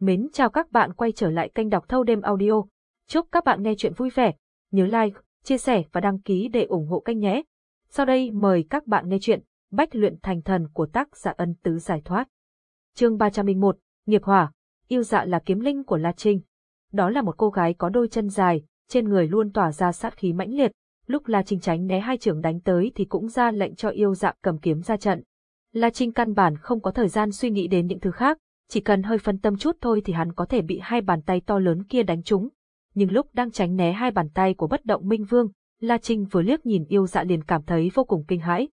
Mến chào các bạn quay trở lại kênh đọc thâu đêm audio. Chúc các bạn nghe chuyện vui vẻ. Nhớ like, chia sẻ và đăng ký để ủng hộ kênh nhé. Sau đây mời các bạn nghe chuyện Bách luyện thành thần của tác giả ân tứ giải thoát. Chương 301, Nghiệp hỏa, yêu dạ là kiếm linh của La Trinh. Đó là một cô gái có đôi chân dài, trên người luôn tỏa ra sát khí mãnh liệt. Lúc La Trinh tránh né hai trưởng đánh tới thì cũng ra lệnh cho yêu dạ cầm kiếm ra trận. La Trinh căn bản không có thời gian suy nghĩ đến những thứ khác, chỉ cần hơi phân tâm chút thôi thì hắn có thể bị hai bàn tay to lớn kia đánh trúng. Nhưng lúc đang tránh né hai bàn tay của bất động minh vương, La Trinh vừa liếc nhìn yêu dạ liền cảm thấy vô cùng kinh hãi.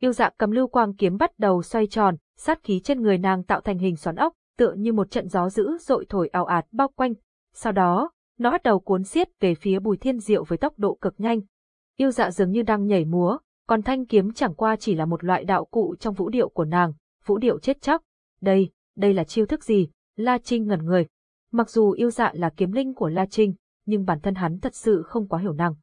Yêu dạ cầm lưu quang kiếm bắt đầu xoay tròn, sát khí trên người nàng tạo thành hình xoắn ốc, tựa như một trận gió dữ dội thổi ảo ạt bao quanh. Sau đó, nó bắt đầu cuốn xiết về phía Bùi Thiên Diệu với tốc độ cực nhanh. Yêu dạ dường như đang nhảy múa, còn thanh kiếm chẳng qua chỉ là một loại đạo cụ trong vũ điệu của nàng, vũ điệu chết chóc. Đây, đây là chiêu thức gì? La Trinh ngẩn người. Mặc dù yêu dạ là kiếm linh của La Trinh, nhưng bản thân hắn thật sự không quá hiểu nàng.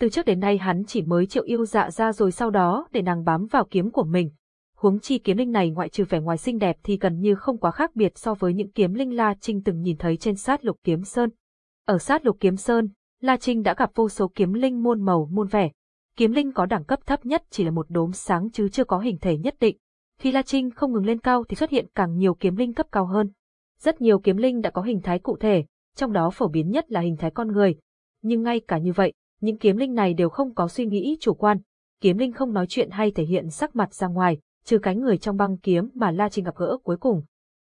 Từ trước đến nay hắn chỉ mới triệu yêu dạ ra rồi sau đó để nàng bám vào kiếm của mình. Huống chi kiếm linh này ngoại trừ vẻ ngoài xinh đẹp thì gần như không quá khác biệt so với những kiếm linh La Trinh từng nhìn thấy trên sát lục kiếm sơn. Ở sát lục kiếm sơn, La Trinh đã gặp vô số kiếm linh muôn màu muôn vẻ. Kiếm linh có đẳng cấp thấp nhất chỉ là một đốm sáng chứ chưa có hình thể nhất định. Khi La Trinh không ngừng lên cao thì xuất hiện càng nhiều kiếm linh cấp cao hơn. Rất nhiều kiếm linh đã có hình thái cụ thể, trong đó phổ biến nhất là hình thái con người. Nhưng ngay cả như vậy, những kiếm linh này đều không có suy nghĩ chủ quan. Kiếm linh không nói chuyện hay thể hiện sắc mặt ra ngoài, trừ cánh người trong băng kiếm mà La Trinh gặp gỡ cuối cùng.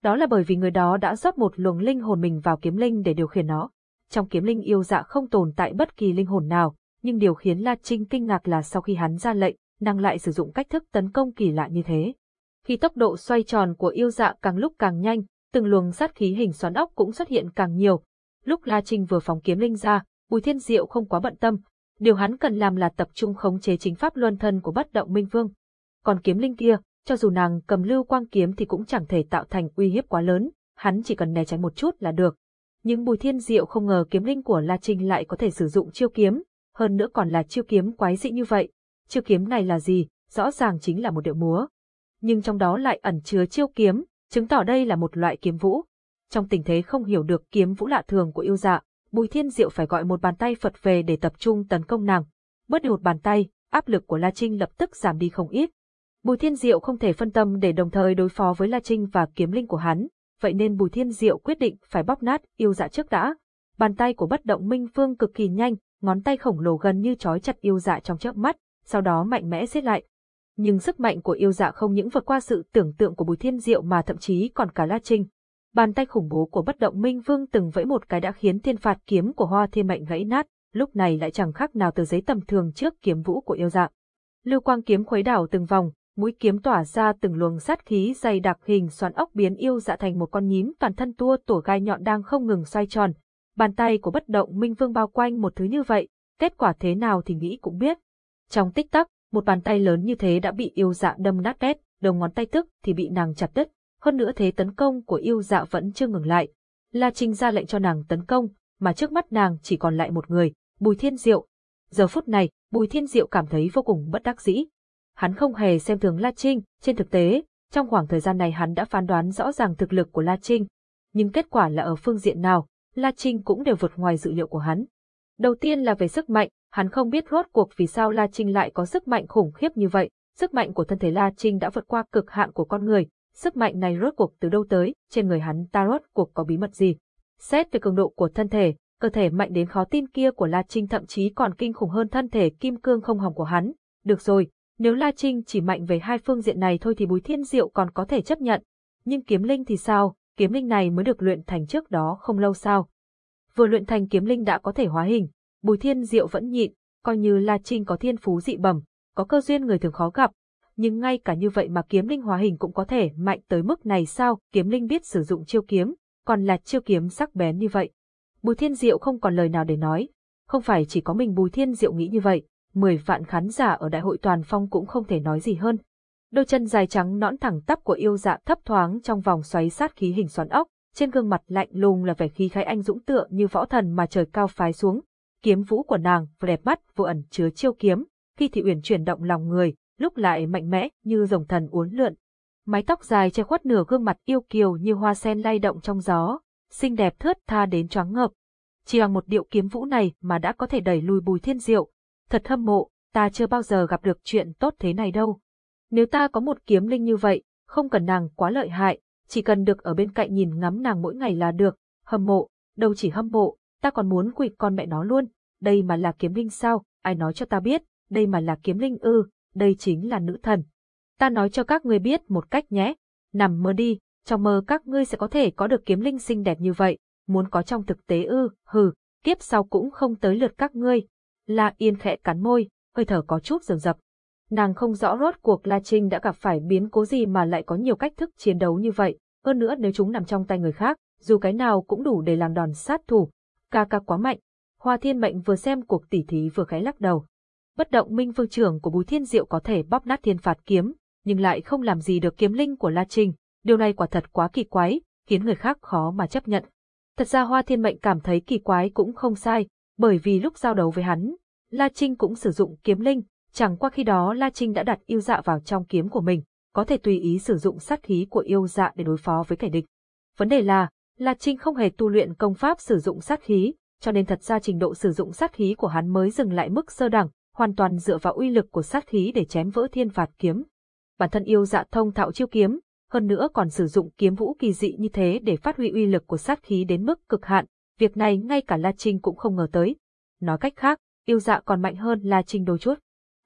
Đó là bởi vì người đó đã rót một luồng linh hồn mình vào kiếm linh để điều khiển nó. Trong kiếm linh yêu dạ không tồn tại bất kỳ linh hồn nào, nhưng điều khiến La Trinh kinh ngạc là sau khi hắn ra lệnh, năng lại sử dụng cách thức tấn công kỳ lạ như thế. Khi tốc độ xoay tròn của yêu dạ càng lúc càng nhanh, từng luồng sát khí hình xoắn ốc cũng xuất hiện càng nhiều. Lúc La Trinh vừa phóng kiếm linh ra, Bùi Thiên Diệu không quá bận tâm, điều hắn cần làm là tập trung khống chế chính pháp luân thân của bất động minh vương. Còn kiếm linh kia, cho dù nàng cầm lưu quang kiếm thì cũng chẳng thể tạo thành uy hiếp quá lớn, hắn chỉ cần né tránh một chút là được. Nhưng Bùi Thiên Diệu không ngờ kiếm linh của La Trinh lại có thể sử dụng chiêu kiếm, hơn nữa còn là chiêu kiếm quái dị như vậy. Chiêu kiếm này là gì? Rõ ràng chính là một điệu múa nhưng trong đó lại ẩn chứa chiêu kiếm, chứng tỏ đây là một loại kiếm vũ. Trong tình thế không hiểu được kiếm vũ lạ thường của yêu dạ, Bùi Thiên Diệu phải gọi một bàn tay Phật về để tập trung tấn công nàng. Bớt đi một bàn tay, áp lực của La Trinh lập tức giảm đi không ít. Bùi Thiên Diệu không thể phân tâm để đồng thời đối phó với La Trinh và kiếm linh của hắn, vậy nên Bùi Thiên Diệu quyết định phải bóp nát yêu dạ trước đã. Bàn tay của bất động minh phương cực kỳ nhanh, ngón tay khổng lồ gần như trói chặt yêu dạ trong chớp mắt, sau đó mạnh mẽ giết lại nhưng sức mạnh của yêu dạ không những vượt qua sự tưởng tượng của Bùi Thiên Diệu mà thậm chí còn cả La Trinh. Bàn tay khủng bố của bất động minh vương từng vẫy một cái đã khiến thiên phạt kiếm của hoa thiên mệnh gãy nát, lúc này lại chẳng khác nào tờ giấy tầm thường trước kiếm vũ của yêu dạ. Lưu quang kiếm khuấy đảo từng vòng, mũi kiếm tỏa ra từng luồng sát khí dày đặc hình xoắn ốc biến yêu dạ thành một con nhím toàn thân tua tổ gai nhọn đang không ngừng xoay tròn. Bàn tay của bất động minh vương bao quanh một thứ như vậy, kết quả thế nào thì nghĩ cũng biết. Trong tích tắc, một bàn tay lớn như thế đã bị yêu dạ đâm nát bét, đầu ngón tay tức thì bị nàng chặt đứt, hơn nữa thế tấn công của yêu dạ vẫn chưa ngừng lại. La Trinh ra lệnh cho nàng tấn công, mà trước mắt nàng chỉ còn lại một người, Bùi Thiên Diệu. Giờ phút này, Bùi Thiên Diệu cảm thấy vô cùng bất đắc dĩ. Hắn không hề xem thường La Trinh, trên thực tế, trong khoảng thời gian này hắn đã phán đoán rõ ràng thực lực của La Trinh. Nhưng kết quả là ở phương diện nào, La Trinh cũng đều vượt ngoài dự liệu của hắn. Đầu tiên là về sức mạnh, hắn không biết rốt cuộc vì sao La Trinh lại có sức mạnh khủng khiếp như vậy. Sức mạnh của thân thể La Trinh đã vượt qua cực hạn của con người, sức mạnh này rốt cuộc từ đâu tới, trên người hắn ta rốt cuộc có bí mật gì. Xét về cường độ của thân thể, cơ thể mạnh đến khó tin kia của La Trinh thậm chí còn kinh khủng hơn thân thể kim cương không hỏng của hắn. Được rồi, nếu La Trinh chỉ mạnh về hai phương diện này thôi thì Bùi Thiên Diệu còn có thể chấp nhận. Nhưng kiếm linh thì sao, kiếm linh này mới được luyện thành trước đó không lâu sao. Vừa luyện thành kiếm linh đã có thể hóa hình, Bùi Thiên Diệu vẫn nhịn, coi như La Trinh có thiên phú dị bẩm, có cơ duyên người thường khó gặp, nhưng ngay cả như vậy mà kiếm linh hóa hình cũng có thể mạnh tới mức này sao, kiếm linh biết sử dụng chiêu kiếm, còn là chiêu kiếm sắc bén như vậy. Bùi Thiên Diệu không còn lời nào để nói, không phải chỉ có mình Bùi Thiên Diệu nghĩ như vậy, mười vạn khán giả ở đại hội toàn phong cũng không thể nói gì hơn. Đôi chân dài trắng nõn thẳng tắp của yêu dạ thấp thoáng trong vòng xoáy sát khí hình xoắn ốc, trên gương mặt lạnh lùng là vẻ khí khái anh dũng tựa như võ thần mà trời cao phái xuống, kiếm vũ của nàng vừa đẹp mắt vừa ẩn chứa chiêu kiếm, khi thị uyển chuyển động lòng người, lúc lại mạnh mẽ như rồng thần uốn lượn. Mái tóc dài che khuất nửa gương mặt yêu kiều như hoa sen lay động trong gió, xinh đẹp thướt tha đến choáng ngợp. Chỉ bằng một điệu kiếm vũ này mà đã có thể đẩy lùi Bùi Thiên Diệu. Thật hâm mộ, ta chưa bao giờ gặp được chuyện tốt thế này đâu. Nếu ta có một kiếm linh như vậy, không cần nàng quá lợi hại, chỉ cần được ở bên cạnh nhìn ngắm nàng mỗi ngày là được. Hâm mộ, đâu chỉ hâm mộ, ta còn muốn quỵt con mẹ nó luôn. Đây mà là kiếm linh sao, ai nói cho ta biết, đây mà là kiếm linh ư, đây chính là nữ thần. Ta nói cho các ngươi biết một cách nhé, nằm mơ đi, trong mơ các ngươi sẽ có thể có được kiếm linh xinh đẹp như vậy, muốn có trong thực tế ư, hừ, tiếp sau cũng không tới lượt các ngươi. La Yên khẽ cắn môi, hơi thở có chút rừng rập. Nàng không rõ rốt cuộc La Trinh đã gặp phải biến cố gì mà lại có nhiều cách thức chiến đấu như vậy, hơn nữa nếu chúng nằm trong tay người khác, dù cái nào cũng đủ để làm đòn sát thủ. Ca ca quá mạnh. Hoa Thiên Mệnh vừa xem cuộc tỉ thí vừa khẽ lắc đầu. Bất động minh vương trưởng của Bùi Thiên Diệu có thể bóp nát thiên phạt kiếm, nhưng lại không làm gì được kiếm linh của La Trinh. Điều này quả thật quá kỳ quái, khiến người khác khó mà chấp nhận. Thật ra Hoa Thiên Mệnh cảm thấy kỳ quái cũng không sai, bởi vì lúc giao đấu với hắn, La Trinh cũng sử dụng kiếm linh, chẳng qua khi đó La Trinh đã đặt yêu dạ vào trong kiếm của mình, có thể tùy ý sử dụng sát khí của yêu dạ để đối phó với kẻ địch. Vấn đề là, La Trinh không hề tu luyện công pháp sử dụng sát khí, cho nên thật ra trình độ sử dụng sát khí của hắn mới dừng lại mức sơ đẳng, hoàn toàn dựa vào uy lực của sát khí để chém vỡ thiên phạt kiếm. Bản thân yêu dạ thông thạo chiêu kiếm, hơn nữa còn sử dụng kiếm vũ kỳ dị như thế để phát huy uy lực của sát khí đến mức cực hạn, việc này ngay cả La Trinh cũng không ngờ tới. Nói cách khác, yêu dạ còn mạnh hơn La Trinh đôi chút.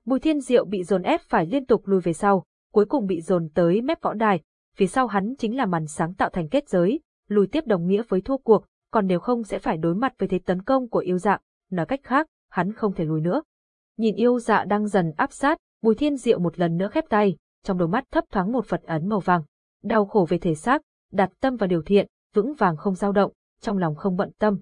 Bùi Thiên Diệu bị dồn ép phải liên tục lùi về sau, cuối cùng bị dồn tới mép võ đài, phía sau hắn chính là màn sáng tạo thành kết giới, lùi tiếp đồng nghĩa với thua cuộc, còn nếu không sẽ phải đối mặt với thế tấn công của yêu dạ, nói cách khác, hắn không thể lùi nữa. Nhìn yêu dạ đang dần áp sát, Bùi Thiên Diệu một lần nữa khép tay, trong đôi mắt thấp thoáng một Phật ấn màu vàng. Đau khổ về thể xác, đặt tâm vào điều thiện, vững vàng không dao động, trong lòng không bận tâm.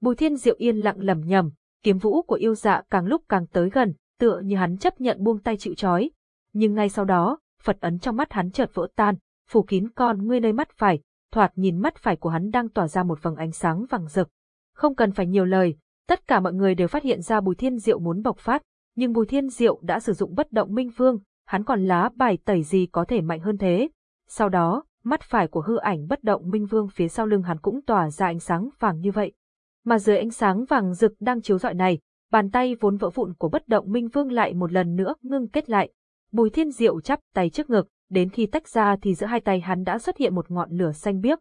Bùi Thiên Diệu yên lặng lầm nhầm, kiếm vũ của yêu dạ càng lúc càng tới gần, tựa như hắn chấp nhận buông tay chịu trói. Nhưng ngay sau đó, Phật ấn trong mắt hắn chợt vỡ tan, phủ kín con ngươi nơi mắt phải, thoạt nhìn mắt phải của hắn đang tỏa ra một vầng ánh sáng vàng rực. Không cần phải nhiều lời, tất cả mọi người đều phát hiện ra Bùi Thiên Diệu muốn bộc phát, nhưng Bùi Thiên Diệu đã sử dụng bất động minh vương, hắn còn lá bài tẩy gì có thể mạnh hơn thế. Sau đó, mắt phải của hư ảnh bất động minh vương phía sau lưng hắn cũng tỏa ra ánh sáng vàng như vậy. Mà dưới ánh sáng vàng rực đang chiếu rọi này, bàn tay vốn vỡ vụn của bất động minh vương lại một lần nữa ngưng kết lại. Bùi Thiên Diệu chắp tay trước ngực, đến khi tách ra thì giữa hai tay hắn đã xuất hiện một ngọn lửa xanh biếc.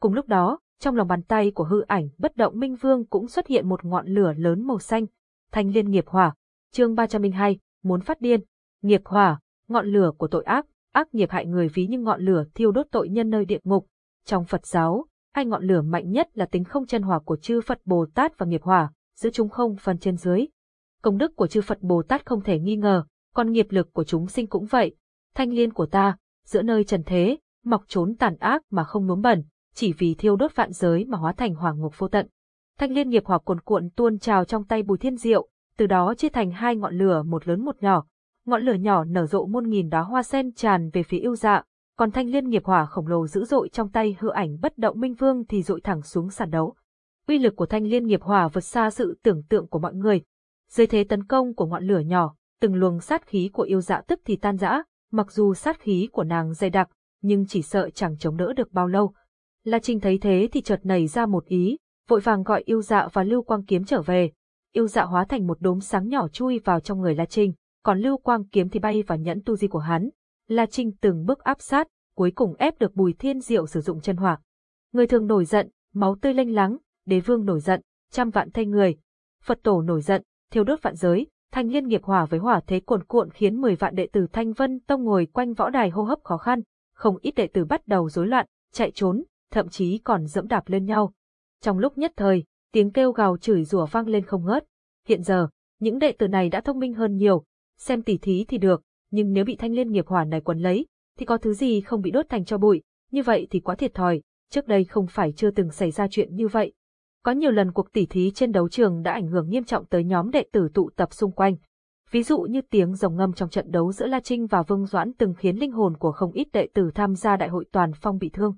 Cùng lúc đó, trong lòng bàn tay của hư ảnh bất động minh vương cũng xuất hiện một ngọn lửa lớn màu xanh. Thanh liên nghiệp hỏa, chương 302, muốn phát điên. Nghiệp hỏa, ngọn lửa của tội ác, ác nghiệp hại người ví như ngọn lửa thiêu đốt tội nhân nơi địa ngục. Trong Phật giáo, hai ngọn lửa mạnh nhất là tính không chân hỏa của chư Phật Bồ Tát và nghiệp hỏa, giữa chúng không phần trên dưới. Công đức của chư Phật Bồ Tát không thể nghi ngờ, còn nghiệp lực của chúng sinh cũng vậy. Thanh liên của ta, giữa nơi trần thế, mọc trốn tàn ác mà không nuốm bẩn, chỉ vì thiêu đốt vạn giới mà hóa thành hỏa ngục vô tận. Thanh liên nghiệp hỏa cuồn cuộn tuôn trào trong tay Bùi Thiên Diệu, từ đó chia thành hai ngọn lửa một lớn một nhỏ. Ngọn lửa nhỏ nở rộ muôn nghìn đóa hoa sen tràn về phía yêu dạ, còn thanh liên nghiệp hỏa khổng lồ dữ dội trong tay hư ảnh bất động minh vương thì dội thẳng xuống sàn đấu. Uy lực của thanh liên nghiệp hỏa vượt xa sự tưởng tượng của mọi người. Dưới thế tấn công của ngọn lửa nhỏ, từng luồng sát khí của yêu dạ tức thì tan rã, mặc dù sát khí của nàng dày đặc, nhưng chỉ sợ chẳng chống đỡ được bao lâu. La Trinh thấy thế thì chợt nảy ra một ý, vội vàng gọi yêu dạ và lưu quang kiếm trở về. Yêu dạ hóa thành một đốm sáng nhỏ chui vào trong người La Trinh, còn lưu quang kiếm thì bay vào nhẫn tu di của hắn. La Trinh từng bước áp sát, cuối cùng ép được Bùi Thiên Diệu sử dụng chân hỏa. Người thường nổi giận, máu tươi lênh láng đế vương nổi giận, trăm vạn thay người. Phật tổ nổi giận, thiêu đốt vạn giới, thanh liên nghiệp hỏa với hỏa thế cuồn cuộn khiến 10 vạn đệ tử Thanh Vân Tông ngồi quanh võ đài hô hấp khó khăn, không ít đệ tử bắt đầu rối loạn, chạy trốn, thậm chí còn dẫm đạp lên nhau. Trong lúc nhất thời, tiếng kêu gào chửi rủa vang lên không ngớt. Hiện giờ, những đệ tử này đã thông minh hơn nhiều, xem tỉ thí thì được, nhưng nếu bị thanh liên nghiệp hỏa này quấn lấy, thì có thứ gì không bị đốt thành cho bụi, như vậy thì quá thiệt thòi, trước đây không phải chưa từng xảy ra chuyện như vậy. Có nhiều lần cuộc tỉ thí trên đấu trường đã ảnh hưởng nghiêm trọng tới nhóm đệ tử tụ tập xung quanh. Ví dụ như tiếng rồng ngâm trong trận đấu giữa La Trinh và Vương Doãn từng khiến linh hồn của không ít đệ tử tham gia đại hội toàn phong bị thương.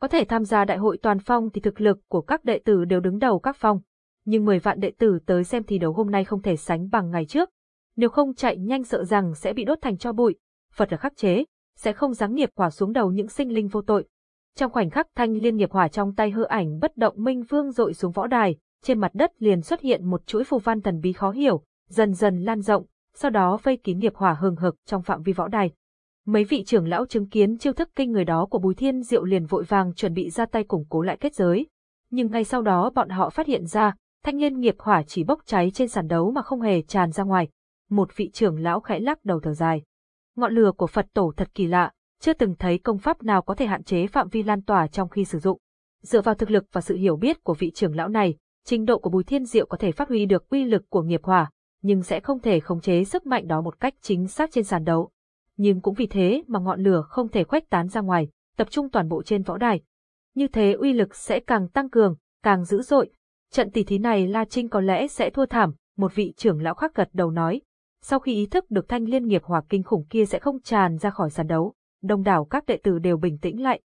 Có thể tham gia đại hội toàn phong thì thực lực của các đệ tử đều đứng đầu các phong. Nhưng 10 vạn đệ tử tới xem thi đấu hôm nay không thể sánh bằng ngày trước. Nếu không chạy nhanh sợ rằng sẽ bị đốt thành cho bụi, Phật là khắc chế, sẽ không giáng nghiệp quả xuống đầu những sinh linh vô tội. Trong khoảnh khắc thanh liên nghiệp hỏa trong tay hư ảnh bất động minh vương dội xuống võ đài, trên mặt đất liền xuất hiện một chuỗi phù văn thần bí khó hiểu, dần dần lan rộng, sau đó vây kín nghiệp hỏa hừng hực trong phạm vi võ đài. Mấy vị trưởng lão chứng kiến chiêu thức kinh người đó của Bùi Thiên Diệu liền vội vàng chuẩn bị ra tay củng cố lại kết giới. Nhưng ngay sau đó bọn họ phát hiện ra, thanh liên nghiệp hỏa chỉ bốc cháy trên sàn đấu mà không hề tràn ra ngoài. Một vị trưởng lão khẽ lắc đầu thở dài. Ngọn lửa của Phật tổ thật kỳ lạ, chưa từng thấy công pháp nào có thể hạn chế phạm vi lan tỏa trong khi sử dụng. Dựa vào thực lực và sự hiểu biết của vị trưởng lão này, trình độ của Bùi Thiên Diệu có thể phát huy được uy lực của nghiệp hỏa, nhưng sẽ không thể khống chế sức mạnh đó một cách chính xác trên sàn đấu. Nhưng cũng vì thế mà ngọn lửa không thể khuếch tán ra ngoài, tập trung toàn bộ trên võ đài. Như thế uy lực sẽ càng tăng cường, càng dữ dội. Trận tỷ thí này La Trinh có lẽ sẽ thua thảm, một vị trưởng lão khác gật đầu nói. Sau khi ý thức được thanh liên nghiệp hỏa kinh khủng kia sẽ không tràn ra khỏi sàn đấu, đông đảo các đệ tử đều bình tĩnh lại.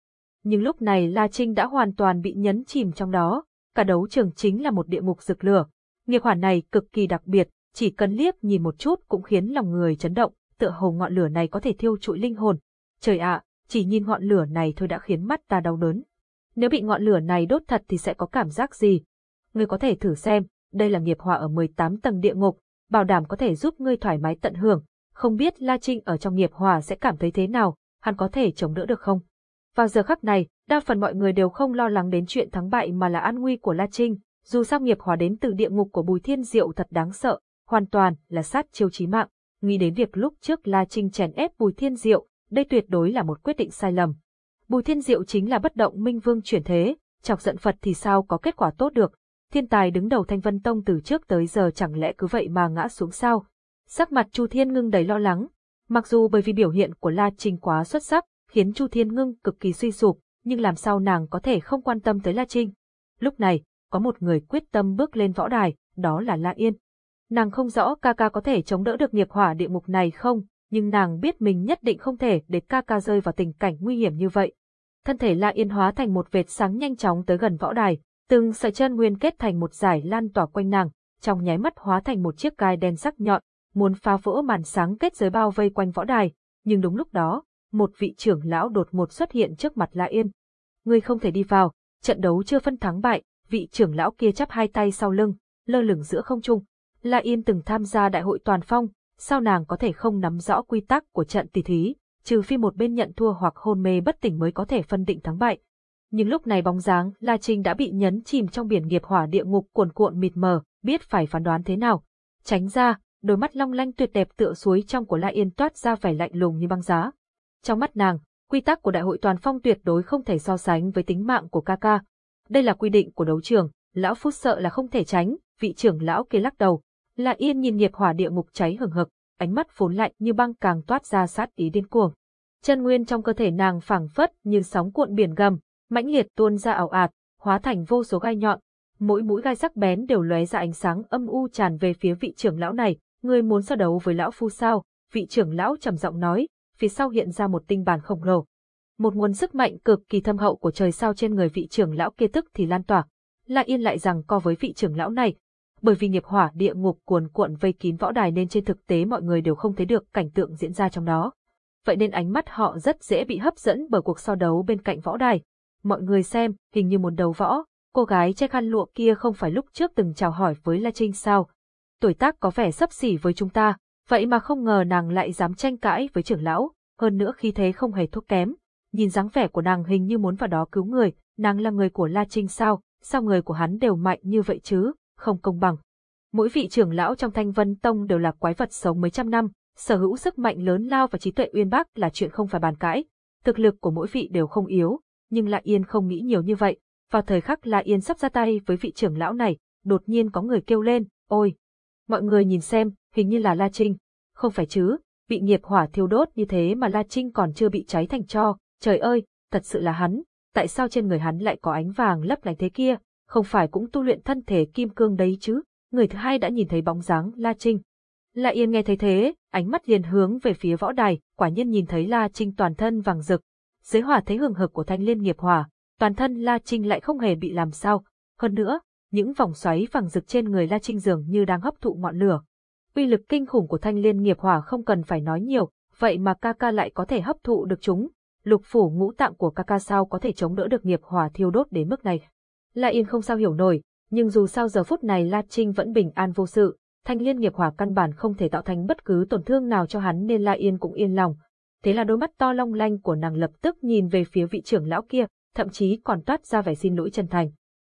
Nhưng lúc này La Trinh đã hoàn toàn bị nhấn chìm trong đó, cả đấu trường chính là một địa ngục rực lửa. Nghiệp hỏa này cực kỳ đặc biệt, chỉ cần liếc nhìn một chút cũng khiến lòng người chấn động, tựa hồ ngọn lửa này có thể thiêu trụi linh hồn. Trời ạ, chỉ nhìn ngọn lửa này thôi đã khiến mắt ta đau đớn. Nếu bị ngọn lửa này đốt thật thì sẽ có cảm giác gì? Ngươi có thể thử xem, đây là nghiệp hỏa ở 18 tầng địa ngục, bảo đảm có thể giúp ngươi thoải mái tận hưởng. Không biết La Trinh ở trong nghiệp hỏa sẽ cảm thấy thế nào, hắn có thể chống đỡ được không? Vào giờ khắc này, đa phần mọi người đều không lo lắng đến chuyện thắng bại mà là an nguy của La Trinh, dù sao nghiệp hòa đến từ địa ngục của Bùi Thiên Diệu thật đáng sợ, hoàn toàn là sát chiêu chí mạng. Nghĩ đến việc lúc trước La Trinh chèn ép Bùi Thiên Diệu, đây tuyệt đối là một quyết định sai lầm. Bùi Thiên Diệu chính là bất động minh vương chuyển thế, chọc giận Phật thì sao có kết quả tốt được. Thiên tài đứng đầu Thanh Vân Tông từ trước tới giờ chẳng lẽ cứ vậy mà ngã xuống sao? Sắc mặt Chu Thiên Ngưng đầy lo lắng. Mặc dù bởi vì biểu hiện của La Trinh quá xuất sắc, khiến Chu Thiên Ngưng cực kỳ suy sụp, nhưng làm sao nàng có thể không quan tâm tới La Trinh. Lúc này, có một người quyết tâm bước lên võ đài, đó là La Yên. Nàng không rõ ca ca có thể chống đỡ được nghiệp hỏa địa ngục này không, nhưng nàng biết mình nhất định không thể để ca ca rơi vào tình cảnh nguy hiểm như vậy. Thân thể La Yên hóa thành một vệt sáng nhanh chóng tới gần võ đài, từng sợi chân nguyên kết thành một giải lan tỏa quanh nàng, trong nháy mắt hóa thành một chiếc gai đen sắc nhọn, muốn phá vỡ màn sáng kết giới bao vây quanh võ đài, nhưng đúng lúc đó, một vị trưởng lão đột ngột xuất hiện trước mặt La Yên. Ngươi không thể đi vào, trận đấu chưa phân thắng bại, vị trưởng lão kia chắp hai tay sau lưng, lơ lửng giữa không trung. La Yên từng tham gia đại hội toàn phong, sao nàng có thể không nắm rõ quy tắc của trận tỷ thí, trừ phi một bên nhận thua hoặc hôn mê bất tỉnh mới có thể phân định thắng bại. Nhưng lúc này bóng dáng La Trinh đã bị nhấn chìm trong biển nghiệp hỏa địa ngục cuồn cuộn mịt mờ, biết phải phán đoán thế nào. Tránh ra, đôi mắt long lanh tuyệt đẹp tựa suối trong của La Yên toát ra vẻ lạnh lùng như băng giá. Trong mắt nàng, quy tắc của đại hội toàn phong tuyệt đối không thể so sánh với tính mạng của ca ca. Đây là quy định của đấu trường, lão phút sợ là không thể tránh, vị trưởng lão kia lắc đầu, La Yên nhìn nghiệp hỏa địa ngục cháy hừng hực, ánh mắt vốn lạnh như băng càng toát ra sát ý điên cuồng. Chân nguyên trong cơ thể nàng phảng phất như sóng cuộn biển gầm, mãnh liệt tuôn ra ảo ạt, hóa thành vô số gai nhọn. Mỗi mũi gai sắc bén đều lóe ra ánh sáng âm u tràn về phía vị trưởng lão này, Ngươi muốn so đấu với lão phu sao? Vị trưởng lão trầm giọng nói, phía sau hiện ra một tinh bản khổng lồ. Một nguồn sức mạnh cực kỳ thâm hậu của trời sao trên người vị trưởng lão kia tức thì lan tỏa. Lại yên lại rằng co với vị trưởng lão này, bởi vì nghiệp hỏa địa ngục cuồn cuộn vây kín võ đài nên trên thực tế mọi người đều không thấy được cảnh tượng diễn ra trong đó. Vậy nên ánh mắt họ rất dễ bị hấp dẫn bởi cuộc so đấu bên cạnh võ đài. Mọi người xem, hình như một đầu võ, cô gái che khăn lụa kia không phải lúc trước từng chào hỏi với La Trinh sao. Tuổi tác có vẻ sấp xỉ với chúng ta, vậy mà không ngờ nàng lại dám tranh cãi với trưởng lão, hơn nữa khi thế không hề thuốc kém. Nhìn dáng vẻ của nàng hình như muốn vào đó cứu người, nàng là người của La Trinh sao, sao người của hắn đều mạnh như vậy chứ? không công bằng. Mỗi vị trưởng lão trong Thanh Vân Tông đều là quái vật sống mấy trăm năm, sở hữu sức mạnh lớn lao và trí tuệ uyên bác là chuyện không phải bàn cãi. Thực lực của mỗi vị đều không yếu, nhưng La Yên không nghĩ nhiều như vậy. Vào thời khắc La Yên sắp ra tay với vị trưởng lão này, đột nhiên có người kêu lên, ôi! Mọi người nhìn xem, hình như là La Trinh. Không phải chứ, bị nghiệp hỏa thiêu đốt như thế mà La Trinh còn chưa bị cháy thành cho. Trời ơi, thật sự là hắn, tại sao trên người hắn lại có ánh vàng lấp lánh thế kia? không phải cũng tu luyện thân thể kim cương đấy chứ, người thứ hai đã nhìn thấy bóng dáng La Trinh. La Yên nghe thấy thế, ánh mắt liền hướng về phía võ đài, quả nhiên nhìn thấy La Trinh toàn thân vàng rực. Dưới hỏa thế hừng hực của thanh liên nghiệp hỏa, toàn thân La Trinh lại không hề bị làm sao. Hơn nữa, những vòng xoáy vàng rực trên người La Trinh dường như đang hấp thụ ngọn lửa. Uy lực kinh khủng của thanh liên nghiệp hỏa không cần phải nói nhiều, vậy mà ca ca lại có thể hấp thụ được chúng. lục phủ ngũ tạng của ca ca sao có thể chống đỡ được nghiệp hỏa thiêu đốt đến mức này. La Yên không sao hiểu nổi, nhưng dù sao giờ phút này La Trinh vẫn bình an vô sự, thanh liên nghiệp hỏa căn bản không thể tạo thành bất cứ tổn thương nào cho hắn nên La Yên cũng yên lòng. Thế là đôi mắt to long lanh của nàng lập tức nhìn về phía vị trưởng lão kia, thậm chí còn toát ra vẻ xin lỗi chân thành.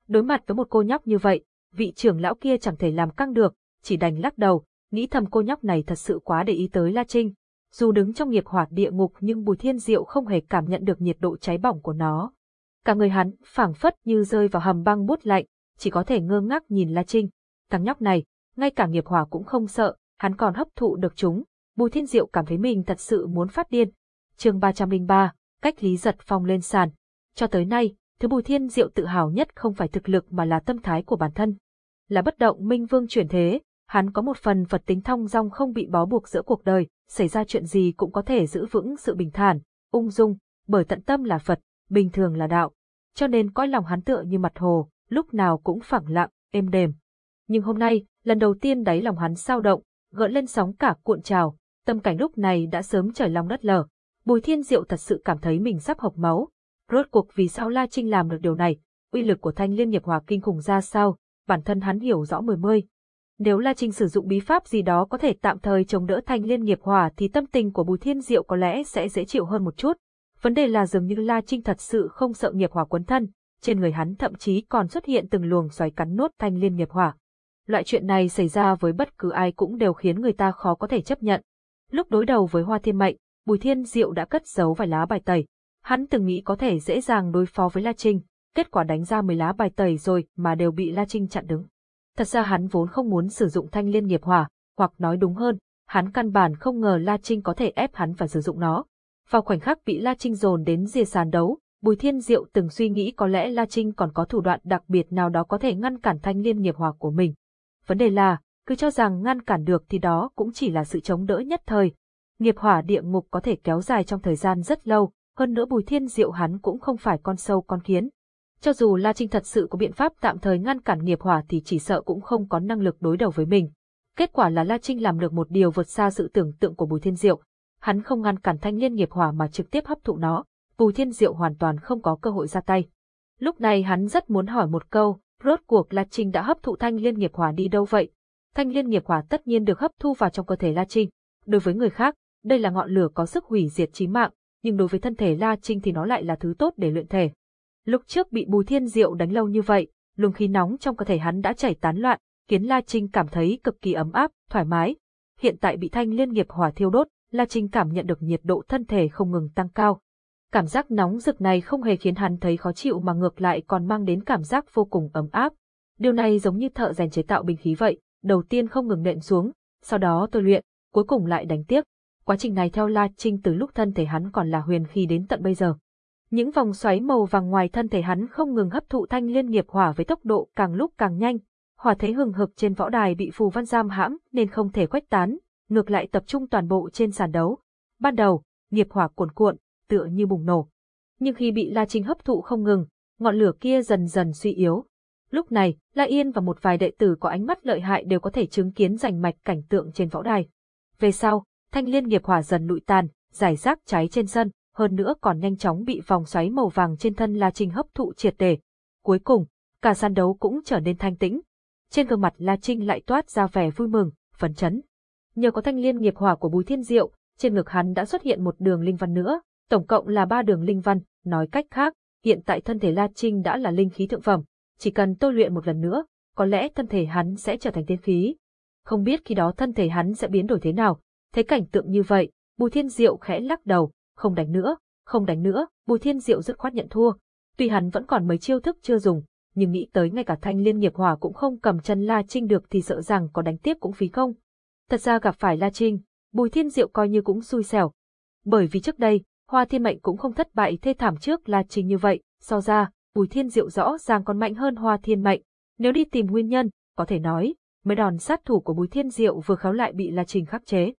Đối mặt với một cô nhóc như vậy, vị trưởng lão kia chẳng thể làm căng được, chỉ đành lắc đầu, nghĩ thầm cô nhóc này thật sự quá để ý tới La Trinh. Dù đứng trong nghiệp hỏa địa ngục nhưng Bùi Thiên Diệu không hề cảm nhận được nhiệt độ cháy bỏng của nó. Cả người hắn phảng phất như rơi vào hầm băng bút lạnh, chỉ có thể ngơ ngác nhìn La Trinh. Thằng nhóc này, ngay cả nghiệp hỏa cũng không sợ, hắn còn hấp thụ được chúng. Bùi Thiên Diệu cảm thấy mình thật sự muốn phát điên. chương 303, cách Lý Giật Phong lên sàn. Cho tới nay, thứ Bùi Thiên Diệu tự hào nhất không phải thực lực mà là tâm thái của bản thân. Là bất động minh vương chuyển thế, hắn có một phần Phật tính thong dong không bị bó buộc giữa cuộc đời, xảy ra chuyện gì cũng có thể giữ vững sự bình thản, ung dung, bởi tận tâm là Phật, bình thường là đạo. Cho nên cõi lòng hắn tựa như mặt hồ, lúc nào cũng phẳng lặng, êm đềm. Nhưng hôm nay, lần đầu tiên đáy lòng hắn sao động, gợn lên sóng cả cuộn trào, tâm cảnh lúc này đã sớm trời lòng đất lở. Bùi Thiên Diệu thật sự cảm thấy mình sắp hộc máu. Rốt cuộc vì sao La Trinh làm được điều này, uy lực của thanh liên nghiệp hòa kinh khủng ra sao, bản thân hắn hiểu rõ mười mươi. Nếu La Trinh sử dụng bí pháp gì đó có thể tạm thời chống đỡ thanh liên nghiệp hỏa thì tâm tình của Bùi Thiên Diệu có lẽ sẽ dễ chịu hơn một chút. Vấn đề là dường như La Trinh thật sự không sợ nghiệp hỏa quấn thân, trên người hắn thậm chí còn xuất hiện từng luồng xoáy cắn nốt thanh liên nghiệp hỏa. Loại chuyện này xảy ra với bất cứ ai cũng đều khiến người ta khó có thể chấp nhận. Lúc đối đầu với Hoa Thiên Mệnh, Bùi Thiên Diệu đã cất giấu vài lá bài tẩy. Hắn từng nghĩ có thể dễ dàng đối phó với La Trinh, kết quả đánh ra 10 lá bài tẩy rồi mà đều bị La Trinh chặn đứng. Thật ra hắn vốn không muốn sử dụng thanh liên nghiệp hỏa, hoặc nói đúng hơn, hắn căn bản không ngờ La Trinh có thể ép hắn và sử dụng nó. Vào khoảnh khắc bị La Trinh dồn đến rìa sàn đấu, Bùi Thiên Diệu từng suy nghĩ có lẽ La Trinh còn có thủ đoạn đặc biệt nào đó có thể ngăn cản thanh liên nghiệp hỏa của mình. Vấn đề là, cứ cho rằng ngăn cản được thì đó cũng chỉ là sự chống đỡ nhất thời. Nghiệp hỏa địa ngục có thể kéo dài trong thời gian rất lâu, hơn nữa Bùi Thiên Diệu hắn cũng không phải con sâu con kiến. Cho dù La Trinh thật sự có biện pháp tạm thời ngăn cản nghiệp hỏa thì chỉ sợ cũng không có năng lực đối đầu với mình. Kết quả là La Trinh làm được một điều vượt xa sự tưởng tượng của Bùi Thiên Diệu. Hắn không ngăn cản thanh liên nghiệp hỏa mà trực tiếp hấp thụ nó. Bùi Thiên Diệu hoàn toàn không có cơ hội ra tay. Lúc này hắn rất muốn hỏi một câu, rốt cuộc La Trinh đã hấp thụ thanh liên nghiệp hỏa đi đâu vậy? Thanh liên nghiệp hỏa tất nhiên được hấp thu vào trong cơ thể La Trinh. Đối với người khác, đây là ngọn lửa có sức hủy diệt chí mạng, nhưng đối với thân thể La Trinh thì nó lại là thứ tốt để luyện thể. Lúc trước bị Bùi Thiên Diệu đánh lâu như vậy, luồng khí nóng trong cơ thể hắn đã chảy tán loạn, khiến La Trinh cảm thấy cực kỳ ấm áp, thoải mái. Hiện tại bị thanh liên nghiệp hỏa thiêu đốt, La Trinh cảm nhận được nhiệt độ thân thể không ngừng tăng cao. Cảm giác nóng rực này không hề khiến hắn thấy khó chịu mà ngược lại còn mang đến cảm giác vô cùng ấm áp. Điều này giống như thợ rèn chế tạo bình khí vậy, đầu tiên không ngừng nện xuống, sau đó tôi luyện, cuối cùng lại đánh tiếp. Quá trình này theo La Trinh từ lúc thân thể hắn còn là huyền khí đến tận bây giờ. Những vòng xoáy màu vàng ngoài thân thể hắn không ngừng hấp thụ thanh liên nghiệp hỏa với tốc độ càng lúc càng nhanh. Hỏa thế hừng hực trên võ đài bị phù văn giam hãm nên không thể khuếch tán, ngược lại tập trung toàn bộ trên sàn đấu. Ban đầu, nghiệp hỏa cuồn cuộn, tựa như bùng nổ. Nhưng khi bị La Trinh hấp thụ không ngừng, ngọn lửa kia dần dần suy yếu. Lúc này, La Yên và một vài đệ tử có ánh mắt lợi hại đều có thể chứng kiến rành mạch cảnh tượng trên võ đài. Về sau, thanh liên nghiệp hỏa dần lụi tàn, giải rác cháy trên sân, hơn nữa còn nhanh chóng bị vòng xoáy màu vàng trên thân La Trinh hấp thụ triệt để. Cuối cùng, cả sàn đấu cũng trở nên thanh tĩnh. Trên gương mặt La Trinh lại toát ra vẻ vui mừng, phấn chấn. Nhờ có thanh liên nghiệp hỏa của Bùi Thiên Diệu, trên ngực hắn đã xuất hiện một đường linh văn nữa, tổng cộng là ba đường linh văn, nói cách khác, hiện tại thân thể La Trinh đã là linh khí thượng phẩm, chỉ cần tôi luyện một lần nữa, có lẽ thân thể hắn sẽ trở thành tiên khí. Không biết khi đó thân thể hắn sẽ biến đổi thế nào, thấy cảnh tượng như vậy, Bùi Thiên Diệu khẽ lắc đầu, không đánh nữa, không đánh nữa, Bùi Thiên Diệu dứt khoát nhận thua. Tuy hắn vẫn còn mấy chiêu thức chưa dùng, nhưng nghĩ tới ngay cả thanh liên nghiệp hỏa cũng không cầm chân La Trinh được thì sợ rằng có đánh tiếp cũng phí không. Thật ra gặp phải La Trinh, Bùi Thiên Diệu coi như cũng xui xẻo. Bởi vì trước đây, Hoa Thiên Mệnh cũng không thất bại thê thảm trước La Trinh như vậy, so ra, Bùi Thiên Diệu rõ ràng còn mạnh hơn Hoa Thiên Mệnh. Nếu đi tìm nguyên nhân, có thể nói, mấy đòn sát thủ của Bùi Thiên Diệu vừa khéo lại bị La Trinh khắc chế.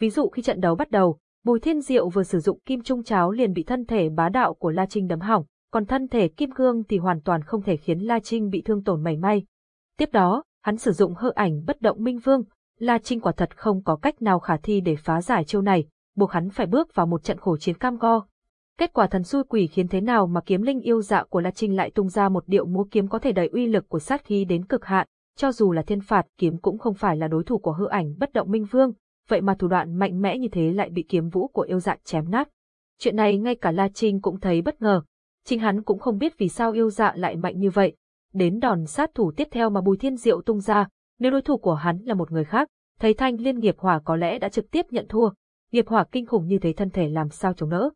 Ví dụ khi trận đấu bắt đầu, Bùi Thiên Diệu vừa sử dụng kim trung cháo liền bị thân thể bá đạo của La Trinh đấm hỏng, còn thân thể kim cương thì hoàn toàn không thể khiến La Trinh bị thương tổn mảy may. Tiếp đó, hắn sử dụng hơ ảnh bất động minh vương, La Trinh quả thật không có cách nào khả thi để phá giải chiêu này, buộc hắn phải bước vào một trận khổ chiến cam go. Kết quả thần xui quỷ khiến thế nào mà kiếm linh yêu dạ của La Trinh lại tung ra một điệu múa kiếm có thể đẩy uy lực của sát khí đến cực hạn, cho dù là thiên phạt kiếm cũng không phải là đối thủ của hư ảnh bất động minh vương, vậy mà thủ đoạn mạnh mẽ như thế lại bị kiếm vũ của yêu dạ chém nát. Chuyện này ngay cả La Trinh cũng thấy bất ngờ. Chính hắn cũng không biết vì sao yêu dạ lại mạnh như vậy. Đến đòn sát thủ tiếp theo mà Bùi Thiên Diệu tung ra, nếu đối thủ của hắn là một người khác, thấy thanh liên nghiệp hỏa có lẽ đã trực tiếp nhận thua. Nghiệp hỏa kinh khủng như thế thân thể làm sao chống đỡ.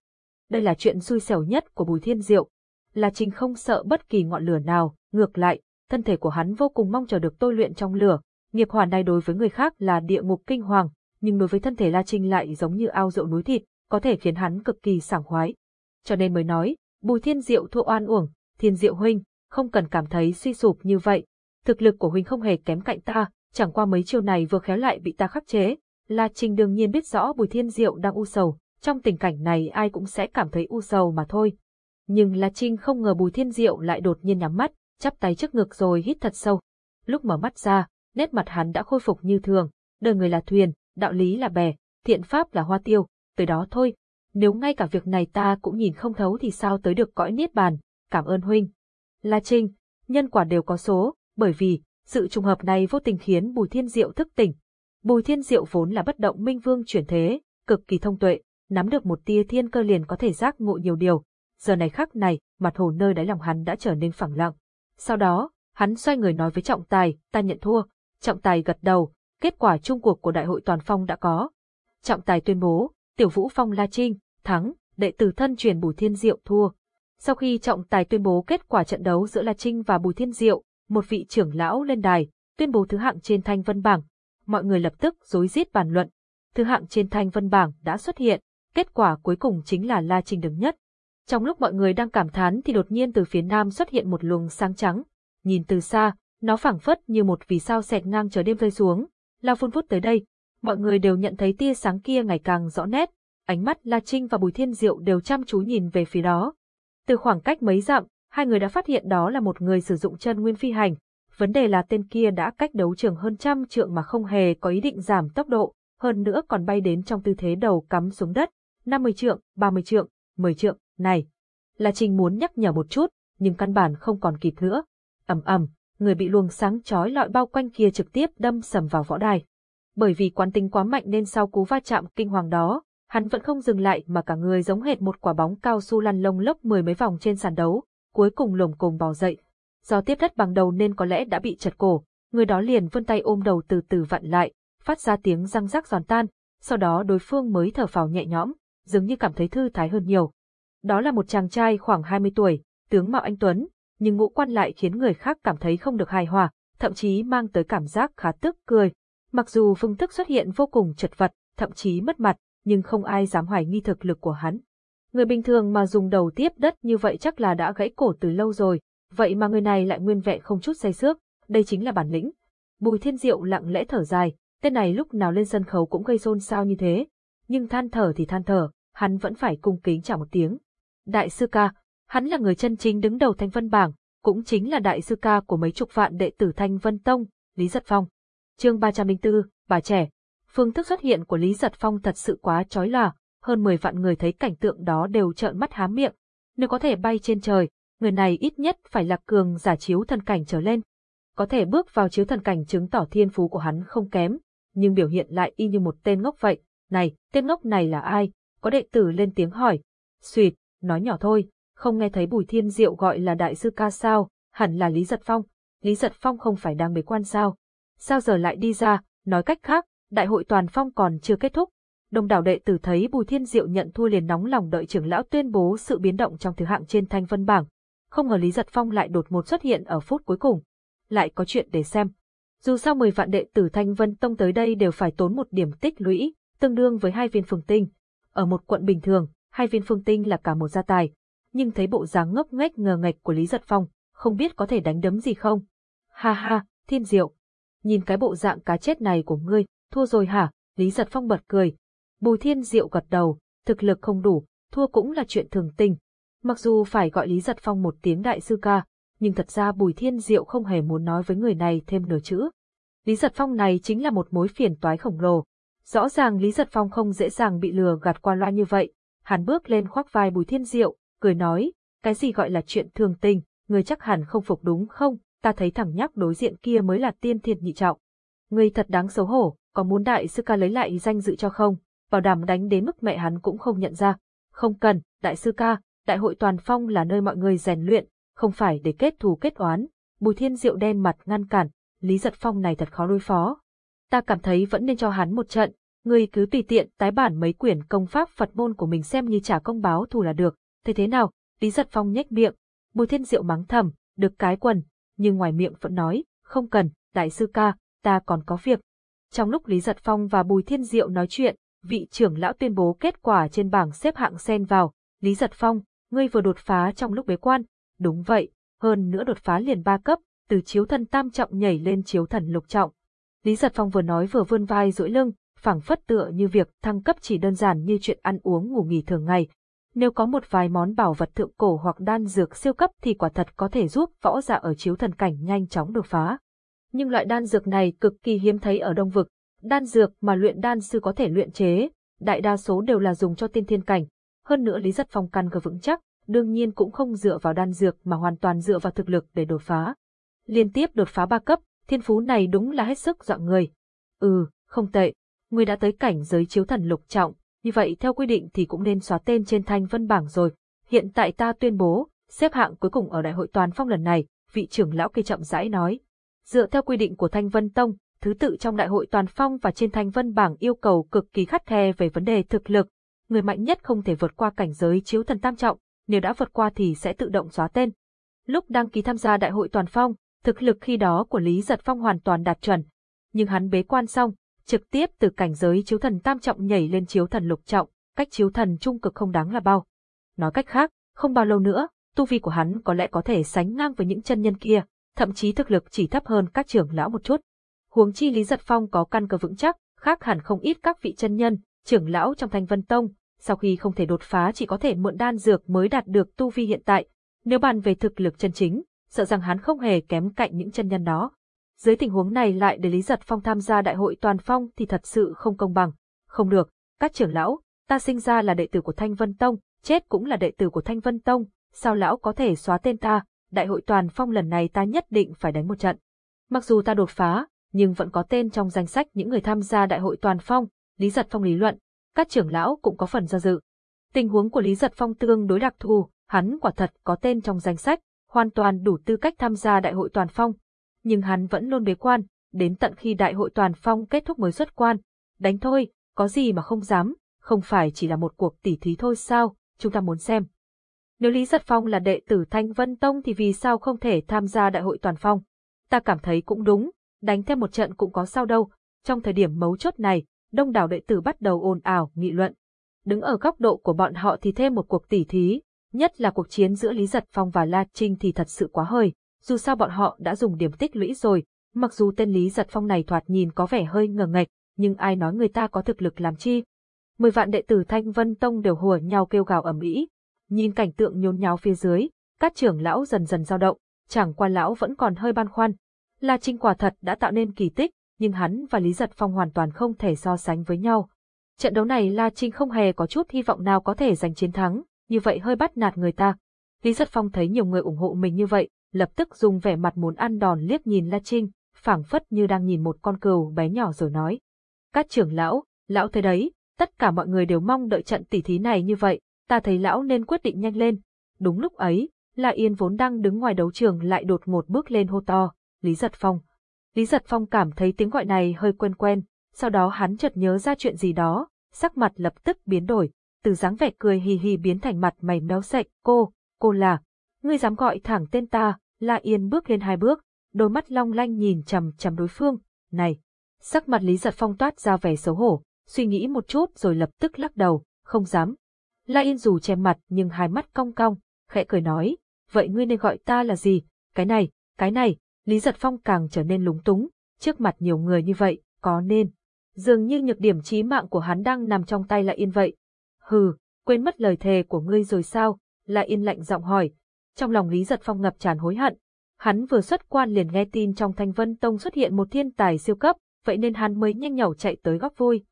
Đây là chuyện xui xẻo nhất của Bùi Thiên Diệu. La Trinh không sợ bất kỳ ngọn lửa nào, ngược lại, thân thể của hắn vô cùng mong chờ được tôi luyện trong lửa. Nghiệp hỏa này đối với người khác là địa ngục kinh hoàng, nhưng đối với thân thể La Trinh lại giống như ao rượu núi thịt, có thể khiến hắn cực kỳ sảng khoái. Cho nên mới nói, Bùi Thiên Diệu thua oan uổng, Thiên Diệu huynh, không cần cảm thấy suy sụp như vậy. Thực lực của huynh không hề kém cạnh ta, chẳng qua mấy chiêu này vừa khéo lại bị ta khắc chế. La Trinh đương nhiên biết rõ Bùi Thiên Diệu đang u sầu, trong tình cảnh này ai cũng sẽ cảm thấy u sầu mà thôi. Nhưng La Trinh không ngờ Bùi Thiên Diệu lại đột nhiên nhắm mắt, chắp tay trước ngực rồi hít thật sâu. Lúc mở mắt ra, nét mặt hắn đã khôi phục như thường, đời người là thuyền, đạo lý là bè, thiện pháp là hoa tiêu, tới đó thôi. Nếu ngay cả việc này ta cũng nhìn không thấu thì sao tới được cõi niết bàn, cảm ơn huynh. La Trinh, nhân quả đều có số, bởi vì, sự trùng hợp này vô tình khiến Bùi Thiên Diệu thức tỉnh. Bùi Thiên Diệu vốn là bất động minh vương chuyển thế, cực kỳ thông tuệ, nắm được một tia thiên cơ liền có thể giác ngộ nhiều điều. Giờ này khắc này, mặt hồ nơi đáy lòng hắn đã trở nên phẳng lặng. Sau đó, hắn xoay người nói với trọng tài, ta nhận thua. Trọng tài gật đầu, kết quả chung cuộc của đại hội toàn phong đã có. Trọng tài tuyên bố, Tiểu Vũ Phong La Trinh, thắng, đệ tử thân truyền Bùi Thiên Diệu thua. Sau khi trọng tài tuyên bố kết quả trận đấu giữa La Trinh và Bùi Thiên Diệu, một vị trưởng lão lên đài, tuyên bố thứ hạng trên thanh vân bảng. Mọi người lập tức rối rít bàn luận. Thứ hạng trên thanh vân bảng đã xuất hiện, kết quả cuối cùng chính là La Trinh đứng nhất. Trong lúc mọi người đang cảm thán thì đột nhiên từ phía nam xuất hiện một luồng sáng trắng. Nhìn từ xa, nó phảng phất như một vì sao xẹt ngang trời đêm rơi xuống, lao phun vút tới đây. Mọi người đều nhận thấy tia sáng kia ngày càng rõ nét, ánh mắt La Trinh và Bùi Thiên Diệu đều chăm chú nhìn về phía đó. Từ khoảng cách mấy dặm, hai người đã phát hiện đó là một người sử dụng chân nguyên phi hành. Vấn đề là tên kia đã cách đấu trường hơn trăm trượng mà không hề có ý định giảm tốc độ, hơn nữa còn bay đến trong tư thế đầu cắm xuống đất, 50 trượng, 30 trượng, 10 trượng, này. La Trinh muốn nhắc nhở một chút, nhưng căn bản không còn kịp nữa. ầm ầm, người bị luồng sáng chói lọi bao quanh kia trực tiếp đâm sầm vào võ đài. Bởi vì quán tính quá mạnh nên sau cú va chạm kinh hoàng đó, hắn vẫn không dừng lại mà cả người giống hệt một quả bóng cao su lăn lông lốc mười mấy vòng trên sàn đấu, cuối cùng lồng cồm bò dậy. Do tiếp đất bằng đầu nên có lẽ đã bị chật cổ, người đó liền vươn tay ôm đầu từ từ vặn lại, phát ra tiếng răng rắc giòn tan, sau đó đối phương mới thở phào nhẹ nhõm, dường như cảm thấy thư thái hơn nhiều. Đó là một chàng trai khoảng 20 tuổi, tướng mạo anh Tuấn, nhưng ngũ quan lại khiến người khác cảm thấy không được hài hòa, thậm chí mang tới cảm giác khá tức cười. Mặc dù phương thức xuất hiện vô cùng chật vật, thậm chí mất mặt, nhưng không ai dám hoài nghi thực lực của hắn. Người bình thường mà dùng đầu tiếp đất như vậy chắc là đã gãy cổ từ lâu rồi, vậy mà người này lại nguyên vẹn không chút say xước, đây chính là bản lĩnh. Bùi Thiên Diệu lặng lẽ thở dài, tên này lúc nào lên sân khấu cũng gây xôn xao như thế, nhưng than thở thì than thở, hắn vẫn phải cung kính chào một tiếng. Đại sư ca, hắn là người chân chính đứng đầu Thanh Vân Bảng, cũng chính là đại sư ca của mấy chục vạn đệ tử Thanh Vân Tông, Lý Giật Phong. Chương 304, bà trẻ. Phương thức xuất hiện của Lý Giật Phong thật sự quá chói lòa, hơn 10 vạn người thấy cảnh tượng đó đều trợn mắt há miệng. Nếu có thể bay trên trời, người này ít nhất phải là cường giả chiếu thần cảnh trở lên. Có thể bước vào chiếu thần cảnh chứng tỏ thiên phú của hắn không kém, nhưng biểu hiện lại y như một tên ngốc vậy. Này, tên ngốc này là ai? Có đệ tử lên tiếng hỏi. Xuyệt, nói nhỏ thôi, không nghe thấy Bùi Thiên Diệu gọi là đại sư ca sao, hẳn là Lý Giật Phong. Lý Giật Phong không phải đang bế quan sao? Sao giờ lại đi ra, nói cách khác, đại hội toàn phong còn chưa kết thúc. Đông đảo đệ tử thấy Bùi Thiên Diệu nhận thua liền nóng lòng đợi trưởng lão tuyên bố sự biến động trong thứ hạng trên thanh vân bảng. Không ngờ Lý Giật Phong lại đột ngột xuất hiện ở phút cuối cùng. Lại có chuyện để xem. Dù sao 10 vạn đệ tử Thanh Vân Tông tới đây đều phải tốn một điểm tích lũy, tương đương với hai viên phương tinh. Ở một quận bình thường, hai viên phương tinh là cả một gia tài. Nhưng thấy bộ dáng ngốc nghếch ngờ nghệch của Lý Giật Phong, không biết có thể đánh đấm gì không. Ha ha, thiên diệu. Nhìn cái bộ dạng cá chết này của ngươi, thua rồi hả? Lý Giật Phong bật cười. Bùi thiên diệu gật đầu, thực lực không đủ, thua cũng là chuyện thường tình. Mặc dù phải gọi Lý Giật Phong một tiếng đại sư ca, nhưng thật ra Bùi Thiên Diệu không hề muốn nói với người này thêm nửa chữ. Lý Giật Phong này chính là một mối phiền toái khổng lồ. Rõ ràng Lý Giật Phong không dễ dàng bị lừa gạt qua loa như vậy, hắn bước lên khoác vai Bùi Thiên Diệu, cười nói, cái gì gọi là chuyện thường tình, người chắc hẳn không phục đúng không, ta thấy thằng nhóc đối diện kia mới là tiên thiệt nhị trọng. Người thật đáng xấu hổ, có muốn đại sư ca lấy lại danh dự cho không, bảo đảm đánh đến mức mẹ hắn cũng không nhận ra. Không cần, đại sư ca, đại hội toàn phong là nơi mọi người rèn luyện, không phải để kết thù kết oán. Bùi Thiên Diệu đen mặt ngăn cản, Lý Giật Phong này thật khó đối phó. Ta cảm thấy vẫn nên cho hắn một trận, ngươi cứ tùy tiện tái bản mấy quyển công pháp Phật môn của mình xem như trả công báo thù là được. Thế thế nào? Lý Giật Phong nhếch miệng, Bùi Thiên Diệu mắng thầm, được cái quần, nhưng ngoài miệng vẫn nói, không cần, đại sư ca, ta còn có việc. Trong lúc Lý Giật Phong và Bùi Thiên Diệu nói chuyện, vị trưởng lão tuyên bố kết quả trên bảng xếp hạng xen vào, Lý Giật Phong, ngươi vừa đột phá trong lúc bế quan. Đúng vậy, hơn nữa đột phá liền ba cấp, từ chiếu thần tam trọng nhảy lên chiếu thần lục trọng. Lý Giật Phong vừa nói vừa vươn vai duỗi lưng, phảng phất tựa như việc thăng cấp chỉ đơn giản như chuyện ăn uống ngủ nghỉ thường ngày. Nếu có một vài món bảo vật thượng cổ hoặc đan dược siêu cấp thì quả thật có thể giúp võ giả ở chiếu thần cảnh nhanh chóng đột phá. Nhưng loại đan dược này cực kỳ hiếm thấy ở đông vực, đan dược mà luyện đan sư có thể luyện chế, đại đa số đều là dùng cho tiên thiên cảnh. Hơn nữa Lý Giật Phong căn cơ vững chắc, đương nhiên cũng không dựa vào đan dược mà hoàn toàn dựa vào thực lực để đột phá. Liên tiếp đột phá ba cấp, thiên phú này đúng là hết sức dọa người. Ừ, không tệ, người đã tới cảnh giới chiếu thần lục trọng, như vậy theo quy định thì cũng nên xóa tên trên thanh vân bảng rồi. Hiện tại ta tuyên bố, xếp hạng cuối cùng ở đại hội toàn phong lần này, vị trưởng lão kia chậm rãi nói. Dựa theo quy định của Thanh Vân Tông, thứ tự trong đại hội toàn phong và trên Thanh Vân bảng yêu cầu cực kỳ khắt khe về vấn đề thực lực. Người mạnh nhất không thể vượt qua cảnh giới chiếu thần tam trọng, nếu đã vượt qua thì sẽ tự động xóa tên. Lúc đăng ký tham gia đại hội toàn phong, thực lực khi đó của Lý Giật Phong hoàn toàn đạt chuẩn. Nhưng hắn bế quan xong, trực tiếp từ cảnh giới chiếu thần tam trọng nhảy lên chiếu thần lục trọng, cách chiếu thần trung cực không đáng là bao. Nói cách khác, không bao lâu nữa, tu vi của hắn có lẽ có thể sánh ngang với những chân nhân kia, thậm chí thực lực chỉ thấp hơn các trưởng lão một chút. Huống chi Lý Giật Phong có căn cơ vững chắc, khác hẳn không ít các vị chân nhân, trưởng lão trong Thanh Vân Tông, sau khi không thể đột phá chỉ có thể mượn đan dược mới đạt được tu vi hiện tại. Nếu bàn về thực lực chân chính, sợ rằng hắn không hề kém cạnh những chân nhân đó. Dưới tình huống này lại để Lý Giật Phong tham gia đại hội toàn phong thì thật sự không công bằng. Không được, các trưởng lão, ta sinh ra là đệ tử của Thanh Vân Tông, chết cũng là đệ tử của Thanh Vân Tông, sao lão có thể xóa tên ta, đại hội toàn phong lần này ta nhất định phải đánh một trận. Mặc dù ta đột phá, nhưng vẫn có tên trong danh sách những người tham gia đại hội toàn phong, Lý Giật Phong lý luận, các trưởng lão cũng có phần do dự. Tình huống của Lý Giật Phong tương đối đặc thù, hắn quả thật có tên trong danh sách, hoàn toàn đủ tư cách tham gia đại hội toàn phong. Nhưng hắn vẫn luôn bế quan, đến tận khi đại hội toàn phong kết thúc mới xuất quan. Đánh thôi, có gì mà không dám, không phải chỉ là một cuộc tỉ thí thôi sao, chúng ta muốn xem. Nếu Lý Giật Phong là đệ tử Thanh Vân Tông thì vì sao không thể tham gia đại hội toàn phong? Ta cảm thấy cũng đúng, đánh thêm một trận cũng có sao đâu. Trong thời điểm mấu chốt này, đông đảo đệ tử bắt đầu ồn ào, nghị luận. Đứng ở góc độ của bọn họ thì thêm một cuộc tỉ thí, nhất là cuộc chiến giữa Lý Giật Phong và La Trinh thì thật sự quá hơi, dù sao bọn họ đã dùng điểm tích lũy rồi, mặc dù tên Lý Giật Phong này thoạt nhìn có vẻ hơi ngờ ngạch, nhưng ai nói người ta có thực lực làm chi. Mười vạn đệ tử Thanh Vân Tông đều hùa nhau kêu gào ầm ĩ, nhìn cảnh tượng nhốn nháo phía dưới, các trưởng lão dần dần dao động, chẳng qua lão vẫn còn hơi băn khoăn. La Trinh quả thật đã tạo nên kỳ tích, nhưng hắn và Lý Giật Phong hoàn toàn không thể so sánh với nhau. Trận đấu này La Trinh không hề có chút hy vọng nào có thể giành chiến thắng, như vậy hơi bắt nạt người ta. Lý Giật Phong thấy nhiều người ủng hộ mình như vậy, lập tức dùng vẻ mặt muốn ăn đòn liếc nhìn La Trinh, phảng phất như đang nhìn một con cừu bé nhỏ rồi nói. Các trưởng lão, lão thấy đấy, tất cả mọi người đều mong đợi trận tỉ thí này như vậy, ta thấy lão nên quyết định nhanh lên. Đúng lúc ấy, La Yên vốn đang đứng ngoài đấu trường lại đột ngột bước lên hô to, Lý Giật Phong. Lý Giật Phong cảm thấy tiếng gọi này hơi quen quen, sau đó hắn chợt nhớ ra chuyện gì đó, sắc mặt lập tức biến đổi, từ dáng vẻ cười hì hì biến thành mặt mày méo sạch, cô, cô là, ngươi dám gọi thẳng tên ta, La Yên bước lên hai bước, đôi mắt long lanh nhìn chằm chằm đối phương, này. Sắc mặt Lý Giật Phong toát ra vẻ xấu hổ, suy nghĩ một chút rồi lập tức lắc đầu, không dám. La Yên dù che mặt nhưng hai mắt cong cong, khẽ cười nói, vậy ngươi nên gọi ta là gì, cái này, cái này, Lý Giật Phong càng trở nên lúng túng, trước mặt nhiều người như vậy, có nên. Dường như nhược điểm chí mạng của hắn đang nằm trong tay La Yên vậy. Hừ, quên mất lời thề của ngươi rồi sao? La Yên lạnh giọng hỏi. Trong lòng Lý Giật Phong ngập tràn hối hận. Hắn vừa xuất quan liền nghe tin trong Thanh Vân Tông xuất hiện một thiên tài siêu cấp, vậy nên hắn mới nhanh nhảu chạy tới góc vui.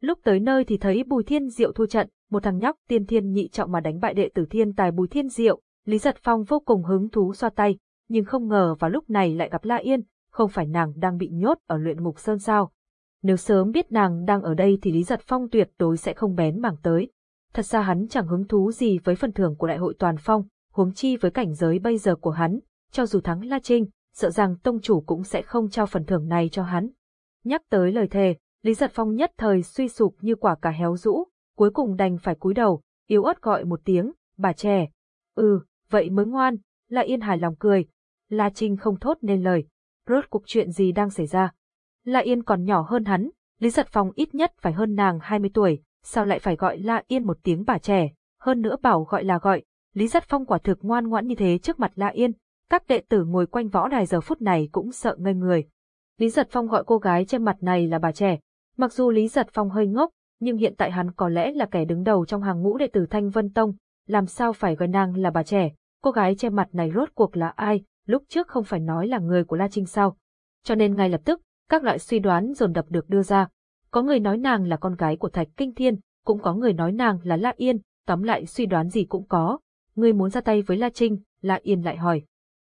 Lúc tới nơi thì thấy Bùi Thiên Diệu thua trận, một thằng nhóc tiên thiên nhị trọng mà đánh bại đệ tử thiên tài Bùi Thiên Diệu, Lý Giật Phong vô cùng hứng thú xoa tay, nhưng không ngờ vào lúc này lại gặp La Yên, không phải nàng đang bị nhốt ở luyện ngục sơn sao. Nếu sớm biết nàng đang ở đây thì Lý Giật Phong tuyệt đối sẽ không bén mảng tới. Thật ra hắn chẳng hứng thú gì với phần thưởng của đại hội toàn phong, huống chi với cảnh giới bây giờ của hắn, cho dù thắng La Trinh, sợ rằng tông chủ cũng sẽ không trao phần thưởng này cho hắn. Nhắc tới lời thề, Lý Giật Phong nhất thời suy sụp như quả cà héo rũ, cuối cùng đành phải cúi đầu, yếu ớt gọi một tiếng, bà trẻ. Ừ, vậy mới ngoan, La Yên hài lòng cười. La Trinh không thốt nên lời. Rốt cuộc chuyện gì đang xảy ra? La Yên còn nhỏ hơn hắn, Lý Giật Phong ít nhất phải hơn nàng 20 tuổi, sao lại phải gọi La Yên một tiếng bà trẻ, hơn nữa bảo gọi là gọi. Lý Dật Phong quả thực ngoan ngoãn như thế trước mặt La Yên, các đệ tử ngồi quanh võ đài giờ phút này cũng sợ ngây người. Lý Giật Phong gọi cô gái che mặt này là bà trẻ. Mặc dù Lý Giật Phong hơi ngốc, nhưng hiện tại hắn có lẽ là kẻ đứng đầu trong hàng ngũ đệ tử Thanh Vân Tông, làm sao phải gọi nàng là bà trẻ, cô gái che mặt này rốt cuộc là ai, lúc trước không phải nói là người của La Trinh sao. Cho nên ngay lập tức, các loại suy đoán dồn đập được đưa ra. Có người nói nàng là con gái của Thạch Kinh Thiên, cũng có người nói nàng là La Yên, tóm lại suy đoán gì cũng có. Ngươi muốn ra tay với La Trinh, La Yên lại hỏi.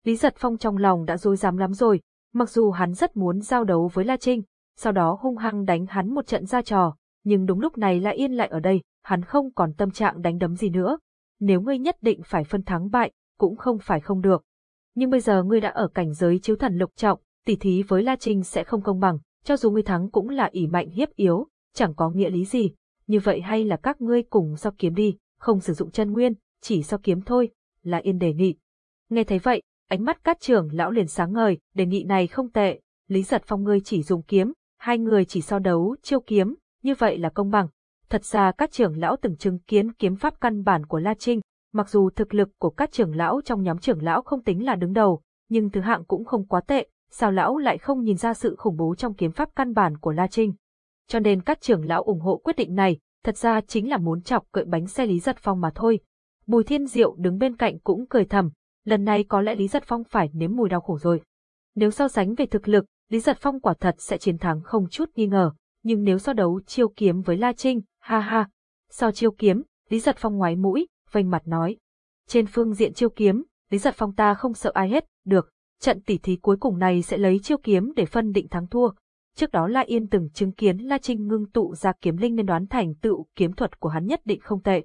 Lý Giật Phong trong lòng đã dối dám lắm rồi, mặc dù hắn rất muốn giao đấu với La Trinh, sau đó hung hăng đánh hắn một trận ra trò, nhưng đúng lúc này La Yên lại ở đây, hắn không còn tâm trạng đánh đấm gì nữa. Nếu ngươi nhất định phải phân thắng bại, cũng không phải không được. Nhưng bây giờ ngươi đã ở cảnh giới chiếu thần lục trọng, tỉ thí với La Trinh sẽ không công bằng, cho dù ngươi thắng cũng là ỷ mạnh hiếp yếu, chẳng có nghĩa lý gì. Như vậy hay là các ngươi cùng so kiếm đi, không sử dụng chân nguyên, chỉ so kiếm thôi, là Yên đề nghị. Nghe thấy vậy, ánh mắt các trưởng lão liền sáng ngời, đề nghị này không tệ, Lý Giật Phong ngươi chỉ dùng kiếm, hai người chỉ so đấu chiêu kiếm, như vậy là công bằng. Thật ra các trưởng lão từng chứng kiến kiếm pháp căn bản của La Trinh, mặc dù thực lực của các trưởng lão trong nhóm trưởng lão không tính là đứng đầu, nhưng thứ hạng cũng không quá tệ, sao lão lại không nhìn ra sự khủng bố trong kiếm pháp căn bản của La Trinh. Cho nên các trưởng lão ủng hộ quyết định này, thật ra chính là muốn chọc cợi bánh xe Lý Giật Phong mà thôi. Bùi Thiên Diệu đứng bên cạnh cũng cười thầm, lần này có lẽ Lý Giật Phong phải nếm mùi đau khổ rồi. Nếu so sánh về thực lực, Lý Giật Phong quả thật sẽ chiến thắng không chút nghi ngờ, nhưng nếu so đấu chiêu kiếm với La Trinh, ha ha. So chiêu kiếm, Lý Giật Phong ngoái mũi, vênh mặt nói. Trên phương diện chiêu kiếm, Lý Giật Phong ta không sợ ai hết, được, trận tỉ thí cuối cùng này sẽ lấy chiêu kiếm để phân định thắng thua. Trước đó La Yên từng chứng kiến La Trinh ngưng tụ ra kiếm linh nên đoán thành tựu kiếm thuật của hắn nhất định không tệ.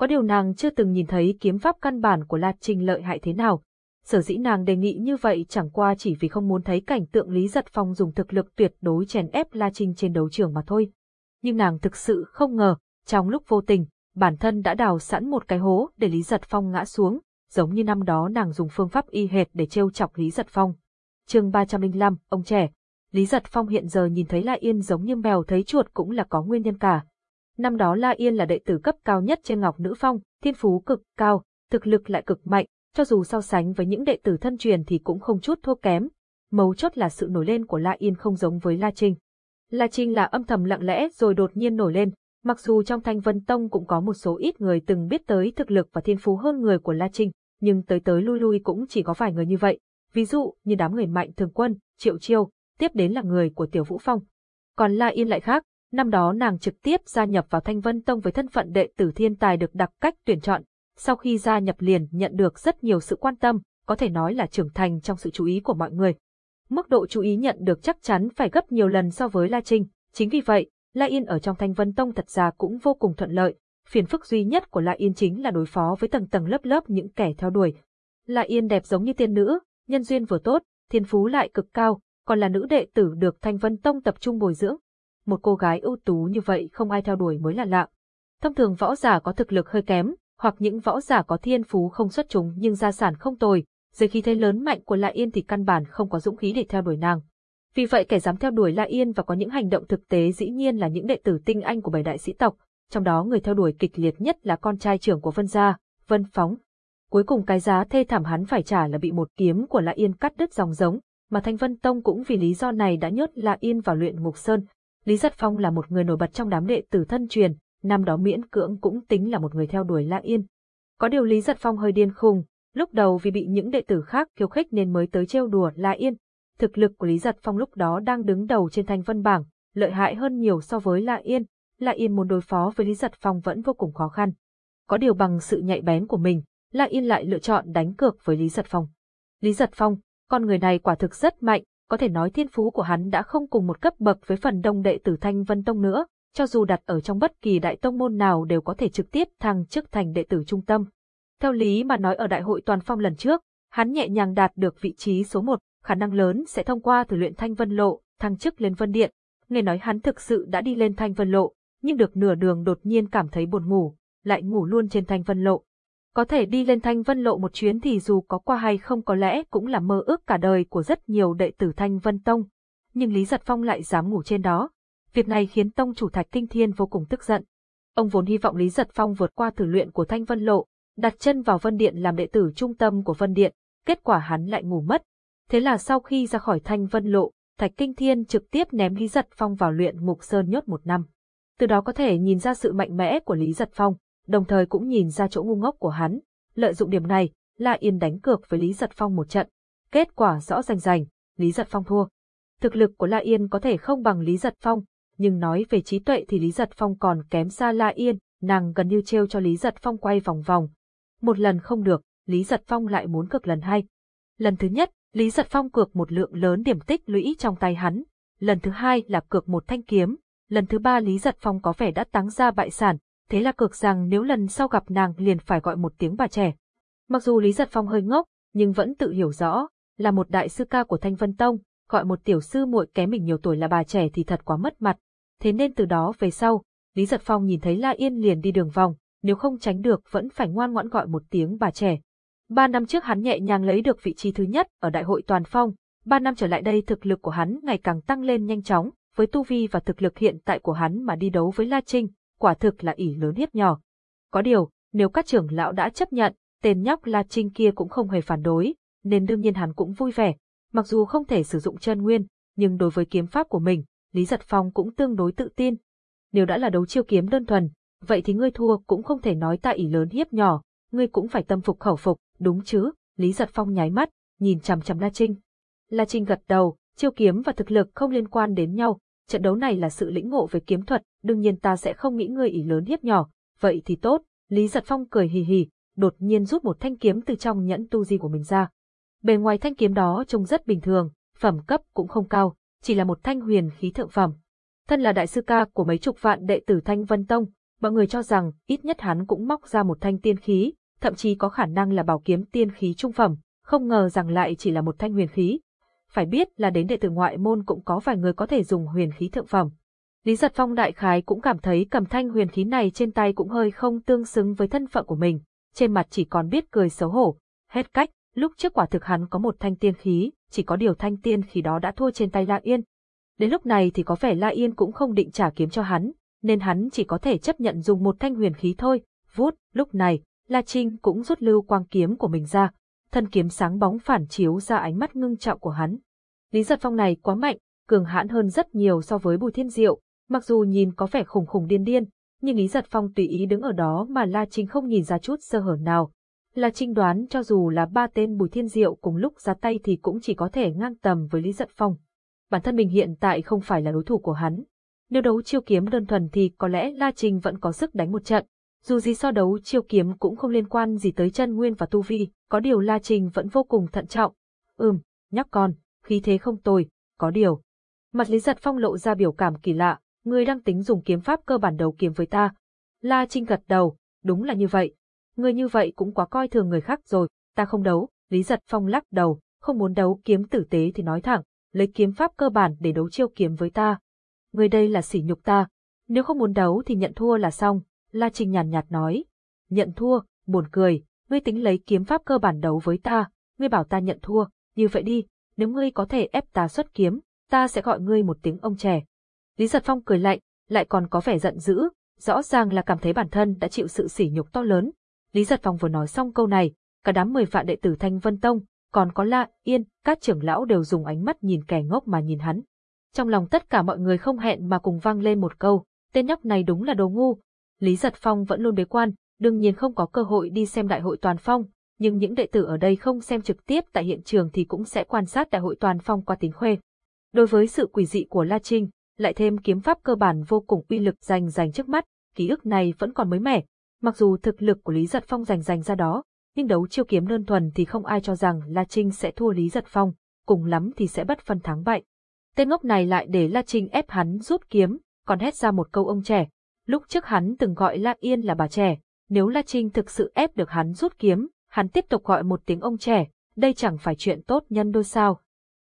Có điều nàng chưa từng nhìn thấy kiếm pháp căn bản của La Trinh lợi hại thế nào, Sở dĩ nàng đề nghị như vậy chẳng qua chỉ vì không muốn thấy cảnh tượng Lý Giật Phong dùng thực lực tuyệt đối chèn ép La Trinh trên đấu trường mà thôi. Nhưng nàng thực sự không ngờ, trong lúc vô tình, bản thân đã đào sẵn một cái hố để Lý Giật Phong ngã xuống, giống như năm đó nàng dùng phương pháp y hệt để trêu chọc Lý Giật Phong. chương 305, ông trẻ. Lý Giật Phong hiện giờ nhìn thấy La Yên giống như mèo thấy chuột cũng là có nguyên nhân cả. Năm đó La Yên là đệ tử cấp cao nhất trên Ngọc Nữ Phong, thiên phú cực cao, thực lực lại cực mạnh, cho dù so sánh với những đệ tử thân truyền thì cũng không chút thua kém. Mấu chốt là sự nổi lên của La Yên không giống với La Trinh. La Trinh là âm thầm lặng lẽ rồi đột nhiên nổi lên, mặc dù trong Thanh Vân Tông cũng có một số ít người từng biết tới thực lực và thiên phú hơn người của La Trinh, nhưng tới tới lui lui cũng chỉ có vài người như vậy. Ví dụ như đám người mạnh thường quân, triệu chiêu, tiếp đến là người của Tiểu Vũ Phong. Còn La Yên lại khác, năm đó nàng trực tiếp gia nhập vào Thanh Vân Tông với thân phận đệ tử thiên tài được đặc cách tuyển chọn, sau khi gia nhập liền nhận được rất nhiều sự quan tâm, có thể nói là trưởng thành trong sự chú ý của mọi người. Mức độ chú ý nhận được chắc chắn phải gấp nhiều lần so với La Trinh, chính vì vậy, La Yên ở trong Thanh Vân Tông thật ra cũng vô cùng thuận lợi, phiền phức duy nhất của La Yên chính là đối phó với tầng tầng lớp lớp những kẻ theo đuổi. La Yên đẹp giống như tiên nữ, nhân duyên vừa tốt, thiên phú lại cực cao, còn là nữ đệ tử được Thanh Vân Tông tập trung bồi dưỡng. Một cô gái ưu tú như vậy không ai theo đuổi mới là lạ. Thông thường võ giả có thực lực hơi kém, hoặc những võ giả có thiên phú không xuất chúng nhưng gia sản không tồi, dưới khi thấy lớn mạnh của La Yên thì căn bản không có dũng khí để theo đuổi nàng. Vì vậy kẻ dám theo đuổi La Yên và có những hành động thực tế dĩ nhiên là những đệ tử tinh anh của bảy đại sĩ tộc, trong đó người theo đuổi kịch liệt nhất là con trai trưởng của Vân Gia, Vân Phóng. Cuối cùng cái giá thê thảm hắn phải trả là bị một kiếm của La Yên cắt đứt dòng giống, mà Thanh Vân Tông cũng vì lý do này đã nhốt La Yên vào luyện ngục sơn. Lý Giật Phong là một người nổi bật trong đám đệ tử thân truyền, năm đó miễn cưỡng cũng tính là một người theo đuổi La Yên. Có điều Lý Giật Phong hơi điên khùng, lúc đầu vì bị những đệ tử khác khiêu khích nên mới tới trêu đùa La Yên. Thực lực của Lý Giật Phong lúc đó đang đứng đầu trên thanh vân bảng, lợi hại hơn nhiều so với La Yên. La Yên muốn đối phó với Lý Giật Phong vẫn vô cùng khó khăn. Có điều bằng sự nhạy bén của mình, La Yên lại lựa chọn đánh cược với Lý Giật Phong. Lý Giật Phong, con người này quả thực rất mạnh, có thể nói thiên phú của hắn đã không cùng một cấp bậc với phần đông đệ tử Thanh Vân Tông nữa, cho dù đặt ở trong bất kỳ đại tông môn nào đều có thể trực tiếp thăng chức thành đệ tử trung tâm. Theo lý mà nói ở đại hội toàn phong lần trước, hắn nhẹ nhàng đạt được vị trí số 1, khả năng lớn sẽ thông qua thử luyện Thanh Vân Lộ, thăng chức lên Vân Điện. Nghe nói hắn thực sự đã đi lên Thanh Vân Lộ, nhưng được nửa đường đột nhiên cảm thấy buồn ngủ, lại ngủ luôn trên Thanh Vân Lộ. Có thể đi lên Thanh Vân Lộ một chuyến thì dù có qua hay không có lẽ cũng là mơ ước cả đời của rất nhiều đệ tử Thanh Vân Tông. Nhưng Lý Giật Phong lại dám ngủ trên đó. Việc này khiến Tông chủ Thạch Kinh Thiên vô cùng tức giận. Ông vốn hy vọng Lý Giật Phong vượt qua thử luyện của Thanh Vân Lộ, đặt chân vào Vân Điện làm đệ tử trung tâm của Vân Điện, kết quả hắn lại ngủ mất. Thế là sau khi ra khỏi Thanh Vân Lộ, Thạch Kinh Thiên trực tiếp ném Lý Giật Phong vào luyện mục sơn nhốt một năm. Từ đó có thể nhìn ra sự mạnh mẽ của Lý Giật Phong, đồng thời cũng nhìn ra chỗ ngu ngốc của hắn. Lợi dụng điểm này, La Yên đánh cược với Lý Giật Phong một trận. Kết quả rõ rành rành, Lý Giật Phong thua. Thực lực của La Yên có thể không bằng Lý Giật Phong, nhưng nói về trí tuệ thì Lý Giật Phong còn kém xa La Yên, nàng gần như trêu cho Lý Giật Phong quay vòng vòng. Một lần không được, Lý Giật Phong lại muốn cược lần hai. Lần thứ nhất, Lý Giật Phong cược một lượng lớn điểm tích lũy trong tay hắn. Lần thứ hai là cược một thanh kiếm. Lần thứ ba Lý Giật Phong có vẻ đã táng ra bại sản, thế là cược rằng nếu lần sau gặp nàng liền phải gọi một tiếng bà trẻ. Mặc dù Lý Giật Phong hơi ngốc, nhưng vẫn tự hiểu rõ, là một đại sư ca của Thanh Vân Tông, gọi một tiểu sư muội kém mình nhiều tuổi là bà trẻ thì thật quá mất mặt. Thế nên từ đó về sau, Lý Giật Phong nhìn thấy La Yên liền đi đường vòng, nếu không tránh được vẫn phải ngoan ngoãn gọi một tiếng bà trẻ. Ba năm trước hắn nhẹ nhàng lấy được vị trí thứ nhất ở đại hội toàn phong, ba năm trở lại đây thực lực của hắn ngày càng tăng lên nhanh chóng, với tu vi và thực lực hiện tại của hắn mà đi đấu với La Trinh, quả thực là ỷ lớn hiếp nhỏ. Có điều, nếu các trưởng lão đã chấp nhận, tên nhóc La Trinh kia cũng không hề phản đối, nên đương nhiên hắn cũng vui vẻ. Mặc dù không thể sử dụng chân nguyên, nhưng đối với kiếm pháp của mình, Lý Giật Phong cũng tương đối tự tin. Nếu đã là đấu chiêu kiếm đơn thuần, vậy thì ngươi thua cũng không thể nói ta ỷ lớn hiếp nhỏ, ngươi cũng phải tâm phục khẩu phục, đúng chứ? Lý Giật Phong nháy mắt, nhìn chằm chằm La Trinh. La Trinh gật đầu, chiêu kiếm và thực lực không liên quan đến nhau, trận đấu này là sự lĩnh ngộ về kiếm thuật, đương nhiên ta sẽ không nghĩ ngươi ỷ lớn hiếp nhỏ, vậy thì tốt. Lý Giật Phong cười hì hì, đột nhiên rút một thanh kiếm từ trong nhẫn tu di của mình ra. Bề ngoài thanh kiếm đó trông rất bình thường, phẩm cấp cũng không cao, chỉ là một thanh huyền khí thượng phẩm. Thân là đại sư ca của mấy chục vạn đệ tử Thanh Vân Tông, mọi người cho rằng ít nhất hắn cũng móc ra một thanh tiên khí, thậm chí có khả năng là bảo kiếm tiên khí trung phẩm, không ngờ rằng lại chỉ là một thanh huyền khí. Phải biết là đến đệ tử ngoại môn cũng có vài người có thể dùng huyền khí thượng phẩm. Lý Giật Phong đại khái cũng cảm thấy cầm thanh huyền khí này trên tay cũng hơi không tương xứng với thân phận của mình, trên mặt chỉ còn biết cười xấu hổ. Hết cách, lúc trước quả thực hắn có một thanh tiên khí, chỉ có điều thanh tiên khí đó đã thua trên tay La Yên. Đến lúc này thì có vẻ La Yên cũng không định trả kiếm cho hắn, nên hắn chỉ có thể chấp nhận dùng một thanh huyền khí thôi. Vút, lúc này, La Trinh cũng rút lưu quang kiếm của mình ra, thân kiếm sáng bóng phản chiếu ra ánh mắt ngưng trọng của hắn. Lý giật phong này quá mạnh, cường hãn hơn rất nhiều so với Bùi Thiên Diệu, mặc dù nhìn có vẻ khủng khủng điên điên, nhưng Lý giật phong tùy ý đứng ở đó mà La Trinh không nhìn ra chút sơ hở nào. La Trinh đoán cho dù là ba tên Bùi Thiên Diệu cùng lúc ra tay thì cũng chỉ có thể ngang tầm với Lý Giật Phong. Bản thân mình hiện tại không phải là đối thủ của hắn. Nếu đấu chiêu kiếm đơn thuần thì có lẽ La Trinh vẫn có sức đánh một trận, dù gì so đấu chiêu kiếm cũng không liên quan gì tới chân nguyên và tu vi, có điều La trinh vẫn vô cùng thận trọng. Ừm, nhóc con, khí thế không tồi, có điều. Mặt Lý Giật Phong lộ ra biểu cảm kỳ lạ, ngươi đang tính dùng kiếm pháp cơ bản đầu kiếm với ta. La Trinh gật đầu, đúng là như vậy. Ngươi như vậy cũng quá coi thường người khác rồi, ta không đấu, Lý Giật Phong lắc đầu, không muốn đấu kiếm tử tế thì nói thẳng, lấy kiếm pháp cơ bản để đấu chiêu kiếm với ta. Ngươi đây là sỉ nhục ta, nếu không muốn đấu thì nhận thua là xong, La Trinh nhàn nhạt nói. Nhận thua, buồn cười, ngươi tính lấy kiếm pháp cơ bản đấu với ta, ngươi bảo ta nhận thua, như vậy đi, nếu ngươi có thể ép ta xuất kiếm, ta sẽ gọi ngươi một tiếng ông trẻ. Lý Giật Phong cười lạnh, lại còn có vẻ giận dữ, rõ ràng là cảm thấy bản thân đã chịu sự sỉ nhục to lớn. Lý Giật Phong vừa nói xong câu này, cả đám mười vạn đệ tử Thanh Vân Tông, còn có La Yên, các trưởng lão đều dùng ánh mắt nhìn kẻ ngốc mà nhìn hắn. Trong lòng tất cả mọi người không hẹn mà cùng vang lên một câu, tên nhóc này đúng là đồ ngu, Lý Giật Phong vẫn luôn bế quan, đương nhiên không có cơ hội đi xem đại hội toàn phong, nhưng những đệ tử ở đây không xem trực tiếp tại hiện trường thì cũng sẽ quan sát đại hội toàn phong qua tính khuê. Đối với sự quỷ dị của La Trinh, lại thêm kiếm pháp cơ bản vô cùng uy lực rành rành trước mắt, ký ức này vẫn còn mới mẻ. Mặc dù thực lực của Lý Giật Phong rành rành ra đó, nhưng đấu chiêu kiếm đơn thuần thì không ai cho rằng La Trinh sẽ thua Lý Giật Phong, cùng lắm thì sẽ bất phân thắng bại. Tên ngốc này lại để La Trinh ép hắn rút kiếm, còn hét ra một câu ông trẻ. Lúc trước hắn từng gọi La Yên là bà trẻ, nếu La Trinh thực sự ép được hắn rút kiếm, hắn tiếp tục gọi một tiếng ông trẻ, đây chẳng phải chuyện tốt nhân đôi sao.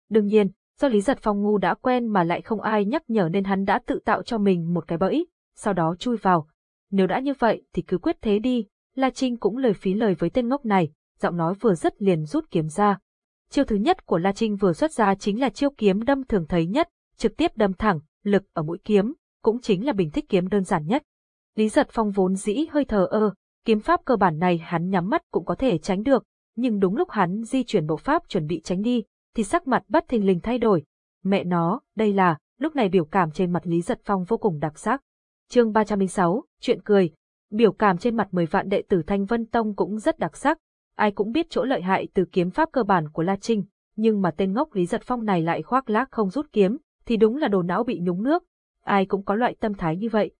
Đương nhiên, do Lý Giật Phong ngu đã quen mà lại không ai nhắc nhở nên hắn đã tự tạo cho mình một cái bẫy, sau đó chui vào. Nếu đã như vậy thì cứ quyết thế đi, La Trinh cũng lời phí lời với tên ngốc này, giọng nói vừa dứt liền rút kiếm ra. Chiêu thứ nhất của La Trinh vừa xuất ra chính là chiêu kiếm đâm thường thấy nhất, trực tiếp đâm thẳng, lực ở mũi kiếm, cũng chính là bình thích kiếm đơn giản nhất. Lý Giật Phong vốn dĩ hơi thờ ơ, kiếm pháp cơ bản này hắn nhắm mắt cũng có thể tránh được, nhưng đúng lúc hắn di chuyển bộ pháp chuẩn bị tránh đi, thì sắc mặt bất thình lình thay đổi. Mẹ nó, đây là, lúc này biểu cảm trên mặt Lý Giật Phong vô cùng đặc sắc. chương 306, chuyện cười. Biểu cảm trên mặt 10 vạn đệ tử Thanh Vân Tông cũng rất đặc sắc. Ai cũng biết chỗ lợi hại từ kiếm pháp cơ bản của La Trinh, nhưng mà tên ngốc Lý Giật Phong này lại khoác lác không rút kiếm, thì đúng là đồ não bị nhúng nước. Ai cũng có loại tâm thái như vậy.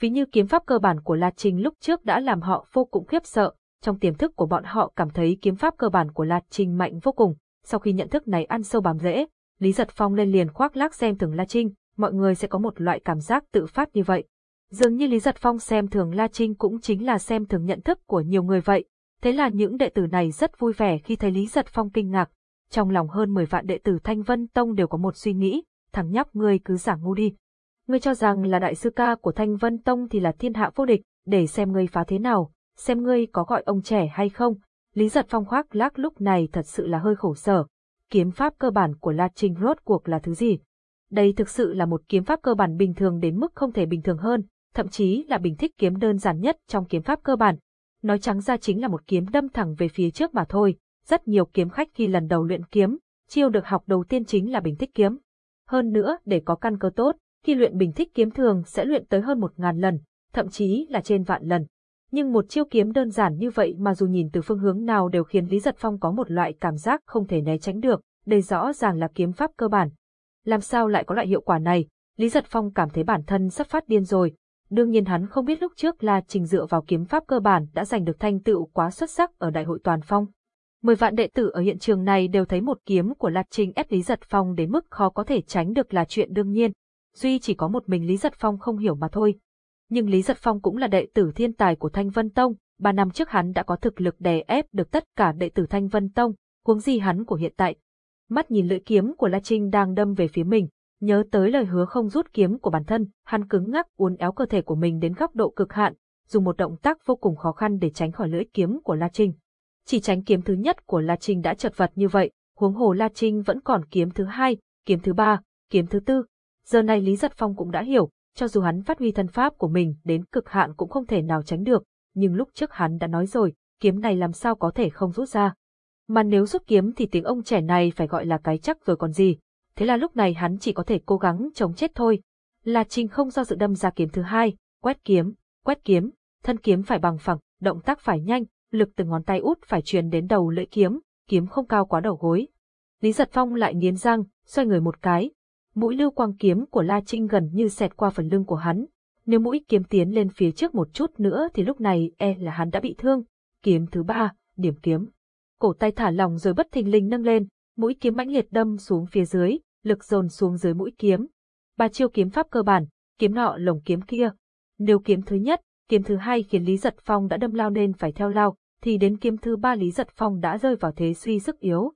Ví như kiếm pháp cơ bản của La Trinh lúc trước đã làm họ vô cùng khiếp sợ, trong tiềm thức của bọn họ cảm thấy kiếm pháp cơ bản của La Trinh mạnh vô cùng. Sau khi nhận thức này ăn sâu bám rễ, Lý Giật Phong lên liền khoác lác xem thường La Trinh, mọi người sẽ có một loại cảm giác tự phát như vậy. Dường như Lý Giật Phong xem thường La Trinh cũng chính là xem thường nhận thức của nhiều người vậy. Thế là những đệ tử này rất vui vẻ khi thấy Lý Giật Phong kinh ngạc. Trong lòng hơn 10 vạn đệ tử Thanh Vân Tông đều có một suy nghĩ, thằng nhóc ngươi cứ giả ngu đi. Ngươi cho rằng là đại sư ca của Thanh Vân Tông thì là thiên hạ vô địch, để xem ngươi phá thế nào, xem ngươi có gọi ông trẻ hay không. Lý giật phong khoác lác lúc này thật sự là hơi khổ sở. Kiếm pháp cơ bản của La Trinh rốt cuộc là thứ gì? Đây thực sự là một kiếm pháp cơ bản bình thường đến mức không thể bình thường hơn, thậm chí là bình thích kiếm đơn giản nhất trong kiếm pháp cơ bản. Nói trắng ra chính là một kiếm đâm thẳng về phía trước mà thôi. Rất nhiều kiếm khách khi lần đầu luyện kiếm, chiêu được học đầu tiên chính là bình thích kiếm. Hơn nữa, để có căn cơ tốt, khi luyện bình thích kiếm thường sẽ luyện tới hơn một ngàn lần, thậm chí là trên vạn lần. Nhưng một chiêu kiếm đơn giản như vậy mà dù nhìn từ phương hướng nào đều khiến Lý Giật Phong có một loại cảm giác không thể né tránh được, đây rõ ràng là kiếm pháp cơ bản. Làm sao lại có loại hiệu quả này? Lý Giật Phong cảm thấy bản thân sắp phát điên rồi. Đương nhiên hắn không biết lúc trước là trình dựa vào kiếm pháp cơ bản đã giành được thành tựu quá xuất sắc ở đại hội toàn phong. Mười vạn đệ tử ở hiện trường này đều thấy một kiếm của La Trinh ép Lý Giật Phong đến mức khó có thể tránh được là chuyện đương nhiên, duy chỉ có một mình Lý Giật Phong không hiểu mà thôi. Nhưng Lý Giật Phong cũng là đệ tử thiên tài của Thanh Vân Tông, ba năm trước hắn đã có thực lực đè ép được tất cả đệ tử Thanh Vân Tông, huống gì hắn của hiện tại. Mắt nhìn lưỡi kiếm của La Trinh đang đâm về phía mình, nhớ tới lời hứa không rút kiếm của bản thân, hắn cứng ngắc uốn éo cơ thể của mình đến góc độ cực hạn, dùng một động tác vô cùng khó khăn để tránh khỏi lưỡi kiếm của La Trinh. Chỉ tránh kiếm thứ nhất của La Trinh đã chật vật như vậy, huống hồ La Trinh vẫn còn kiếm thứ hai, kiếm thứ ba, kiếm thứ tư, Giờ này Lý Giật Phong cũng đã hiểu, cho dù hắn phát huy thân pháp của mình đến cực hạn cũng không thể nào tránh được, nhưng lúc trước hắn đã nói rồi, kiếm này làm sao có thể không rút ra. Mà nếu rút kiếm thì tiếng ông trẻ này phải gọi là cái chắc rồi còn gì. Thế là lúc này hắn chỉ có thể cố gắng chống chết thôi. Là Trình không do dự đâm ra kiếm thứ hai, quét kiếm, quét kiếm, thân kiếm phải bằng phẳng, động tác phải nhanh, lực từ ngón tay út phải truyền đến đầu lưỡi kiếm, kiếm không cao quá đầu gối. Lý Giật Phong lại nghiến răng, xoay người một cái, mũi lưu quang kiếm của La Trinh gần như xẹt qua phần lưng của hắn. Nếu mũi kiếm tiến lên phía trước một chút nữa thì lúc này e là hắn đã bị thương. Kiếm thứ ba, điểm kiếm. Cổ tay thả lỏng rồi bất thình lình nâng lên, mũi kiếm mãnh liệt đâm xuống phía dưới, lực dồn xuống dưới mũi kiếm. Ba chiêu kiếm pháp cơ bản, kiếm nọ lồng kiếm kia. Nếu kiếm thứ nhất, kiếm thứ hai khiến Lý Giật Phong đã đâm lao nên phải theo lao, thì đến kiếm thứ ba Lý Giật Phong đã rơi vào thế suy sức yếu.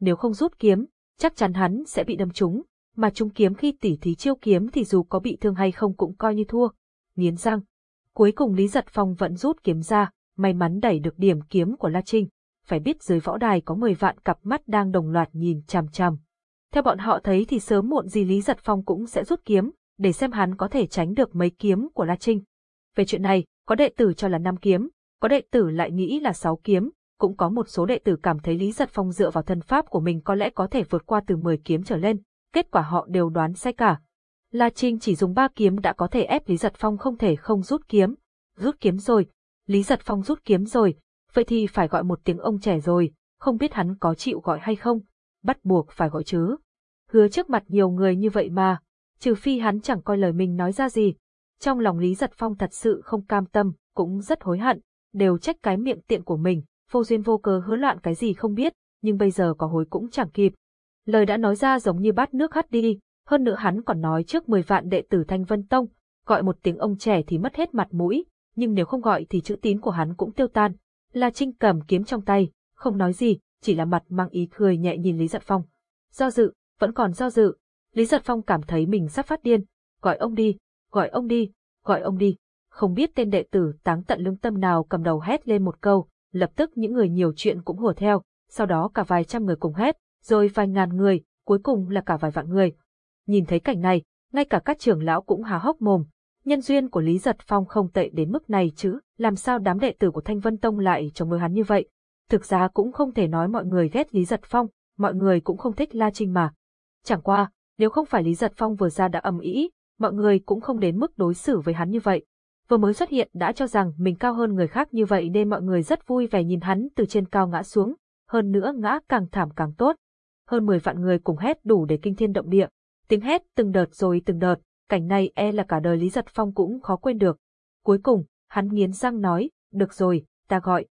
Nếu không rút kiếm, chắc chắn hắn sẽ bị đâm trúng, mà chúng kiếm khi tỉ thí chiêu kiếm thì dù có bị thương hay không cũng coi như thua. Nghiến răng. Cuối cùng Lý Giật Phong vẫn rút kiếm ra, may mắn đẩy được điểm kiếm của La Trinh. Phải biết dưới võ đài có 10 vạn cặp mắt đang đồng loạt nhìn chằm chằm. Theo bọn họ thấy thì sớm muộn gì Lý Giật Phong cũng sẽ rút kiếm, để xem hắn có thể tránh được mấy kiếm của La Trinh. Về chuyện này, có đệ tử cho là năm kiếm, có đệ tử lại nghĩ là 6 kiếm, cũng có một số đệ tử cảm thấy Lý Giật Phong dựa vào thân pháp của mình có lẽ có thể vượt qua từ 10 kiếm trở lên kết quả họ đều đoán sai cả. La Trinh chỉ dùng ba kiếm đã có thể ép Lý Giật Phong không thể không rút kiếm. Rút kiếm rồi, Lý Giật Phong rút kiếm rồi, vậy thì phải gọi một tiếng ông trẻ rồi, không biết hắn có chịu gọi hay không, bắt buộc phải gọi chứ. Hứa trước mặt nhiều người như vậy mà, trừ phi hắn chẳng coi lời mình nói ra gì. Trong lòng Lý Giật Phong thật sự không cam tâm, cũng rất hối hận, đều trách cái miệng tiện của mình, vô duyên vô cớ hứa loạn cái gì không biết, nhưng bây giờ có hối cũng chẳng kịp. Lời đã nói ra giống như bát nước hắt đi, hơn nữa hắn còn nói trước 10 vạn đệ tử Thanh Vân Tông, gọi một tiếng ông trẻ thì mất hết mặt mũi, nhưng nếu không gọi thì chữ tín của hắn cũng tiêu tan. La Trinh cầm kiếm trong tay, không nói gì, chỉ là mặt mang ý cười nhẹ nhìn Lý Giật Phong. Do dự, vẫn còn do dự. Lý Giật Phong cảm thấy mình sắp phát điên. Gọi ông đi, gọi ông đi, gọi ông đi. Không biết tên đệ tử táng tận lương tâm nào cầm đầu hét lên một câu, lập tức những người nhiều chuyện cũng hùa theo, sau đó cả vài trăm người cùng hét, rồi vài ngàn người, cuối cùng là cả vài vạn người. Nhìn thấy cảnh này, ngay cả các trưởng lão cũng há hốc mồm. Nhân duyên của Lý Giật Phong không tệ đến mức này chứ, làm sao đám đệ tử của Thanh Vân Tông lại chống đối hắn như vậy. Thực ra cũng không thể nói mọi người ghét Lý Giật Phong, mọi người cũng không thích La Trinh mà. Chẳng qua, nếu không phải Lý Giật Phong vừa ra đã ầm ĩ, mọi người cũng không đến mức đối xử với hắn như vậy. Vừa mới xuất hiện đã cho rằng mình cao hơn người khác như vậy nên mọi người rất vui vẻ nhìn hắn từ trên cao ngã xuống, hơn nữa ngã càng thảm càng tốt. Hơn 10 vạn người cùng hét đủ để kinh thiên động địa, tiếng hét từng đợt rồi từng đợt, cảnh này e là cả đời Lý Giật Phong cũng khó quên được. Cuối cùng, hắn nghiến răng nói, được rồi, ta gọi.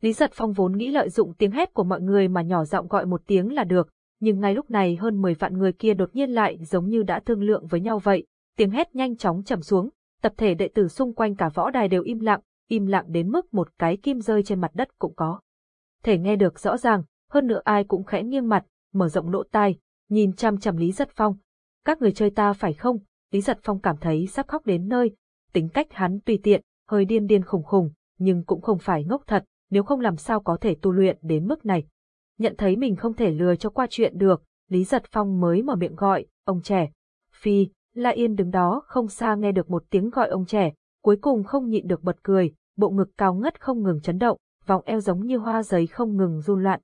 Lý Giật Phong vốn nghĩ lợi dụng tiếng hét của mọi người mà nhỏ giọng gọi một tiếng là được, nhưng ngay lúc này hơn 10 vạn người kia đột nhiên lại giống như đã thương lượng với nhau vậy, tiếng hét nhanh chóng trầm xuống, tập thể đệ tử xung quanh cả võ đài đều im lặng, im lặng đến mức một cái kim rơi trên mặt đất cũng có. Thể nghe được rõ ràng, hơn nữa ai cũng khẽ nghiêng mặt, mở rộng lỗ tai, nhìn chăm chăm Lý Giật Phong. Các người chơi ta phải không? Lý Giật Phong cảm thấy sắp khóc đến nơi, tính cách hắn tùy tiện, hơi điên điên khùng khùng, nhưng cũng không phải ngốc thật, nếu không làm sao có thể tu luyện đến mức này. Nhận thấy mình không thể lừa cho qua chuyện được, Lý Giật Phong mới mở miệng gọi, ông trẻ. Phi, La Yên đứng đó không xa nghe được một tiếng gọi ông trẻ, cuối cùng không nhịn được bật cười, bộ ngực cao ngất không ngừng chấn động, vòng eo giống như hoa giấy không ngừng run loạn.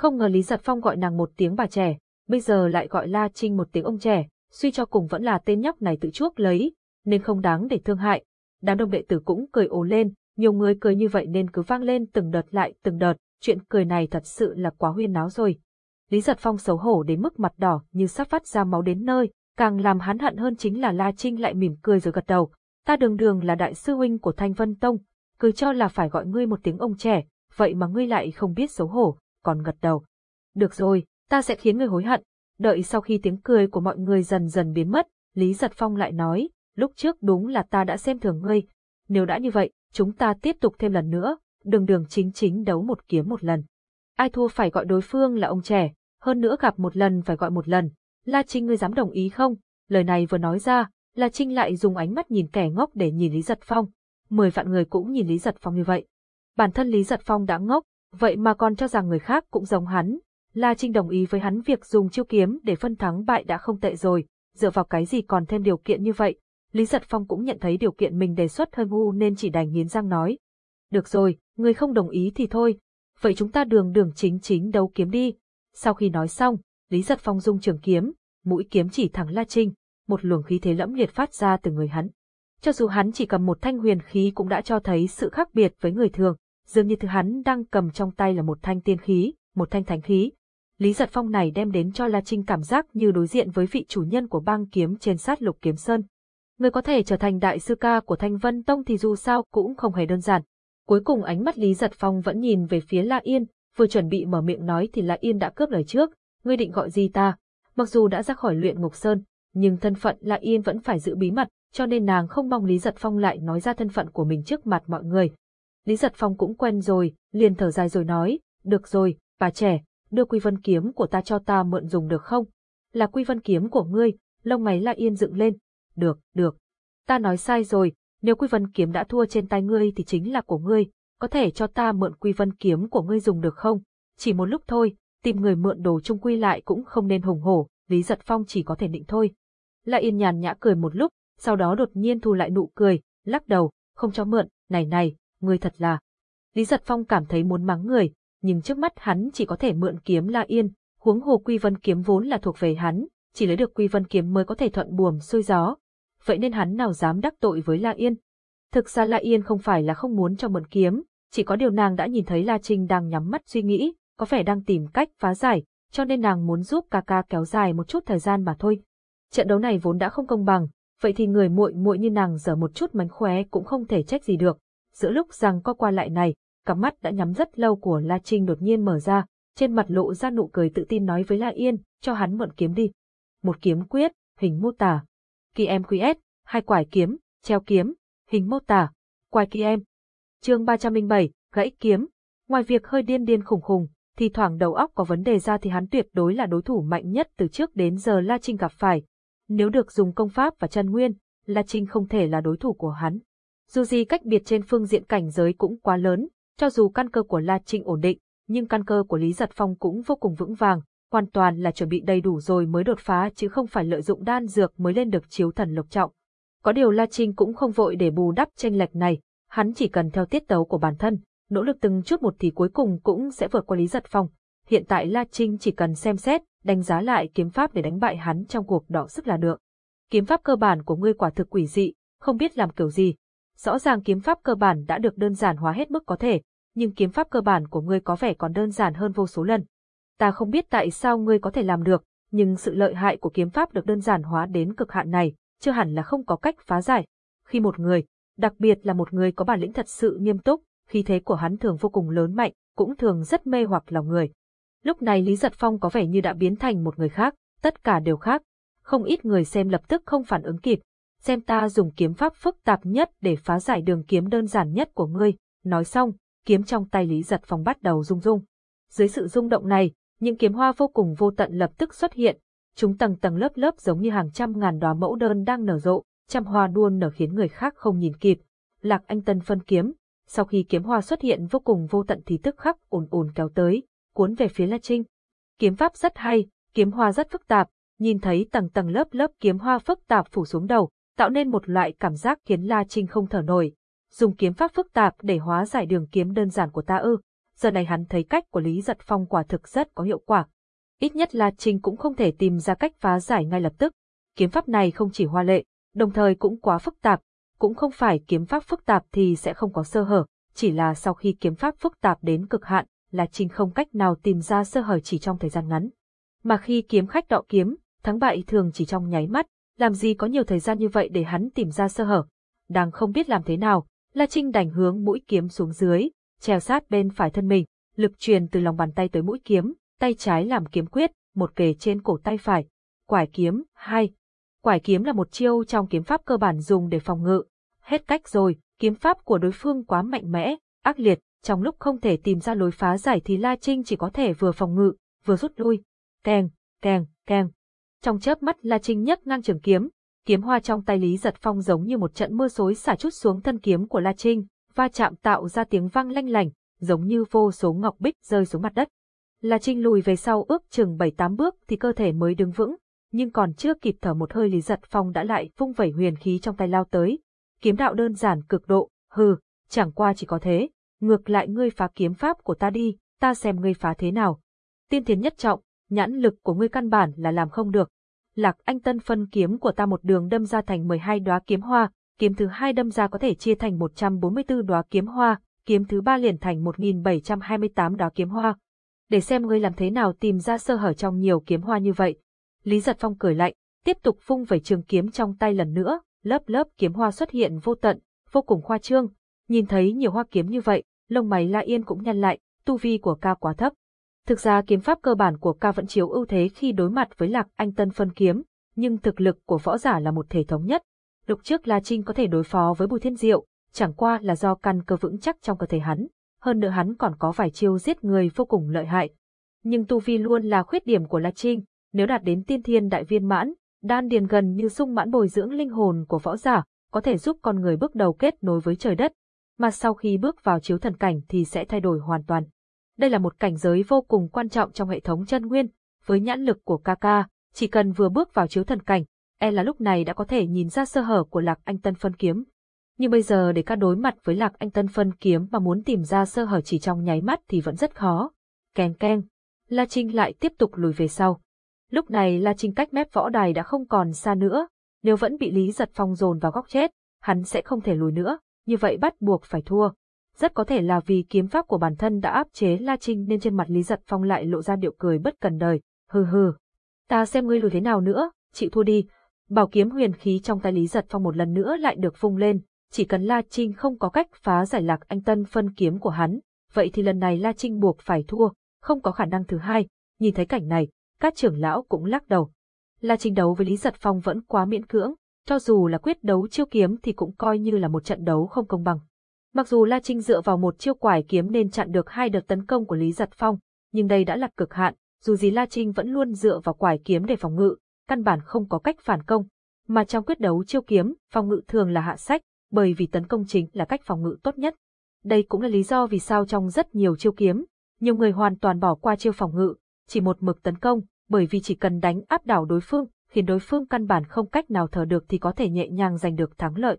Không ngờ Lý Giật Phong gọi nàng một tiếng bà trẻ, bây giờ lại gọi La Trinh một tiếng ông trẻ, suy cho cùng vẫn là tên nhóc này tự chuốc lấy, nên không đáng để thương hại. Đám đông đệ tử cũng cười ồ lên, nhiều người cười như vậy nên cứ vang lên từng đợt lại từng đợt, chuyện cười này thật sự là quá huyên náo rồi. Lý Giật Phong xấu hổ đến mức mặt đỏ như sắp phát ra máu đến nơi, càng làm hắn hận hơn chính là La Trinh lại mỉm cười rồi gật đầu. Ta đường đường là đại sư huynh của Thanh Vân Tông, cứ cho là phải gọi ngươi một tiếng ông trẻ, vậy mà ngươi lại không biết xấu hổ, còn gật đầu. Được rồi, ta sẽ khiến người hối hận. Đợi sau khi tiếng cười của mọi người dần dần biến mất, Lý Giật Phong lại nói, lúc trước đúng là ta đã xem thường ngươi. Nếu đã như vậy, chúng ta tiếp tục thêm lần nữa, đường đường chính chính đấu một kiếm một lần. Ai thua phải gọi đối phương là ông trẻ, hơn nữa gặp một lần phải gọi một lần. La Trinh ngươi dám đồng ý không? Lời này vừa nói ra, La Trinh lại dùng ánh mắt nhìn kẻ ngốc để nhìn Lý Giật Phong. Mười vạn người cũng nhìn Lý Giật Phong như vậy. Bản thân Lý Giật Phong đã ngốc, vậy mà còn cho rằng người khác cũng giống hắn. La Trinh đồng ý với hắn việc dùng chiêu kiếm để phân thắng bại đã không tệ rồi, dựa vào cái gì còn thêm điều kiện như vậy. Lý Giật Phong cũng nhận thấy điều kiện mình đề xuất hơi ngu nên chỉ đành nghiến răng nói. Được rồi, người không đồng ý thì thôi, vậy chúng ta đường đường chính chính đấu kiếm đi. Sau khi nói xong, Lý Giật Phong dung trường kiếm, mũi kiếm chỉ thẳng La Trinh, một luồng khí thế lẫm liệt phát ra từ người hắn. Cho dù hắn chỉ cầm một thanh huyền khí cũng đã cho thấy sự khác biệt với người thường, dường như thứ hắn đang cầm trong tay là một thanh tiên khí, một thanh thánh khí. Lý Giật Phong này đem đến cho La Trinh cảm giác như đối diện với vị chủ nhân của băng kiếm trên sát lục kiếm sơn. Người có thể trở thành đại sư ca của Thanh Vân Tông thì dù sao cũng không hề đơn giản. Cuối cùng ánh mắt Lý Giật Phong vẫn nhìn về phía La Yên, vừa chuẩn bị mở miệng nói thì La Yên đã cướp lời trước, ngươi định gọi gì ta? Mặc dù đã ra khỏi luyện ngục sơn, nhưng thân phận La Yên vẫn phải giữ bí mật, cho nên nàng không mong Lý Giật Phong lại nói ra thân phận của mình trước mặt mọi người. Lý Giật Phong cũng quen rồi, liền thở dài rồi nói, được rồi, bà trẻ, đưa quy vân kiếm của ta cho ta mượn dùng được không? Là quy vân kiếm của ngươi, lông mày La Yên dựng lên. Được, được. Ta nói sai rồi, nếu quy vân kiếm đã thua trên tay ngươi thì chính là của ngươi, có thể cho ta mượn quy vân kiếm của ngươi dùng được không? Chỉ một lúc thôi, tìm người mượn đồ chung quy lại cũng không nên hùng hổ, Lý Giật Phong chỉ có thể định thôi. La Yên nhàn nhã cười một lúc, sau đó đột nhiên thu lại nụ cười, lắc đầu, không cho mượn, này này, ngươi thật là. Lý Giật Phong cảm thấy muốn mắng người, nhưng trước mắt hắn chỉ có thể mượn kiếm La Yên, huống hồ Quy Vân kiếm vốn là thuộc về hắn, chỉ lấy được Quy Vân kiếm mới có thể thuận buồm xuôi gió. Vậy nên hắn nào dám đắc tội với La Yên. Thực ra La Yên không phải là không muốn cho mượn kiếm, chỉ có điều nàng đã nhìn thấy La Trinh đang nhắm mắt suy nghĩ, có vẻ đang tìm cách phá giải, cho nên nàng muốn giúp ca ca kéo dài một chút thời gian mà thôi. Trận đấu này vốn đã không công bằng, vậy thì người muội muội như nàng giờ một chút mánh khóe cũng không thể trách gì được. Giữa lúc rằng co qua lại này, cặp mắt đã nhắm rất lâu của La Trinh đột nhiên mở ra, trên mặt lộ ra nụ cười tự tin nói với La Yên, cho hắn mượn kiếm đi. Một kiếm quyết, hình mô tả. Kỳ em QS, hai quải kiếm, treo kiếm, hình mô tả, quài kỳ em. chương 307, gãy kiếm. Ngoài việc hơi điên điên khủng khủng, thì thoảng đầu óc có vấn đề ra thì hắn tuyệt đối là đối thủ mạnh nhất từ trước đến giờ La Trinh gặp phải. Nếu được dùng công pháp và chân nguyên, La Trinh không thể là đối thủ của hắn. Dù gì cách biệt trên phương diện cảnh giới cũng quá lớn, cho dù căn cơ của La Trinh ổn định, nhưng căn cơ của Lý Giật Phong cũng vô cùng vững vàng, hoàn toàn là chuẩn bị đầy đủ rồi mới đột phá chứ không phải lợi dụng đan dược mới lên được chiếu thần lục trọng. Có điều La Trinh cũng không vội để bù đắp tranh lệch này, hắn chỉ cần theo tiết tấu của bản thân, nỗ lực từng chút một thì cuối cùng cũng sẽ vượt qua Lý Giật Phong. Hiện tại La Trinh chỉ cần xem xét, đánh giá lại kiếm pháp để đánh bại hắn trong cuộc đọ sức là được. Kiếm pháp cơ bản của ngươi quả thực quỷ dị, không biết làm kiểu gì. Rõ ràng kiếm pháp cơ bản đã được đơn giản hóa hết mức có thể, nhưng kiếm pháp cơ bản của ngươi có vẻ còn đơn giản hơn vô số lần. Ta không biết tại sao ngươi có thể làm được, nhưng sự lợi hại của kiếm pháp được đơn giản hóa đến cực hạn này, chưa hẳn là không có cách phá giải. Khi một người, đặc biệt là một người có bản lĩnh thật sự nghiêm túc, khí thế của hắn thường vô cùng lớn mạnh, cũng thường rất mê hoặc lòng người. Lúc này Lý Giật Phong có vẻ như đã biến thành một người khác, tất cả đều khác. Không ít người xem lập tức không phản ứng kịp. Xem ta dùng kiếm pháp phức tạp nhất để phá giải đường kiếm đơn giản nhất của ngươi. Nói xong, kiếm trong tay Lý Giật Phong bắt đầu rung rung. Dưới sự rung động này, những kiếm hoa vô cùng vô tận lập tức xuất hiện. Chúng tầng tầng lớp lớp giống như hàng trăm ngàn đóa mẫu đơn đang nở rộ, trăm hoa đua nở khiến người khác không nhìn kịp. Lạc Anh Tân phân kiếm, sau khi kiếm hoa xuất hiện vô cùng vô tận thì tức khắc ồn ồn kéo tới, cuốn về phía La Trinh. Kiếm pháp rất hay, kiếm hoa rất phức tạp, nhìn thấy tầng tầng lớp lớp kiếm hoa phức tạp phủ xuống đầu, tạo nên một loại cảm giác khiến La Trinh không thở nổi. Dùng kiếm pháp phức tạp để hóa giải đường kiếm đơn giản của ta ư. Giờ này hắn thấy cách của Lý Giật Phong quả thực rất có hiệu quả. Ít nhất La Trinh cũng không thể tìm ra cách phá giải ngay lập tức. Kiếm pháp này không chỉ hoa lệ, đồng thời cũng quá phức tạp, cũng không phải kiếm pháp phức tạp thì sẽ không có sơ hở, chỉ là sau khi kiếm pháp phức tạp đến cực hạn, là Trinh không cách nào tìm ra sơ hở chỉ trong thời gian ngắn. Mà khi kiếm khách đọ kiếm, thắng bại thường chỉ trong nháy mắt, làm gì có nhiều thời gian như vậy để hắn tìm ra sơ hở. Đang không biết làm thế nào, La Trinh đành hướng mũi kiếm xuống dưới, treo sát bên phải thân mình, lực truyền từ lòng bàn tay tới mũi kiếm, tay trái làm kiếm quyết, một kề trên cổ tay phải. Quải kiếm, hai. Quải kiếm là một chiêu trong kiếm pháp cơ bản dùng để phòng ngự. Hết cách rồi, kiếm pháp của đối phương quá mạnh mẽ, ác liệt, trong lúc không thể tìm ra lối phá giải thì La Trinh chỉ có thể vừa phòng ngự, vừa rút lui. Keng, keng, keng. Trong chớp mắt La Trinh nhấc ngang trường kiếm, kiếm hoa trong tay Lý Giật Phong giống như một trận mưa xối xả chút xuống thân kiếm của La Trinh, va chạm tạo ra tiếng vang lanh lảnh, giống như vô số ngọc bích rơi xuống mặt đất. La Trinh lùi về sau ước chừng 7-8 bước thì cơ thể mới đứng vững, nhưng còn chưa kịp thở một hơi Lý Giật Phong đã lại vung vẩy huyền khí trong tay lao tới. Kiếm đạo đơn giản cực độ, hừ, chẳng qua chỉ có thế, ngược lại ngươi phá kiếm pháp của ta đi, ta xem ngươi phá thế nào. Tiên tiến nhất trọng, nhãn lực của ngươi căn bản là làm không được. Lạc Anh Tân phân kiếm của ta một đường đâm ra thành 12 đóa kiếm hoa, kiếm thứ hai đâm ra có thể chia thành 144 đóa kiếm hoa, kiếm thứ ba liền thành 1728 đóa kiếm hoa. Để xem ngươi làm thế nào tìm ra sơ hở trong nhiều kiếm hoa như vậy. Lý Giật Phong cười lạnh, tiếp tục vung vẩy trường kiếm trong tay lần nữa, lớp lớp kiếm hoa xuất hiện vô tận, vô cùng khoa trương. Nhìn thấy nhiều hoa kiếm như vậy, lông mày La Yên cũng nhăn lại, tu vi của ca quá thấp. Thực ra kiếm pháp cơ bản của ca vẫn chiếu ưu thế khi đối mặt với Lạc Anh Tân phân kiếm, nhưng thực lực của võ giả là một thể thống nhất. Lúc trước La Trinh có thể đối phó với Bùi Thiên Diệu, chẳng qua là do căn cơ vững chắc trong cơ thể hắn, hơn nữa hắn còn có vài chiêu giết người vô cùng lợi hại. Nhưng tu vi luôn là khuyết điểm của La Trinh, nếu đạt đến tiên thiên đại viên mãn, đan điền gần như sung mãn bồi dưỡng linh hồn của võ giả, có thể giúp con người bước đầu kết nối với trời đất, mà sau khi bước vào chiếu thần cảnh thì sẽ thay đổi hoàn toàn. Đây là một cảnh giới vô cùng quan trọng trong hệ thống chân nguyên, với nhãn lực của Kaka, chỉ cần vừa bước vào chiếu thần cảnh, e là lúc này đã có thể nhìn ra sơ hở của Lạc Anh Tân phân kiếm. Nhưng bây giờ để ca đối mặt với Lạc Anh Tân phân kiếm mà muốn tìm ra sơ hở chỉ trong nháy mắt thì vẫn rất khó. Keng keng, La Trinh lại tiếp tục lùi về sau. Lúc này La Trinh cách mép võ đài đã không còn xa nữa, nếu vẫn bị Lý Giật Phong dồn vào góc chết, hắn sẽ không thể lùi nữa, như vậy bắt buộc phải thua. Rất có thể là vì kiếm pháp của bản thân đã áp chế La Trinh nên trên mặt Lý Giật Phong lại lộ ra điệu cười bất cần đời, hừ hừ. Ta xem ngươi lùi thế nào nữa, chịu thua đi, Bảo kiếm huyền khí trong tay Lý Giật Phong một lần nữa lại được phung lên, chỉ cần La Trinh không có cách phá giải lạc anh tân phân kiếm của hắn, vậy thì lần này La Trinh buộc phải thua, không có khả năng thứ hai. Nhìn thấy cảnh này, các trưởng lão cũng lắc đầu. La Trinh đấu với Lý Giật Phong vẫn quá miễn cưỡng, cho dù là quyết đấu chiêu kiếm thì cũng coi như là một trận đấu không công bằng. Mặc dù La Trinh dựa vào một chiêu quải kiếm nên chặn được hai đợt tấn công của Lý Giật Phong, nhưng đây đã là cực hạn, dù gì La Trinh vẫn luôn dựa vào quải kiếm để phòng ngự, căn bản không có cách phản công. Mà trong quyết đấu chiêu kiếm, phòng ngự thường là hạ sách, bởi vì tấn công chính là cách phòng ngự tốt nhất. Đây cũng là lý do vì sao trong rất nhiều chiêu kiếm, nhiều người hoàn toàn bỏ qua chiêu phòng ngự, chỉ một mực tấn công, bởi vì chỉ cần đánh áp đảo đối phương, khiến đối phương căn bản không cách nào thở được thì có thể nhẹ nhàng giành được thắng lợi.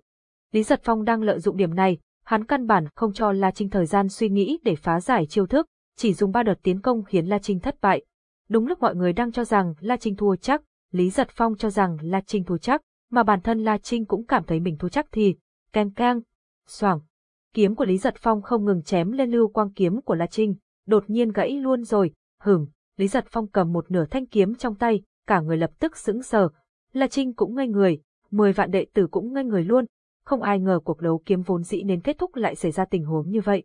Lý Giật Phong đang lợi dụng điểm này, hắn căn bản không cho La Trinh thời gian suy nghĩ để phá giải chiêu thức, chỉ dùng ba đợt tiến công khiến La Trinh thất bại. Đúng lúc mọi người đang cho rằng La Trinh thua chắc, Lý Giật Phong cho rằng La Trinh thua chắc, mà bản thân La Trinh cũng cảm thấy mình thua chắc thì, keng keng, xoảng. Kiếm của Lý Giật Phong không ngừng chém lên lưu quang kiếm của La Trinh, đột nhiên gãy luôn rồi, hửng, Lý Giật Phong cầm một nửa thanh kiếm trong tay, cả người lập tức sững sờ. La Trinh cũng ngây người, mười vạn đệ tử cũng ngây người luôn, không ai ngờ cuộc đấu kiếm vốn dĩ nên kết thúc lại xảy ra tình huống như vậy.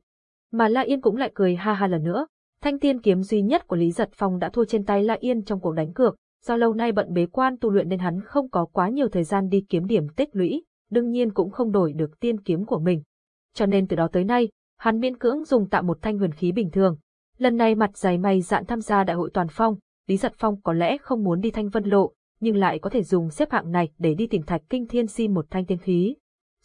Mà La Yên cũng lại cười ha ha lần nữa, thanh tiên kiếm duy nhất của Lý Giật Phong đã thua trên tay La Yên trong cuộc đánh cược, do lâu nay bận bế quan tu luyện nên hắn không có quá nhiều thời gian đi kiếm điểm tích lũy, đương nhiên cũng không đổi được tiên kiếm của mình. Cho nên từ đó tới nay, hắn miễn cưỡng dùng tạm một thanh huyền khí bình thường. Lần này mặt dày mày dạn tham gia đại hội toàn phong, Lý Giật Phong có lẽ không muốn đi thanh vân lộ, nhưng lại có thể dùng xếp hạng này để đi tìm thạch kinh thiên xin một thanh tiên khí.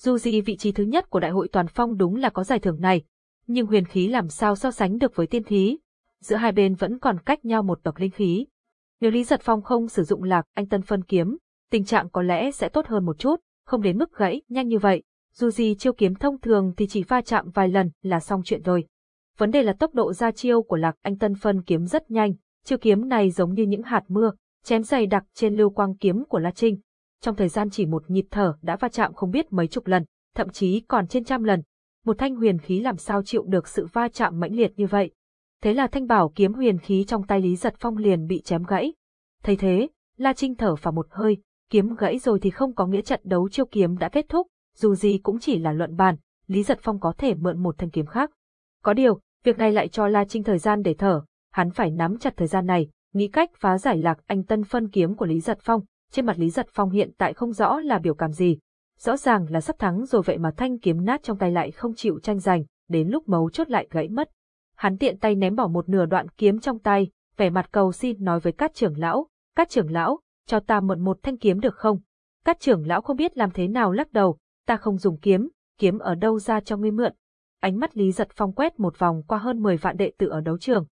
Dù gì vị trí thứ nhất của đại hội toàn phong đúng là có giải thưởng này, nhưng huyền khí làm sao so sánh được với tiên khí. Giữa hai bên vẫn còn cách nhau một bậc linh khí. Nếu Lý Giật Phong không sử dụng lạc anh tân phân kiếm, tình trạng có lẽ sẽ tốt hơn một chút, không đến mức gãy nhanh như vậy. Dù gì chiêu kiếm thông thường thì chỉ va chạm vài lần là xong chuyện rồi. Vấn đề là tốc độ ra chiêu của lạc anh tân phân kiếm rất nhanh, chiêu kiếm này giống như những hạt mưa, chém dày đặc trên lưu quang kiếm của La Trinh. Trong thời gian chỉ một nhịp thở đã va chạm không biết mấy chục lần, thậm chí còn trên trăm lần. Một thanh huyền khí làm sao chịu được sự va chạm mãnh liệt như vậy. Thế là thanh bảo kiếm huyền khí trong tay Lý Giật Phong liền bị chém gãy. Thấy thế, La Trinh thở vào một hơi, kiếm gãy rồi thì không có nghĩa trận đấu chiêu kiếm đã kết thúc, dù gì cũng chỉ là luận bàn, Lý Giật Phong có thể mượn một thanh kiếm khác. Có điều, việc này lại cho La Trinh thời gian để thở, hắn phải nắm chặt thời gian này, nghĩ cách phá giải lạc anh tân phân kiếm của Lý Giật Phong. Trên mặt Lý Giật Phong hiện tại không rõ là biểu cảm gì. Rõ ràng là sắp thắng rồi vậy mà thanh kiếm nát trong tay lại không chịu tranh giành, đến lúc mấu chốt lại gãy mất. Hắn tiện tay ném bỏ một nửa đoạn kiếm trong tay, vẻ mặt cầu xin nói với các trưởng lão, các trưởng lão, cho ta mượn một thanh kiếm được không? Các trưởng lão không biết làm thế nào lắc đầu, ta không dùng kiếm, kiếm ở đâu ra cho ngươi mượn. Ánh mắt Lý Giật Phong quét một vòng qua hơn 10 vạn đệ tử ở đấu trường,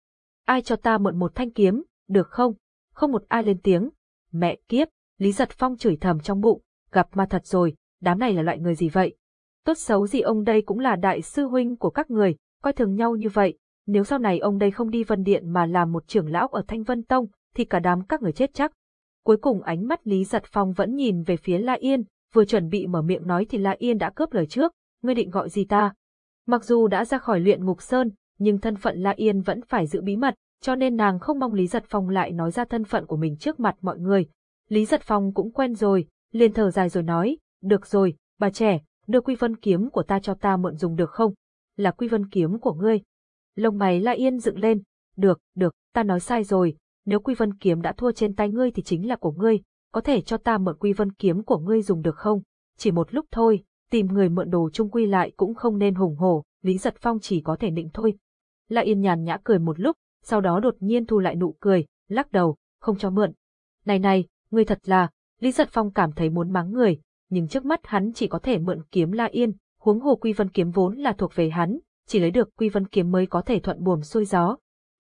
ai cho ta mượn một thanh kiếm, được không? Không một ai lên tiếng. Mẹ kiếp, Lý Giật Phong chửi thầm trong bụng, gặp ma thật rồi, đám này là loại người gì vậy? Tốt xấu gì ông đây cũng là đại sư huynh của các người, coi thường nhau như vậy, nếu sau này ông đây không đi vân điện mà làm một trưởng lão ở Thanh Vân Tông, thì cả đám các người chết chắc. Cuối cùng ánh mắt Lý Giật Phong vẫn nhìn về phía La Yên, vừa chuẩn bị mở miệng nói thì La Yên đã cướp lời trước, ngươi định gọi gì ta? Mặc dù đã ra khỏi luyện ngục sơn, nhưng thân phận La Yên vẫn phải giữ bí mật, cho nên nàng không mong Lý Giật Phong lại nói ra thân phận của mình trước mặt mọi người. Lý Giật Phong cũng quen rồi, liền thở dài rồi nói, được rồi, bà trẻ, đưa quy vân kiếm của ta cho ta mượn dùng được không? Là quy vân kiếm của ngươi. Lông mày La Yên dựng lên, được, được, ta nói sai rồi, nếu quy vân kiếm đã thua trên tay ngươi thì chính là của ngươi, có thể cho ta mượn quy vân kiếm của ngươi dùng được không? Chỉ một lúc thôi, tìm người mượn đồ chung quy lại cũng không nên hùng hổ, Lý Giật Phong chỉ có thể định thôi. La Yên nhàn nhã cười một lúc, sau đó đột nhiên thu lại nụ cười, lắc đầu, không cho mượn. Này này, ngươi thật là, Lý Giật Phong cảm thấy muốn mắng người, nhưng trước mắt hắn chỉ có thể mượn kiếm La Yên, huống hồ Quy Vân kiếm vốn là thuộc về hắn, chỉ lấy được Quy Vân kiếm mới có thể thuận buồm xuôi gió.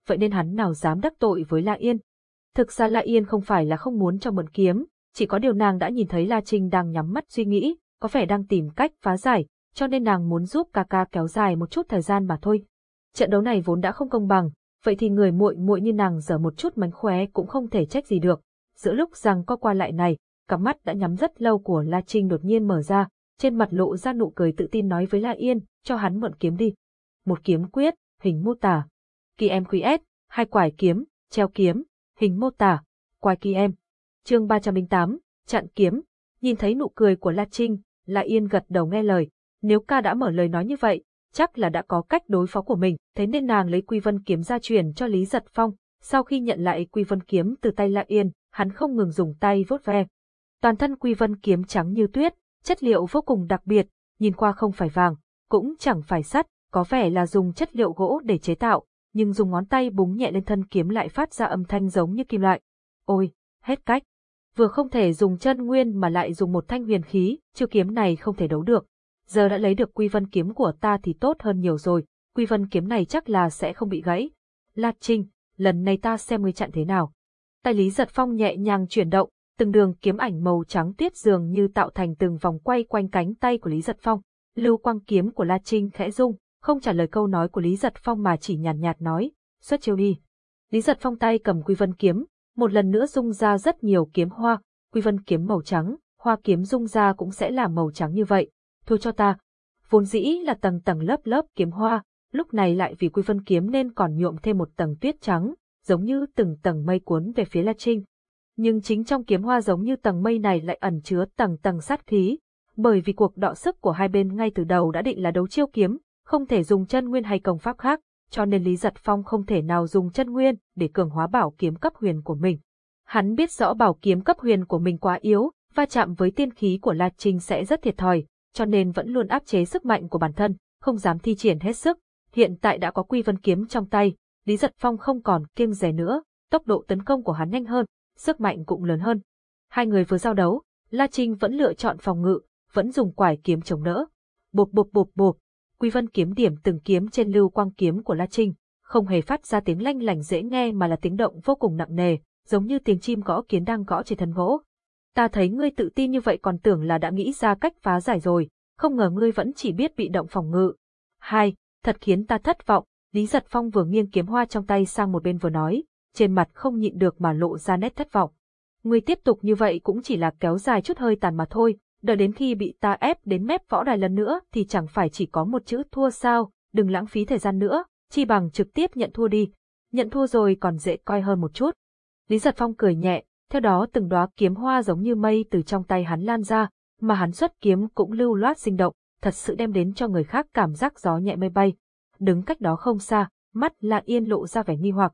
Vậy nên hắn nào dám đắc tội với La Yên. Thực ra La Yên không phải là không muốn cho mượn kiếm, chỉ có điều nàng đã nhìn thấy La Trinh đang nhắm mắt suy nghĩ, có vẻ đang tìm cách phá giải, cho nên nàng muốn giúp ca ca kéo dài một chút thời gian mà thôi. Trận đấu này vốn đã không công bằng, vậy thì người muội muội như nàng giờ một chút mánh khóe cũng không thể trách gì được. Giữa lúc rằng co qua lại này, cặp mắt đã nhắm rất lâu của La Trinh đột nhiên mở ra, trên mặt lộ ra nụ cười tự tin nói với La Yên, cho hắn mượn kiếm đi. Một kiếm quyết, hình mô tả. Kỳ em quý S, hai quải kiếm, treo kiếm, hình mô tả, quài kỳ em. Chương 308, chặn kiếm, Nhìn thấy nụ cười của La Trinh, La Yên gật đầu nghe lời. Nếu ca đã mở lời nói như vậy, chắc là đã có cách đối phó của mình, thế nên nàng lấy Quy Vân kiếm ra truyền cho Lý Giật Phong. Sau khi nhận lại Quy Vân kiếm từ tay La Yên, hắn không ngừng dùng tay vuốt ve. Toàn thân Quy Vân kiếm trắng như tuyết, chất liệu vô cùng đặc biệt, nhìn qua không phải vàng, cũng chẳng phải sắt, có vẻ là dùng chất liệu gỗ để chế tạo, nhưng dùng ngón tay búng nhẹ lên thân kiếm lại phát ra âm thanh giống như kim loại. Ôi, hết cách. Vừa không thể dùng chân nguyên mà lại dùng một thanh huyền khí, chiêu kiếm này không thể đấu được. Giờ đã lấy được quy vân kiếm của ta thì tốt hơn nhiều rồi, quy vân kiếm này chắc là sẽ không bị gãy. Lạt Trinh, lần này ta xem ngươi chặn thế nào. Tay Lý Giật Phong nhẹ nhàng chuyển động, từng đường kiếm ảnh màu trắng tuyết dường như tạo thành từng vòng quay quanh cánh tay của Lý Giật Phong. Lưu quang kiếm của La Trinh khẽ rung, không trả lời câu nói của Lý Giật Phong mà chỉ nhàn nhạt, nhạt nói, xuất chiêu đi. Lý Giật Phong tay cầm quy vân kiếm, một lần nữa rung ra rất nhiều kiếm hoa, quy vân kiếm màu trắng, hoa kiếm rung ra cũng sẽ là màu trắng như vậy. Thôi cho ta. Vốn dĩ là tầng tầng lớp lớp kiếm hoa, lúc này lại vì quy vân kiếm nên còn nhuộm thêm một tầng tuyết trắng, giống như từng tầng mây cuốn về phía La Trinh. Nhưng chính trong kiếm hoa giống như tầng mây này lại ẩn chứa tầng tầng sát khí, bởi vì cuộc đọ sức của hai bên ngay từ đầu đã định là đấu chiêu kiếm, không thể dùng chân nguyên hay công pháp khác, cho nên Lý Giật Phong không thể nào dùng chân nguyên để cường hóa bảo kiếm cấp huyền của mình. Hắn biết rõ bảo kiếm cấp huyền của mình quá yếu, va chạm với tiên khí của La Trinh sẽ rất thiệt thòi, cho nên vẫn luôn áp chế sức mạnh của bản thân, không dám thi triển hết sức. Hiện tại đã có quy vân kiếm trong tay, Lý Giật Phong không còn kiêng rẻ nữa, tốc độ tấn công của hắn nhanh hơn, sức mạnh cũng lớn hơn. Hai người vừa giao đấu, La Trinh vẫn lựa chọn phòng ngự, vẫn dùng quải kiếm chống đỡ. Bộp bộp bộp bộp, Quy Vân kiếm điểm từng kiếm trên lưu quang kiếm của La Trinh, không hề phát ra tiếng lanh lảnh dễ nghe mà là tiếng động vô cùng nặng nề, giống như tiếng chim gõ kiến đang gõ trên thân gỗ. Ta thấy ngươi tự tin như vậy còn tưởng là đã nghĩ ra cách phá giải rồi, không ngờ ngươi vẫn chỉ biết bị động phòng ngự. Hai, thật khiến ta thất vọng, Lý Giật Phong vừa nghiêng kiếm hoa trong tay sang một bên vừa nói, trên mặt không nhịn được mà lộ ra nét thất vọng. Ngươi tiếp tục như vậy cũng chỉ là kéo dài chút hơi tàn mà thôi, đợi đến khi bị ta ép đến mép võ đài lần nữa thì chẳng phải chỉ có một chữ thua sao, đừng lãng phí thời gian nữa, chi bằng trực tiếp nhận thua đi, nhận thua rồi còn dễ coi hơn một chút. Lý Giật Phong cười nhẹ, theo đó từng đóa kiếm hoa giống như mây từ trong tay hắn lan ra, mà hắn xuất kiếm cũng lưu loát sinh động, thật sự đem đến cho người khác cảm giác gió nhẹ mây bay. Đứng cách đó không xa, mắt Lạng Yên lộ ra vẻ nghi hoặc.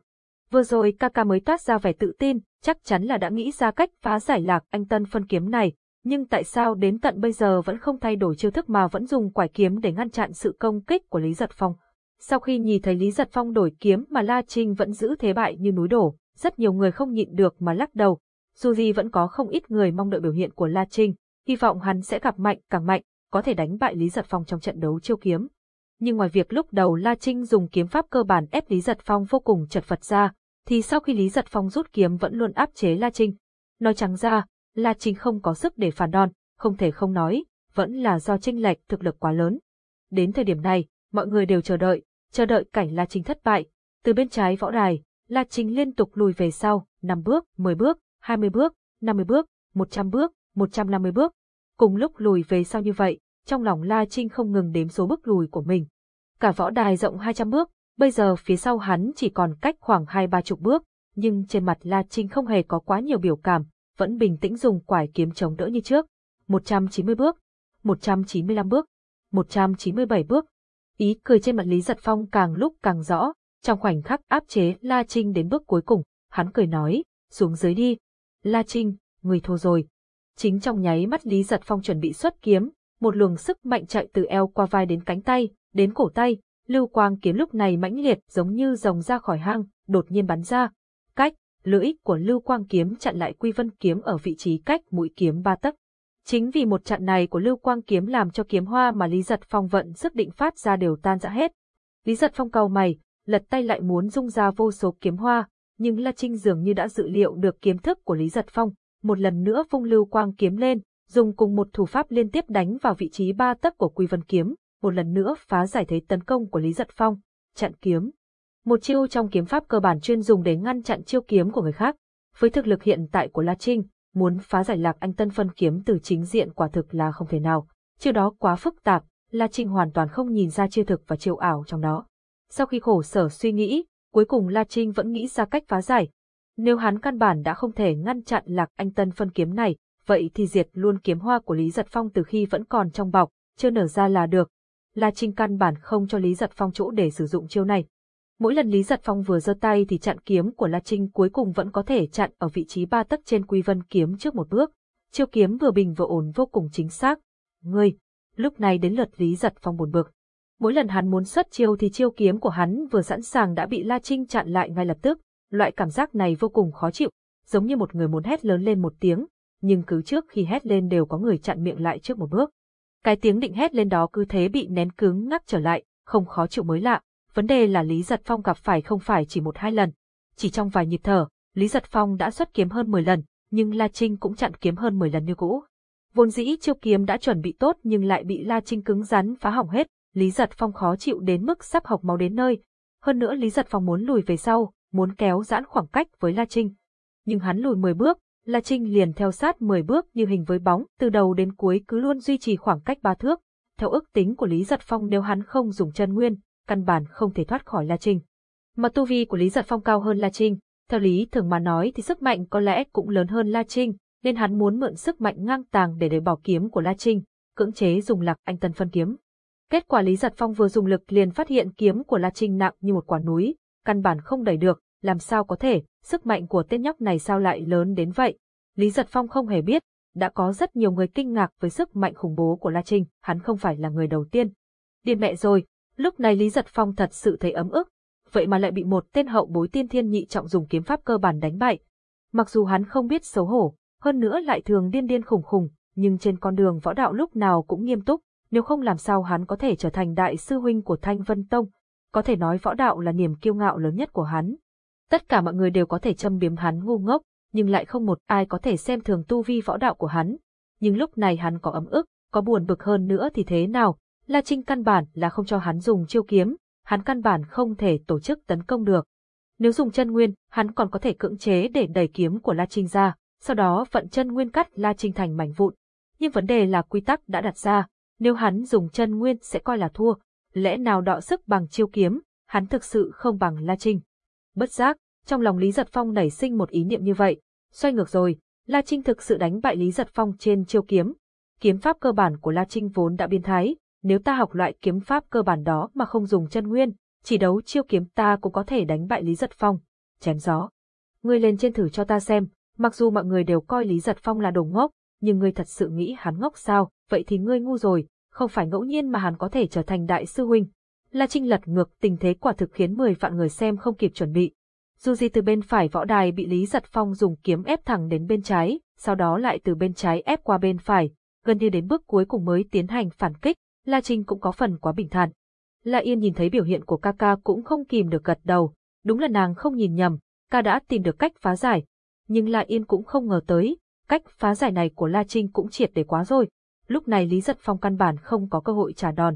Vừa rồi ca ca mới toát ra vẻ tự tin, chắc chắn là đã nghĩ ra cách phá giải lạc anh tân phân kiếm này, nhưng tại sao đến tận bây giờ vẫn không thay đổi chiêu thức mà vẫn dùng quải kiếm để ngăn chặn sự công kích của Lý Giật Phong. Sau khi nhìn thấy Lý Giật Phong đổi kiếm mà La Trinh vẫn giữ thế bại như núi đổ, rất nhiều người không nhịn được mà lắc đầu. Dù gì vẫn có không ít người mong đợi biểu hiện của La Trinh, hy vọng hắn sẽ gặp mạnh càng mạnh, có thể đánh bại Lý Giật Phong trong trận đấu chiêu kiếm. Nhưng ngoài việc lúc đầu La Trinh dùng kiếm pháp cơ bản ép Lý Giật Phong vô cùng chật vật ra, thì sau khi Lý Giật Phong rút kiếm vẫn luôn áp chế La Trinh. Nói trắng ra, La Trinh không có sức để phản đòn, không thể không nói, vẫn là do tranh lệch thực lực quá lớn. Đến thời điểm này, mọi người đều chờ đợi, chờ đợi cảnh La Trinh thất bại. Từ bên trái võ đài, La Trinh liên tục lùi về sau, 5 bước, 10 bước, 20 bước, 50 bước, 100 bước, 150 bước. Cùng lúc lùi về sau như vậy, trong lòng La Trinh không ngừng đếm số bước lùi của mình. Cả võ đài rộng 200 bước, bây giờ phía sau hắn chỉ còn cách khoảng hai ba chục bước, nhưng trên mặt La Trinh không hề có quá nhiều biểu cảm, vẫn bình tĩnh dùng quải kiếm chống đỡ như trước. 190 bước, 195 bước, 197 bước. Ý cười trên mặt Lý Giật Phong càng lúc càng rõ, trong khoảnh khắc áp chế La Trinh đến bước cuối cùng, hắn cười nói, xuống dưới đi. La Trinh, người thua rồi. Chính trong nháy mắt Lý Giật Phong chuẩn bị xuất kiếm, một luồng sức mạnh chạy từ eo qua vai đến cánh tay, đến cổ tay, lưu quang kiếm lúc này mãnh liệt giống như rồng ra khỏi hang, đột nhiên bắn ra. Cách, lưỡi của Lưu Quang kiếm chặn lại Quy Vân kiếm ở vị trí cách mũi kiếm ba tấc. Chính vì một chặn này của Lưu Quang kiếm làm cho kiếm hoa mà Lý Giật Phong vận sức định phát ra đều tan rã hết. Lý Giật Phong cầu mày, lật tay lại muốn dung ra vô số kiếm hoa, nhưng La Trinh dường như đã dự liệu được kiếm thức của Lý Giật Phong, một lần nữa vung Lưu Quang kiếm lên, dùng cùng một thủ pháp liên tiếp đánh vào vị trí ba tấc của Quy Vân kiếm, một lần nữa phá giải thế tấn công của Lý Giật Phong, chặn kiếm. Một chiêu trong kiếm pháp cơ bản chuyên dùng để ngăn chặn chiêu kiếm của người khác. Với thực lực hiện tại của La Trinh, muốn phá giải lạc anh tân phân kiếm từ chính diện quả thực là không thể nào. Chiêu đó quá phức tạp, La Trinh hoàn toàn không nhìn ra chiêu thực và chiêu ảo trong đó. Sau khi khổ sở suy nghĩ, cuối cùng La Trinh vẫn nghĩ ra cách phá giải. Nếu hắn căn bản đã không thể ngăn chặn lạc anh tân phân kiếm này, vậy thì diệt luôn kiếm hoa của Lý Giật Phong từ khi vẫn còn trong bọc, chưa nở ra là được. La Trinh căn bản không cho Lý Giật Phong chỗ để sử dụng chiêu này. Mỗi lần Lý Giật Phong vừa giơ tay thì chặn kiếm của La Trinh cuối cùng vẫn có thể chặn ở vị trí ba tấc trên quy vân kiếm trước một bước. Chiêu kiếm vừa bình vừa ổn vô cùng chính xác. Ngươi, lúc này đến lượt Lý Giật Phong buồn bực. Mỗi lần hắn muốn xuất chiêu thì chiêu kiếm của hắn vừa sẵn sàng đã bị La Trinh chặn lại ngay lập tức. Loại cảm giác này vô cùng khó chịu, giống như một người muốn hét lớn lên một tiếng, nhưng cứ trước khi hét lên đều có người chặn miệng lại trước một bước. Cái tiếng định hét lên đó cứ thế bị nén cứng ngắc trở lại, không khó chịu mới lạ. Vấn đề là Lý Giật Phong gặp phải không phải chỉ một hai lần. Chỉ trong vài nhịp thở, Lý Giật Phong đã xuất kiếm hơn 10 lần, nhưng La Trinh cũng chặn kiếm hơn 10 lần như cũ. Vốn dĩ chiêu kiếm đã chuẩn bị tốt nhưng lại bị La Trinh cứng rắn phá hỏng hết, Lý Giật Phong khó chịu đến mức sắp học máu đến nơi. Hơn nữa Lý Giật Phong muốn lùi về sau, muốn kéo giãn khoảng cách với La Trinh. Nhưng hắn lùi 10 bước, La Trinh liền theo sát 10 bước như hình với bóng, từ đầu đến cuối cứ luôn duy trì khoảng cách ba thước. Theo ước tính của Lý Giật Phong nếu hắn không dùng chân nguyên, căn bản không thể thoát khỏi La Trinh. Mà tu vi của Lý Giật Phong cao hơn La Trinh, theo lý thường mà nói thì sức mạnh có lẽ cũng lớn hơn La Trinh, nên hắn muốn mượn sức mạnh ngang tàng để đẩy bỏ kiếm của La Trinh, cưỡng chế dùng lạc anh tân phân kiếm. Kết quả Lý Giật Phong vừa dùng lực liền phát hiện kiếm của La Trinh nặng như một quả núi, căn bản không đẩy được, làm sao có thể, sức mạnh của tên nhóc này sao lại lớn đến vậy. Lý Giật Phong không hề biết, đã có rất nhiều người kinh ngạc với sức mạnh khủng bố của La Trinh, hắn không phải là người đầu tiên. Điên mẹ rồi, lúc này Lý Giật Phong thật sự thấy ấm ức, vậy mà lại bị một tên hậu bối tiên thiên nhị trọng dùng kiếm pháp cơ bản đánh bại. Mặc dù hắn không biết xấu hổ, hơn nữa lại thường điên điên khủng khủng, nhưng trên con đường võ đạo lúc nào cũng nghiêm túc, nếu không làm sao hắn có thể trở thành đại sư huynh của Thanh Vân Tông. Có thể nói võ đạo là niềm kiêu ngạo lớn nhất của hắn. Tất cả mọi người đều có thể châm biếm hắn ngu ngốc, nhưng lại không một ai có thể xem thường tu vi võ đạo của hắn. Nhưng lúc này hắn có ấm ức, có buồn bực hơn nữa thì thế nào, La Trinh căn bản là không cho hắn dùng chiêu kiếm, hắn căn bản không thể tổ chức tấn công được. Nếu dùng chân nguyên, hắn còn có thể cưỡng chế để đẩy kiếm của La Trinh ra, sau đó vận chân nguyên cắt La Trinh thành mảnh vụn. Nhưng vấn đề là quy tắc đã đặt ra, nếu hắn dùng chân nguyên sẽ coi là thua, lẽ nào đọ sức bằng chiêu kiếm, hắn thực sự không bằng La Trinh. Bất giác, trong lòng Lý Giật Phong nảy sinh một ý niệm như vậy, xoay ngược rồi, La Trinh thực sự đánh bại Lý Giật Phong trên chiêu kiếm. Kiếm pháp cơ bản của La Trinh vốn đã biến thái, nếu ta học loại kiếm pháp cơ bản đó mà không dùng chân nguyên, chỉ đấu chiêu kiếm ta cũng có thể đánh bại Lý Giật Phong. Chém gió. Ngươi lên trên thử cho ta xem, mặc dù mọi người đều coi Lý Giật Phong là đồ ngốc, nhưng ngươi thật sự nghĩ hắn ngốc sao, vậy thì ngươi ngu rồi, không phải ngẫu nhiên mà hắn có thể trở thành đại sư huynh. La Trinh lật ngược tình thế quả thực khiến 10 vạn người xem không kịp chuẩn bị. Dù gì từ bên phải võ đài bị Lý Giật Phong dùng kiếm ép thẳng đến bên trái, sau đó lại từ bên trái ép qua bên phải, gần như đến bước cuối cùng mới tiến hành phản kích, La Trinh cũng có phần quá bình thản. La Yên nhìn thấy biểu hiện của ca ca cũng không kìm được gật đầu, đúng là nàng không nhìn nhầm, ca đã tìm được cách phá giải. Nhưng La Yên cũng không ngờ tới, cách phá giải này của La Trinh cũng triệt để quá rồi. Lúc này Lý Giật Phong căn bản không có cơ hội trả đòn.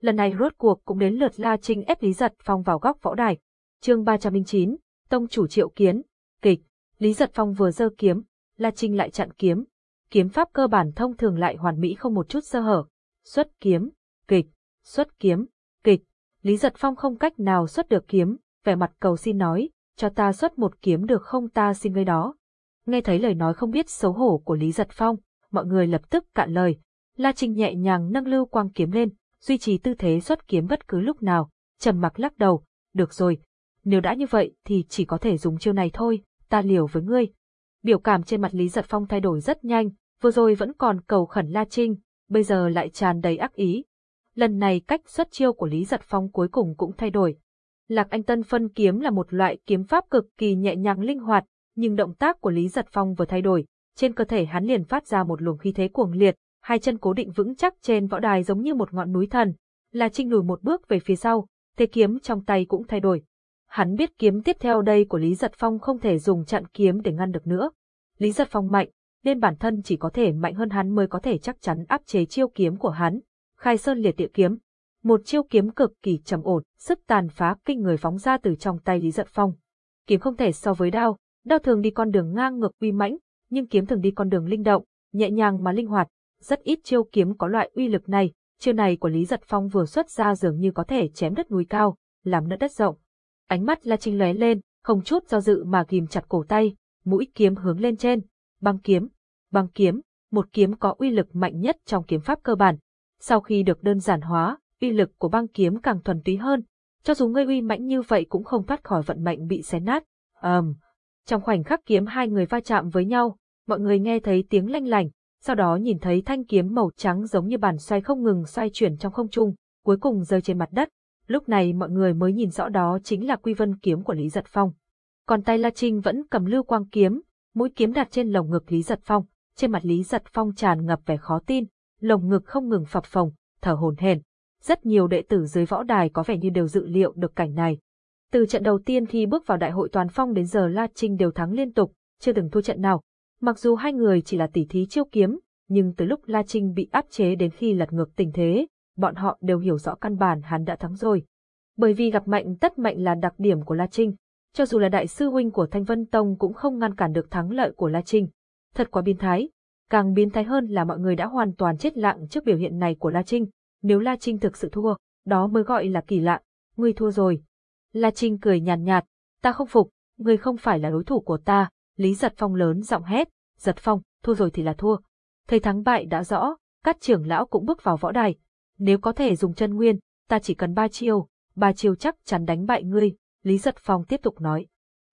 Lần này rốt cuộc cũng đến lượt La Trinh ép Lý Giật Phong vào góc võ đài. chương 309, Tông chủ triệu kiến, kịch, Lý Giật Phong vừa giơ kiếm, La Trinh lại chặn kiếm. Kiếm pháp cơ bản thông thường lại hoàn mỹ không một chút sơ hở. Xuất kiếm, kịch, xuất kiếm, kịch. Lý Giật Phong không cách nào xuất được kiếm, vẻ mặt cầu xin nói, cho ta xuất một kiếm được không ta xin ngươi đó. Nghe thấy lời nói không biết xấu hổ của Lý Giật Phong, mọi người lập tức cạn lời. La Trinh nhẹ nhàng nâng lưu quang kiếm lên, duy trì tư thế xuất kiếm bất cứ lúc nào, trầm mặc lắc đầu, được rồi, nếu đã như vậy thì chỉ có thể dùng chiêu này thôi, ta liều với ngươi. Biểu cảm trên mặt Lý Giật Phong thay đổi rất nhanh, vừa rồi vẫn còn cầu khẩn La Trinh, bây giờ lại tràn đầy ác ý. Lần này cách xuất chiêu của Lý Giật Phong cuối cùng cũng thay đổi. Lạc Anh Tân phân kiếm là một loại kiếm pháp cực kỳ nhẹ nhàng linh hoạt, nhưng động tác của Lý Giật Phong vừa thay đổi, trên cơ thể hắn liền phát ra một luồng khí thế cuồng liệt, hai chân cố định vững chắc trên võ đài giống như một ngọn núi thần. La Trinh lùi một bước về phía sau, thế kiếm trong tay cũng thay đổi. Hắn biết kiếm tiếp theo đây của Lý Giật Phong không thể dùng chặn kiếm để ngăn được nữa. Lý Giật Phong mạnh, nên bản thân chỉ có thể mạnh hơn hắn mới có thể chắc chắn áp chế chiêu kiếm của hắn. Khai Sơn liệt địa kiếm, một chiêu kiếm cực kỳ trầm ổn, sức tàn phá kinh người phóng ra từ trong tay Lý Giật Phong. Kiếm không thể so với đao, đao thường đi con đường ngang ngược uy mãnh, nhưng kiếm thường đi con đường linh động, nhẹ nhàng mà linh hoạt. Rất ít chiêu kiếm có loại uy lực này, chiêu này của Lý Giật Phong vừa xuất ra dường như có thể chém đất núi cao, làm nứt đất rộng. Ánh mắt La Trinh lóe lên, không chút do dự mà ghim chặt cổ tay, mũi kiếm hướng lên trên, băng kiếm, băng kiếm, một kiếm có uy lực mạnh nhất trong kiếm pháp cơ bản. Sau khi được đơn giản hóa, uy lực của băng kiếm càng thuần túy hơn, cho dù ngươi uy mãnh như vậy cũng không thoát khỏi vận mệnh bị xé nát. Ầm. Um. Trong khoảnh khắc kiếm hai người va chạm với nhau, mọi người nghe thấy tiếng lanh lảnh, sau đó nhìn thấy thanh kiếm màu trắng giống như bàn xoay không ngừng xoay chuyển trong không trung, cuối cùng rơi trên mặt đất. Lúc này mọi người mới nhìn rõ đó chính là quy vân kiếm của Lý Giật Phong. Còn tay La Trinh vẫn cầm lưu quang kiếm, mũi kiếm đặt trên lồng ngực Lý Giật Phong, trên mặt Lý Giật Phong tràn ngập vẻ khó tin, lồng ngực không ngừng phập phồng, thở hổn hển. Rất nhiều đệ tử dưới võ đài có vẻ như đều dự liệu được cảnh này. Từ trận đầu tiên khi bước vào đại hội toàn phong đến giờ La Trinh đều thắng liên tục, chưa từng thua trận nào. Mặc dù hai người chỉ là tỷ thí chiêu kiếm, nhưng từ lúc La Trinh bị áp chế đến khi lật ngược tình thế, bọn họ đều hiểu rõ căn bản hắn đã thắng rồi. Bởi vì gặp mạnh tất mạnh là đặc điểm của La Trinh, cho dù là đại sư huynh của Thanh Vân Tông cũng không ngăn cản được thắng lợi của La Trinh. Thật quá biến thái. Càng biến thái hơn là mọi người đã hoàn toàn chết lặng trước biểu hiện này của La Trinh. Nếu La Trinh thực sự thua, đó mới gọi là kỳ lạ. Ngươi thua rồi. La Trinh cười nhàn nhạt, nhạt, ta không phục, ngươi không phải là đối thủ của ta. Lý Giật Phong lớn giọng hét, Giật Phong, thua rồi thì là thua. Thấy thắng bại đã rõ, các trưởng lão cũng bước vào võ đài. Nếu có thể dùng chân nguyên, ta chỉ cần ba chiêu, ba chiêu chắc chắn đánh bại ngươi, Lý Giật Phong tiếp tục nói.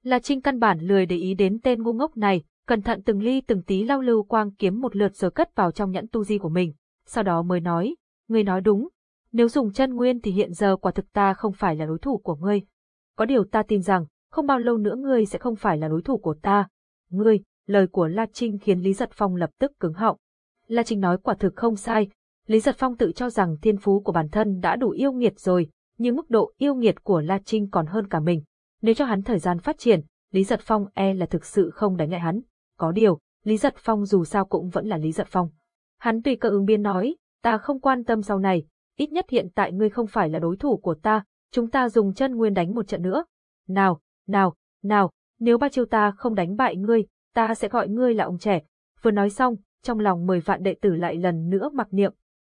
La Trinh căn bản lười để ý đến tên ngu ngốc này, cẩn thận từng ly từng tí lao lưu quang kiếm một lượt rồi cất vào trong nhẫn tu di của mình, sau đó mới nói, ngươi nói đúng, nếu dùng chân nguyên thì hiện giờ quả thực ta không phải là đối thủ của ngươi. Có điều ta tin rằng, không bao lâu nữa ngươi sẽ không phải là đối thủ của ta. Ngươi, lời của La Trinh khiến Lý Giật Phong lập tức cứng họng. La Trinh nói quả thực không sai, Lý Giật Phong tự cho rằng thiên phú của bản thân đã đủ yêu nghiệt rồi, nhưng mức độ yêu nghiệt của La Trinh còn hơn cả mình. Nếu cho hắn thời gian phát triển, Lý Giật Phong e là thực sự không đánh lại hắn. Có điều, Lý Giật Phong dù sao cũng vẫn là Lý Giật Phong. Hắn tùy cơ ứng biến nói, ta không quan tâm sau này, ít nhất hiện tại ngươi không phải là đối thủ của ta, chúng ta dùng chân nguyên đánh một trận nữa. Nào, nào, nào, nếu ba chiêu ta không đánh bại ngươi, ta sẽ gọi ngươi là ông trẻ. Vừa nói xong, trong lòng mười vạn đệ tử lại lần nữa mặc niệm.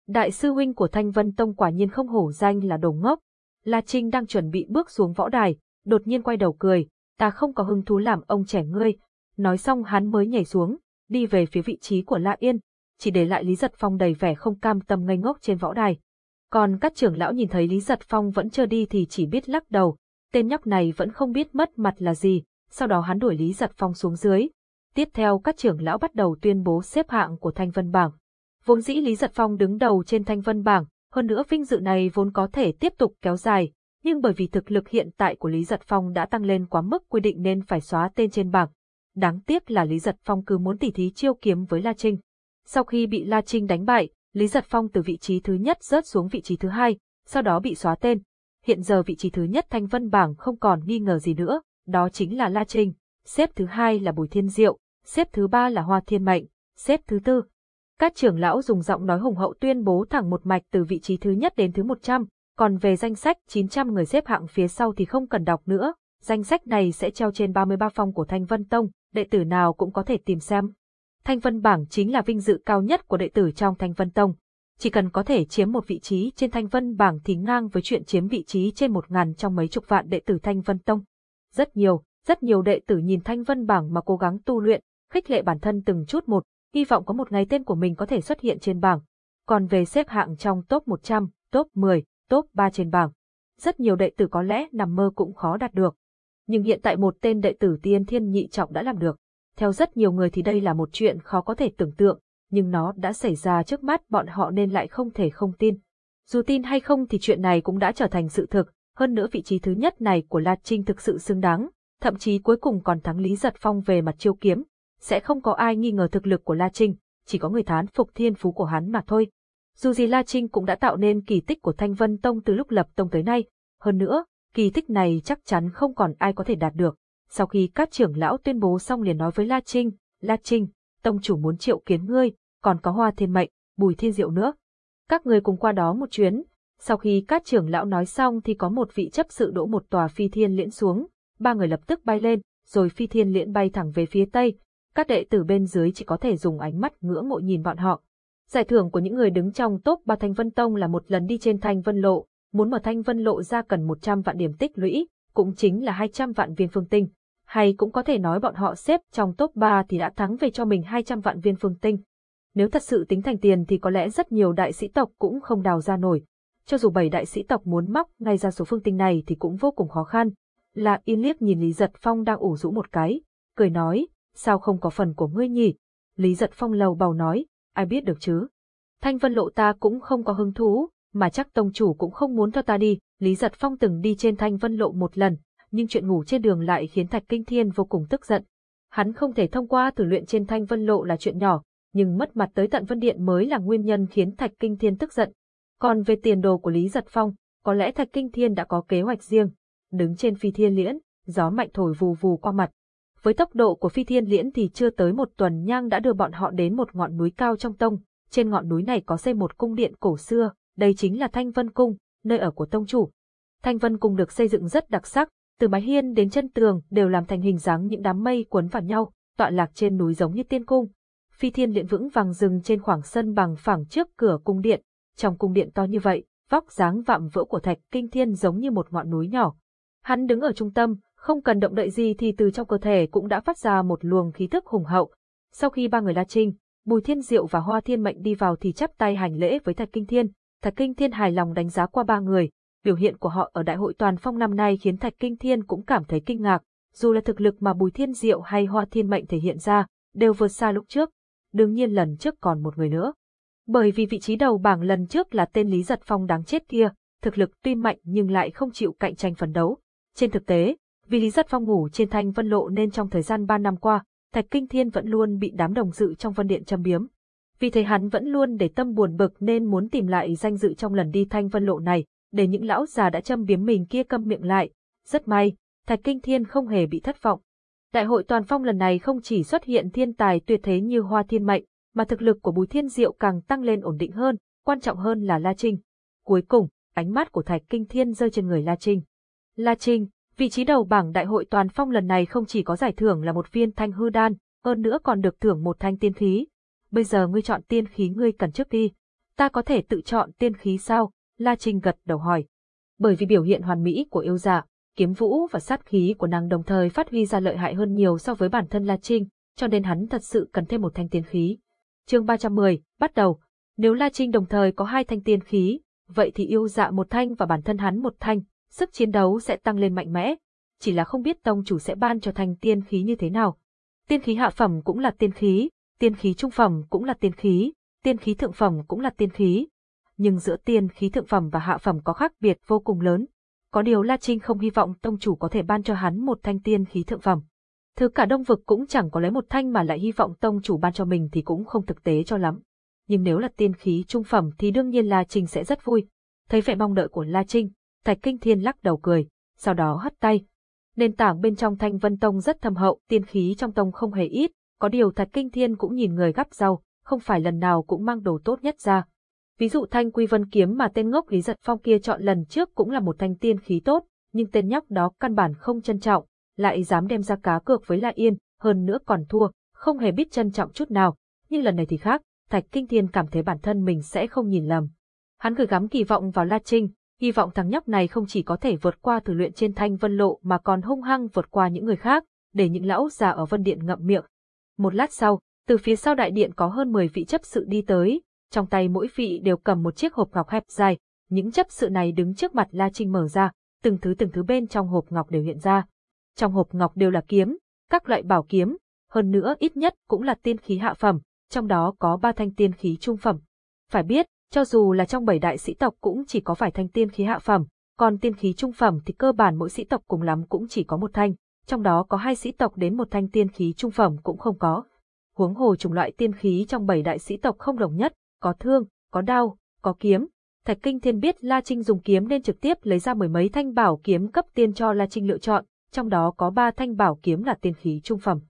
Đại sư huynh của Thanh Vân Tông quả nhiên không hổ danh là đồ ngốc, La Trinh đang chuẩn bị bước xuống võ đài, đột nhiên quay đầu cười, ta không có hứng thú làm ông trẻ ngươi. Nói xong hắn mới nhảy xuống, đi về phía vị trí của La Yên, chỉ để lại Lý Giật Phong đầy vẻ không cam tâm ngây ngốc trên võ đài. Còn các trưởng lão nhìn thấy Lý Giật Phong vẫn chưa đi thì chỉ biết lắc đầu, tên nhóc này vẫn không biết mất mặt là gì, sau đó hắn đuổi Lý Giật Phong xuống dưới. Tiếp theo các trưởng lão bắt đầu tuyên bố xếp hạng của Thanh Vân Bảng. Vốn dĩ Lý Giật Phong đứng đầu trên Thanh Vân Bảng, hơn nữa vinh dự này vốn có thể tiếp tục kéo dài, nhưng bởi vì thực lực hiện tại của Lý Giật Phong đã tăng lên quá mức quy định nên phải xóa tên trên bảng. Đáng tiếc là Lý Giật Phong cứ muốn tỉ thí chiêu kiếm với La Trinh. Sau khi bị La Trinh đánh bại, Lý Giật Phong từ vị trí thứ nhất rớt xuống vị trí thứ hai, sau đó bị xóa tên. Hiện giờ vị trí thứ nhất Thanh Vân bảng không còn nghi ngờ gì nữa, đó chính là La Trinh. Xếp thứ hai là Bùi Thiên Diệu, xếp thứ ba là Hoa Thiên Mệnh, xếp thứ tư các trưởng lão dùng giọng nói hùng hậu tuyên bố thẳng một mạch từ vị trí thứ nhất đến thứ 100, còn về danh sách 900 người xếp hạng phía sau thì không cần đọc nữa, danh sách này sẽ treo trên 33 phong của Thanh Vân Tông, đệ tử nào cũng có thể tìm xem. Thanh Vân bảng chính là vinh dự cao nhất của đệ tử trong Thanh Vân Tông. Chỉ cần có thể chiếm một vị trí trên Thanh Vân bảng thì ngang với chuyện chiếm vị trí trên một ngàn trong mấy chục vạn đệ tử Thanh Vân Tông. Rất nhiều, rất nhiều đệ tử nhìn Thanh Vân bảng mà cố gắng tu luyện, khích lệ bản thân từng chút một, hy vọng có một ngày tên của mình có thể xuất hiện trên bảng. Còn về xếp hạng trong top 100, top 10, top 3 trên bảng, rất nhiều đệ tử có lẽ nằm mơ cũng khó đạt được. Nhưng hiện tại một tên đệ tử tiên thiên nhị trọng đã làm được. Theo rất nhiều người thì đây là một chuyện khó có thể tưởng tượng, nhưng nó đã xảy ra trước mắt bọn họ nên lại không thể không tin. Dù tin hay không thì chuyện này cũng đã trở thành sự thực, hơn nữa vị trí thứ nhất này của La Trinh thực sự xứng đáng, thậm chí cuối cùng còn thắng Lý Giật Phong về mặt chiêu kiếm, sẽ không có ai nghi ngờ thực lực của La Trinh, chỉ có người thán phục thiên phú của hắn mà thôi. Dù gì La Trinh cũng đã tạo nên kỳ tích của Thanh Vân Tông từ lúc lập tông tới nay, hơn nữa, kỳ tích này chắc chắn không còn ai có thể đạt được. Sau khi các trưởng lão tuyên bố xong liền nói với La Trinh, La Trinh, tông chủ muốn triệu kiến ngươi, còn có hoa thiên mệnh, bùi thiên diệu nữa. Các người cùng qua đó một chuyến, sau khi các trưởng lão nói xong thì có một vị chấp sự đỗ một tòa phi thiên liễn xuống, ba người lập tức bay lên, rồi phi thiên liễn bay thẳng về phía tây, các đệ tử bên dưới chỉ có thể dùng ánh mắt ngưỡng mộ nhìn bọn họ. Giải thưởng của những người đứng trong top ba Thanh Vân Tông là một lần đi trên Thanh Vân Lộ, muốn mở Thanh Vân Lộ ra cần 100 vạn điểm tích lũy, cũng chính là 200 vạn viên phương tinh. hay cũng có thể nói bọn họ xếp trong top 3 thì đã thắng về cho mình 200 vạn viên phương tinh. Nếu thật sự tính thành tiền thì có lẽ rất nhiều đại sĩ tộc cũng không đào ra nổi. Cho dù bảy đại sĩ tộc muốn móc ngay ra số phương tinh này thì cũng vô cùng khó khăn. Lạc Yên liếc nhìn Lý Giật Phong đang ủ rũ một cái, cười nói, sao không có phần của ngươi nhỉ? Lý Giật Phong lầu bầu nói, ai biết được chứ? Thanh Vân Lộ ta cũng không có hứng thú, mà chắc tông chủ cũng không muốn cho ta đi. Lý Giật Phong từng đi trên Thanh Vân Lộ một lần, nhưng chuyện ngủ trên đường lại khiến Thạch Kinh Thiên vô cùng tức giận. Hắn không thể thông qua thử luyện trên Thanh Vân Lộ là chuyện nhỏ, nhưng mất mặt tới tận Vân Điện mới là nguyên nhân khiến Thạch Kinh Thiên tức giận. Còn về tiền đồ của Lý Giật Phong, có lẽ Thạch Kinh Thiên đã có kế hoạch riêng. Đứng trên phi thiên liễn, gió mạnh thổi vù vù qua mặt. Với tốc độ của phi thiên liễn thì chưa tới một tuần nhang đã đưa bọn họ đến một ngọn núi cao trong tông. Trên ngọn núi này có xây một cung điện cổ xưa, đây chính là Thanh Vân Cung, nơi ở của tông chủ. Thanh Vân Cung được xây dựng rất đặc sắc, từ mái hiên đến chân tường đều làm thành hình dáng những đám mây quấn vào nhau, tọa lạc trên núi giống như tiên cung. Phi thiên liễn vững vàng dừng trên khoảng sân bằng phẳng trước cửa cung điện, trong cung điện to như vậy, vóc dáng vạm vỡ của thạch kinh thiên giống như một ngọn núi nhỏ. Hắn đứng ở trung tâm, không cần động đậy gì thì từ trong cơ thể cũng đã phát ra một luồng khí thức hùng hậu. Sau khi ba người La Trinh, Bùi Thiên Diệu và Hoa Thiên Mệnh đi vào thì chắp tay hành lễ với Thạch Kinh Thiên. Thạch Kinh Thiên hài lòng đánh giá qua ba người, biểu hiện của họ ở Đại hội Toàn Phong năm nay khiến Thạch Kinh Thiên cũng cảm thấy kinh ngạc, dù là thực lực mà Bùi Thiên Diệu hay Hoa Thiên Mệnh thể hiện ra, đều vượt xa lúc trước. Đương nhiên lần trước còn một người nữa. Bởi vì vị trí đầu bảng lần trước là tên Lý Giật Phong đáng chết kia, thực lực tuy mạnh nhưng lại không chịu cạnh tranh phấn đấu. Trên thực tế, vì Lý Giật Phong ngủ trên thanh vân lộ nên trong thời gian 3 năm qua, Thạch Kinh Thiên vẫn luôn bị đám đồng dự trong vân điện châm biếm. Vì thế hắn vẫn luôn để tâm buồn bực nên muốn tìm lại danh dự trong lần đi thanh vân lộ này, để những lão già đã châm biếm mình kia câm miệng lại. Rất may, Thạch Kinh Thiên không hề bị thất vọng. Đại hội toàn phong lần này không chỉ xuất hiện thiên tài tuyệt thế như Hoa Thiên Mệnh, mà thực lực của Bùi Thiên Diệu càng tăng lên ổn định hơn, quan trọng hơn là La Trinh. Cuối cùng, ánh mắt của Thạch Kinh Thiên rơi trên người La Trinh. La Trinh, vị trí đầu bảng đại hội toàn phong lần này không chỉ có giải thưởng là một viên thanh hư đan, hơn nữa còn được thưởng một thanh tiên khí. Bây giờ ngươi chọn tiên khí ngươi cần trước đi. Ta có thể tự chọn tiên khí sao? La Trinh gật đầu hỏi. Bởi vì biểu hiện hoàn mỹ của yêu dạ, kiếm vũ và sát khí của nàng đồng thời phát huy ra lợi hại hơn nhiều so với bản thân La Trinh, cho nên hắn thật sự cần thêm một thanh tiên khí. chương 310, bắt đầu. Nếu La Trinh đồng thời có hai thanh tiên khí, vậy thì yêu dạ một thanh và bản thân hắn một thanh, sức chiến đấu sẽ tăng lên mạnh mẽ. Chỉ là không biết tông chủ sẽ ban cho thanh tiên khí như thế nào. Tiên khí hạ phẩm cũng là tiên khí, tiên khí trung phẩm cũng là tiên khí, tiên khí thượng phẩm cũng là tiên khí, nhưng giữa tiên khí thượng phẩm và hạ phẩm có khác biệt vô cùng lớn. Có điều La Trinh không hy vọng tông chủ có thể ban cho hắn một thanh tiên khí thượng phẩm. Thứ cả đông vực cũng chẳng có lấy một thanh mà lại hy vọng tông chủ ban cho mình thì cũng không thực tế cho lắm. Nhưng nếu là tiên khí trung phẩm thì đương nhiên La Trinh sẽ rất vui. Thấy vẻ mong đợi của La Trinh, Thạch Kinh Thiên lắc đầu cười, sau đó hất tay. Nền tảng bên trong Thanh Vân Tông rất thâm hậu, tiên khí trong tông không hề ít, có điều Thạch Kinh Thiên cũng nhìn người gắp rau, không phải lần nào cũng mang đồ tốt nhất ra, Ví dụ thanh quy vân kiếm mà tên ngốc Lý Giật Phong kia chọn lần trước cũng là một thanh tiên khí tốt, nhưng tên nhóc đó căn bản không trân trọng, lại dám đem ra cá cược với La Yên, hơn nữa còn thua, không hề biết trân trọng chút nào. Nhưng lần này thì khác, Thạch Kinh Thiên cảm thấy bản thân mình sẽ không nhìn lầm. Hắn gửi gắm kỳ vọng vào La Trinh, hy vọng thằng nhóc này không chỉ có thể vượt qua thử luyện trên thanh vân lộ mà còn hung hăng vượt qua những người khác, để những lão già ở vân điện ngậm miệng. Một lát sau, từ phía sau đại điện có hơn 10 vị chấp sự đi tới, trong tay mỗi vị đều cầm một chiếc hộp ngọc hẹp dài, những chấp sự này đứng trước mặt La Trinh mở ra, từng thứ từng thứ bên trong hộp ngọc đều hiện ra. Trong hộp ngọc đều là kiếm, các loại bảo kiếm, hơn nữa ít nhất cũng là tiên khí hạ phẩm, trong đó có ba thanh tiên khí trung phẩm. Phải biết, cho dù là trong bảy đại sĩ tộc cũng chỉ có vài thanh tiên khí hạ phẩm, còn tiên khí trung phẩm thì cơ bản mỗi sĩ tộc cùng lắm cũng chỉ có một thanh, trong đó có hai sĩ tộc đến một thanh tiên khí trung phẩm cũng không có. Huống hồ chủng loại tiên khí trong bảy đại sĩ tộc không đồng nhất, có thương, có đao, có kiếm. Thạch Kinh Thiên biết La Trinh dùng kiếm nên trực tiếp lấy ra mười mấy thanh bảo kiếm cấp tiên cho La Trinh lựa chọn, trong đó có ba thanh bảo kiếm là tiên khí trung phẩm.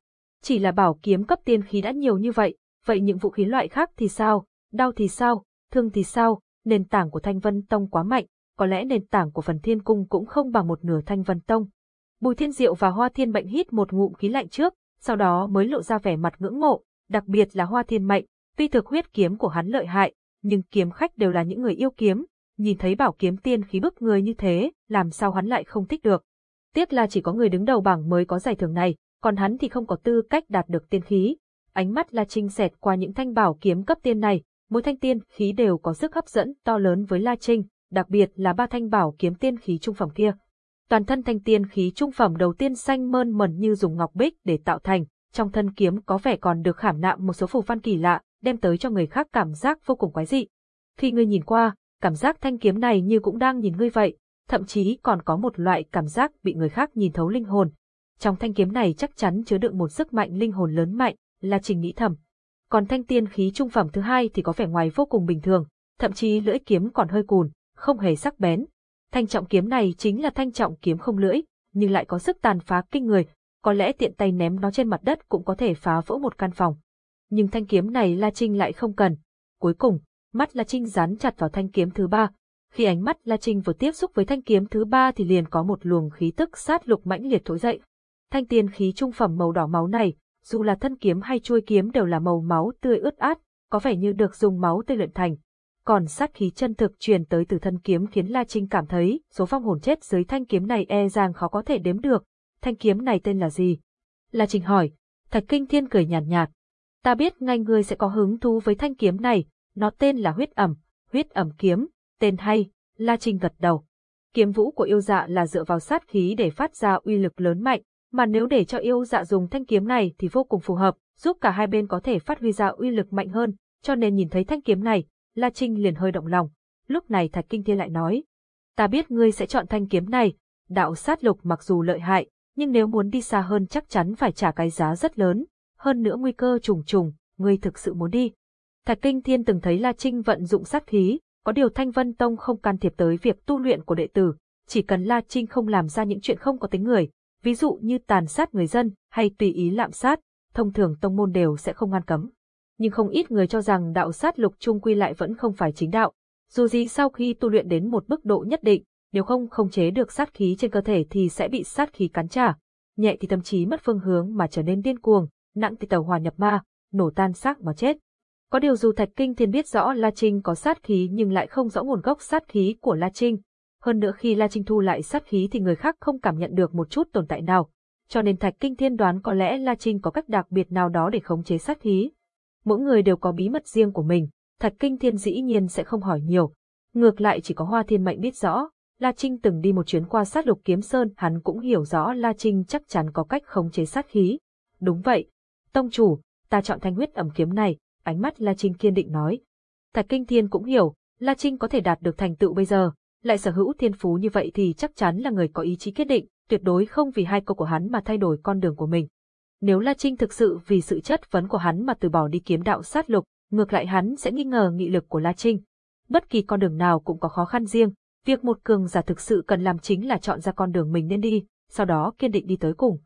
Chỉ là bảo kiếm cấp tiên khí đã nhiều như vậy, vậy những vũ khí loại khác thì sao, đao thì sao, thương thì sao, nền tảng của Thanh Vân Tông quá mạnh, có lẽ nền tảng của phần thiên cung cũng không bằng một nửa Thanh Vân Tông. Bùi Thiên Diệu và Hoa Thiên Mệnh hít một ngụm khí lạnh trước, sau đó mới lộ ra vẻ mặt ngưỡng mộ, đặc biệt là Hoa Thiên Mệnh, Tuy thực huyết kiếm của hắn lợi hại, nhưng kiếm khách đều là những người yêu kiếm, nhìn thấy bảo kiếm tiên khí bức người như thế, làm sao hắn lại không thích được. Tiếc là chỉ có người đứng đầu bảng mới có giải thưởng này, còn hắn thì không có tư cách đạt được tiên khí. Ánh mắt La Trinh xẹt qua những thanh bảo kiếm cấp tiên này, mỗi thanh tiên khí đều có sức hấp dẫn to lớn với La Trinh, đặc biệt là ba thanh bảo kiếm tiên khí trung phẩm kia. Toàn thân thanh tiên khí trung phẩm đầu tiên xanh mơn mẩn như dùng ngọc bích để tạo thành, trong thân kiếm có vẻ còn được khảm nạm một số phù văn kỳ lạ, đem tới cho người khác cảm giác vô cùng quái dị. Khi ngươi nhìn qua, cảm giác thanh kiếm này như cũng đang nhìn ngươi vậy, thậm chí còn có một loại cảm giác bị người khác nhìn thấu linh hồn. Trong thanh kiếm này chắc chắn chứa đựng một sức mạnh linh hồn lớn mạnh, là trình nghĩ thầm. Còn thanh tiên khí trung phẩm thứ hai thì có vẻ ngoài vô cùng bình thường, thậm chí lưỡi kiếm còn hơi cùn, không hề sắc bén. Thanh trọng kiếm này chính là thanh trọng kiếm không lưỡi, nhưng lại có sức tàn phá kinh người, có lẽ tiện tay ném nó trên mặt đất cũng có thể phá vỡ một căn phòng. Nhưng thanh kiếm này La Trinh lại không cần. Cuối cùng, mắt La Trinh dán chặt vào thanh kiếm thứ ba. Khi ánh mắt La Trinh vừa tiếp xúc với thanh kiếm thứ ba thì liền có một luồng khí tức sát lục mãnh liệt thổi dậy. Thanh tiên khí trung phẩm màu đỏ máu này, dù là thân kiếm hay chuôi kiếm đều là màu máu tươi ướt át, có vẻ như được dùng máu tươi luyện thành. Còn sát khí chân thực truyền tới từ thân kiếm khiến La Trinh cảm thấy số phong hồn chết dưới thanh kiếm này e rằng khó có thể đếm được. Thanh kiếm này tên là gì? La Trinh hỏi. Thạch Kinh Thiên cười nhàn nhạt, nhạt. Ta biết ngay ngươi sẽ có hứng thú với thanh kiếm này, nó tên là huyết ẩm, huyết ẩm kiếm, tên hay, La Trinh gật đầu. Kiếm vũ của yêu dạ là dựa vào sát khí để phát ra uy lực lớn mạnh, mà nếu để cho yêu dạ dùng thanh kiếm này thì vô cùng phù hợp, giúp cả hai bên có thể phát huy ra uy lực mạnh hơn, cho nên nhìn thấy thanh kiếm này, La Trinh liền hơi động lòng. Lúc này Thạch Kinh Thiên lại nói, ta biết ngươi sẽ chọn thanh kiếm này, đạo sát lục mặc dù lợi hại, nhưng nếu muốn đi xa hơn chắc chắn phải trả cái giá rất lớn, hơn nữa nguy cơ trùng trùng, ngươi thực sự muốn đi. Thạch Kinh Thiên từng thấy La Trinh vận dụng sát khí, có điều Thanh Vân Tông không can thiệp tới việc tu luyện của đệ tử, chỉ cần La Trinh không làm ra những chuyện không có tính người, ví dụ như tàn sát người dân hay tùy ý lạm sát, thông thường tông môn đều sẽ không ngăn cấm. Nhưng không ít người cho rằng đạo sát lục trung quy lại vẫn không phải chính đạo. Dù gì sau khi tu luyện đến một mức độ nhất định, nếu không khống chế được sát khí trên cơ thể thì sẽ bị sát khí cắn trả. Nhẹ thì tâm trí mất phương hướng mà trở nên điên cuồng, nặng thì tàu hòa nhập ma, nổ tan xác mà chết. Có điều dù Thạch Kinh Thiên biết rõ La Trinh có sát khí nhưng lại không rõ nguồn gốc sát khí của La Trinh, hơn nữa khi La Trinh thu lại sát khí thì người khác không cảm nhận được một chút tồn tại nào, cho nên Thạch Kinh Thiên đoán có lẽ La Trinh có cách đặc biệt nào đó để khống chế sát khí. Mỗi người đều có bí mật riêng của mình, Thạch Kinh Thiên dĩ nhiên sẽ không hỏi nhiều. Ngược lại chỉ có Hoa Thiên Mệnh biết rõ, La Trinh từng đi một chuyến qua sát lục kiếm sơn, hắn cũng hiểu rõ La Trinh chắc chắn có cách khống chế sát khí. Đúng vậy, tông chủ, ta chọn thanh huyết ẩm kiếm này, ánh mắt La Trinh kiên định nói. Thạch Kinh Thiên cũng hiểu, La Trinh có thể đạt được thành tựu bây giờ, lại sở hữu thiên phú như vậy thì chắc chắn là người có ý chí quyết định, tuyệt đối không vì hai câu của hắn mà thay đổi con đường của mình. Nếu La Trinh thực sự vì sự chất vấn của hắn mà từ bỏ đi kiếm đạo sát lục, ngược lại hắn sẽ nghi ngờ nghị lực của La Trinh. Bất kỳ con đường nào cũng có khó khăn riêng, việc một cường giả thực sự cần làm chính là chọn ra con đường mình nên đi, sau đó kiên định đi tới cùng.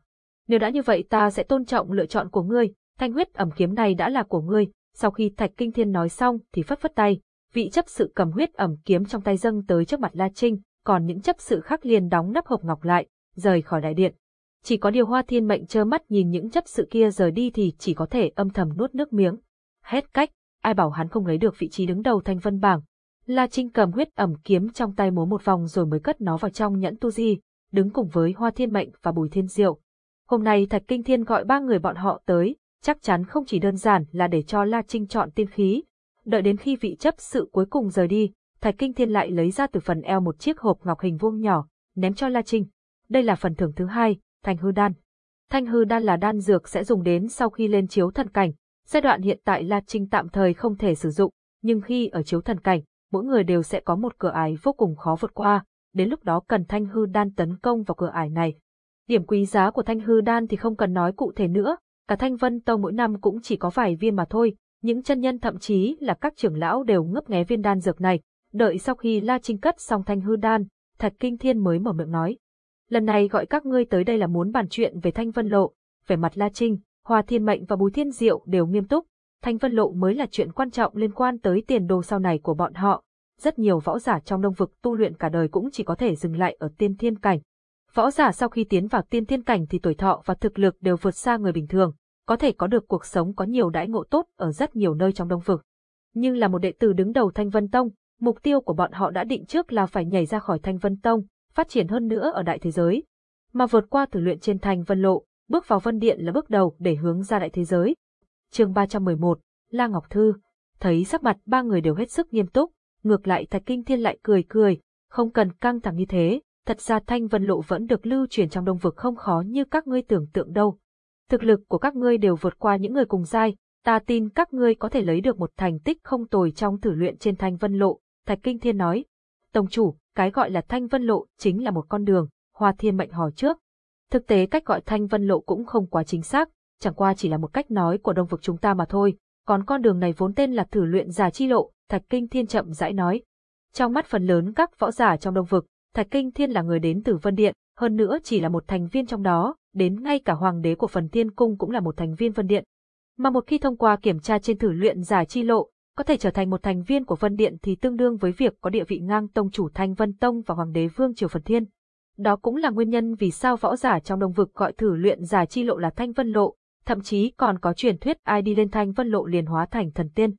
Nếu đã như vậy ta sẽ tôn trọng lựa chọn của ngươi, thanh huyết ẩm kiếm này đã là của ngươi, sau khi Thạch Kinh Thiên nói xong thì phất phất tay, vị chấp sự cầm huyết ẩm kiếm trong tay dâng tới trước mặt La Trinh, còn những chấp sự khác liền đóng nắp hộp ngọc lại, rời khỏi đại điện. Chỉ có điều hoa thiên mệnh trơ mắt nhìn những chấp sự kia rời đi thì chỉ có thể âm thầm nuốt nước miếng. Hết cách, ai bảo hắn không lấy được vị trí đứng đầu thanh vân bảng. La Trinh cầm huyết ẩm kiếm trong tay múa một vòng rồi mới cất nó vào trong nhẫn tu di, đứng cùng với hoa thiên mệnh và bùi thiên diệu. Hôm nay Thạch Kinh Thiên gọi ba người bọn họ tới, chắc chắn không chỉ đơn giản là để cho La Trinh chọn tiên khí, Đợi đến khi vị chấp sự cuối cùng rời đi, Thạch Kinh Thiên lại lấy ra từ phần eo một chiếc hộp ngọc hình vuông nhỏ, ném cho La Trinh. Đây là phần thưởng thứ hai, Thanh hư đan. Thanh hư đan là đan dược sẽ dùng đến sau khi lên chiếu thần cảnh. Giai đoạn hiện tại La Trinh tạm thời không thể sử dụng, nhưng khi ở chiếu thần cảnh, mỗi người đều sẽ có một cửa ải vô cùng khó vượt qua, đến lúc đó cần thanh hư đan tấn công vào cửa ải này. Điểm quý giá của thanh hư đan thì không cần nói cụ thể nữa, cả thanh vân tông mỗi năm cũng chỉ có vài viên mà thôi, những chân nhân thậm chí là các trưởng lão đều ngấp nghé viên đan dược này, đợi sau khi La Trinh cất xong thanh hư đan, Thạch Kinh Thiên mới mở miệng nói. Lần này gọi các ngươi tới đây là muốn bàn chuyện về Thanh Vân Lộ, về mặt La Trinh, Hoa Thiên Mệnh và Bùi Thiên Diệu đều nghiêm túc, Thanh Vân Lộ mới là chuyện quan trọng liên quan tới tiền đồ sau này của bọn họ. Rất nhiều võ giả trong đông vực tu luyện cả đời cũng chỉ có thể dừng lại ở tiên thiên cảnh. Võ giả sau khi tiến vào tiên thiên cảnh thì tuổi thọ và thực lực đều vượt xa người bình thường, có thể có được cuộc sống có nhiều đãi ngộ tốt ở rất nhiều nơi trong đông vực. Nhưng là một đệ tử đứng đầu Thanh Vân Tông, mục tiêu của bọn họ đã định trước là phải nhảy ra khỏi Thanh Vân Tông, phát triển hơn nữa ở đại thế giới. mà vượt qua thử luyện trên thành vân lộ, bước vào vân điện là bước đầu để hướng ra đại thế giới. chương 311, La Ngọc Thư, thấy sắc mặt ba người đều hết sức nghiêm túc, ngược lại Thạch Kinh Thiên lại cười cười, không cần căng thẳng như thế, thật ra thanh vân lộ vẫn được lưu truyền trong đông vực không khó như các ngươi tưởng tượng đâu. Thực lực của các ngươi đều vượt qua những người cùng giai, ta tin các ngươi có thể lấy được một thành tích không tồi trong thử luyện trên thanh vân lộ, Thạch Kinh Thiên nói. Tổng chủ, cái gọi là thanh vân lộ chính là một con đường, Hoa Thiên mệnh hỏi trước. Thực tế cách gọi thanh vân lộ cũng không quá chính xác, chẳng qua chỉ là một cách nói của đông vực chúng ta mà thôi, còn con đường này vốn tên là thử luyện giả chi lộ, Thạch Kinh Thiên chậm rãi nói. Trong mắt phần lớn các võ giả trong đông vực, Thạch Kinh Thiên là người đến từ Vân Điện, hơn nữa chỉ là một thành viên trong đó, đến ngay cả hoàng đế của phần Thiên Cung cũng là một thành viên Vân Điện. Mà một khi thông qua kiểm tra trên thử luyện giả chi lộ, có thể trở thành một thành viên của Vân Điện thì tương đương với việc có địa vị ngang tông chủ Thanh Vân Tông và Hoàng đế Vương Triều Phần Thiên. Đó cũng là nguyên nhân vì sao võ giả trong đông vực gọi thử luyện giả chi lộ là Thanh Vân Lộ, thậm chí còn có truyền thuyết ai đi lên Thanh Vân Lộ liền hóa thành thần tiên.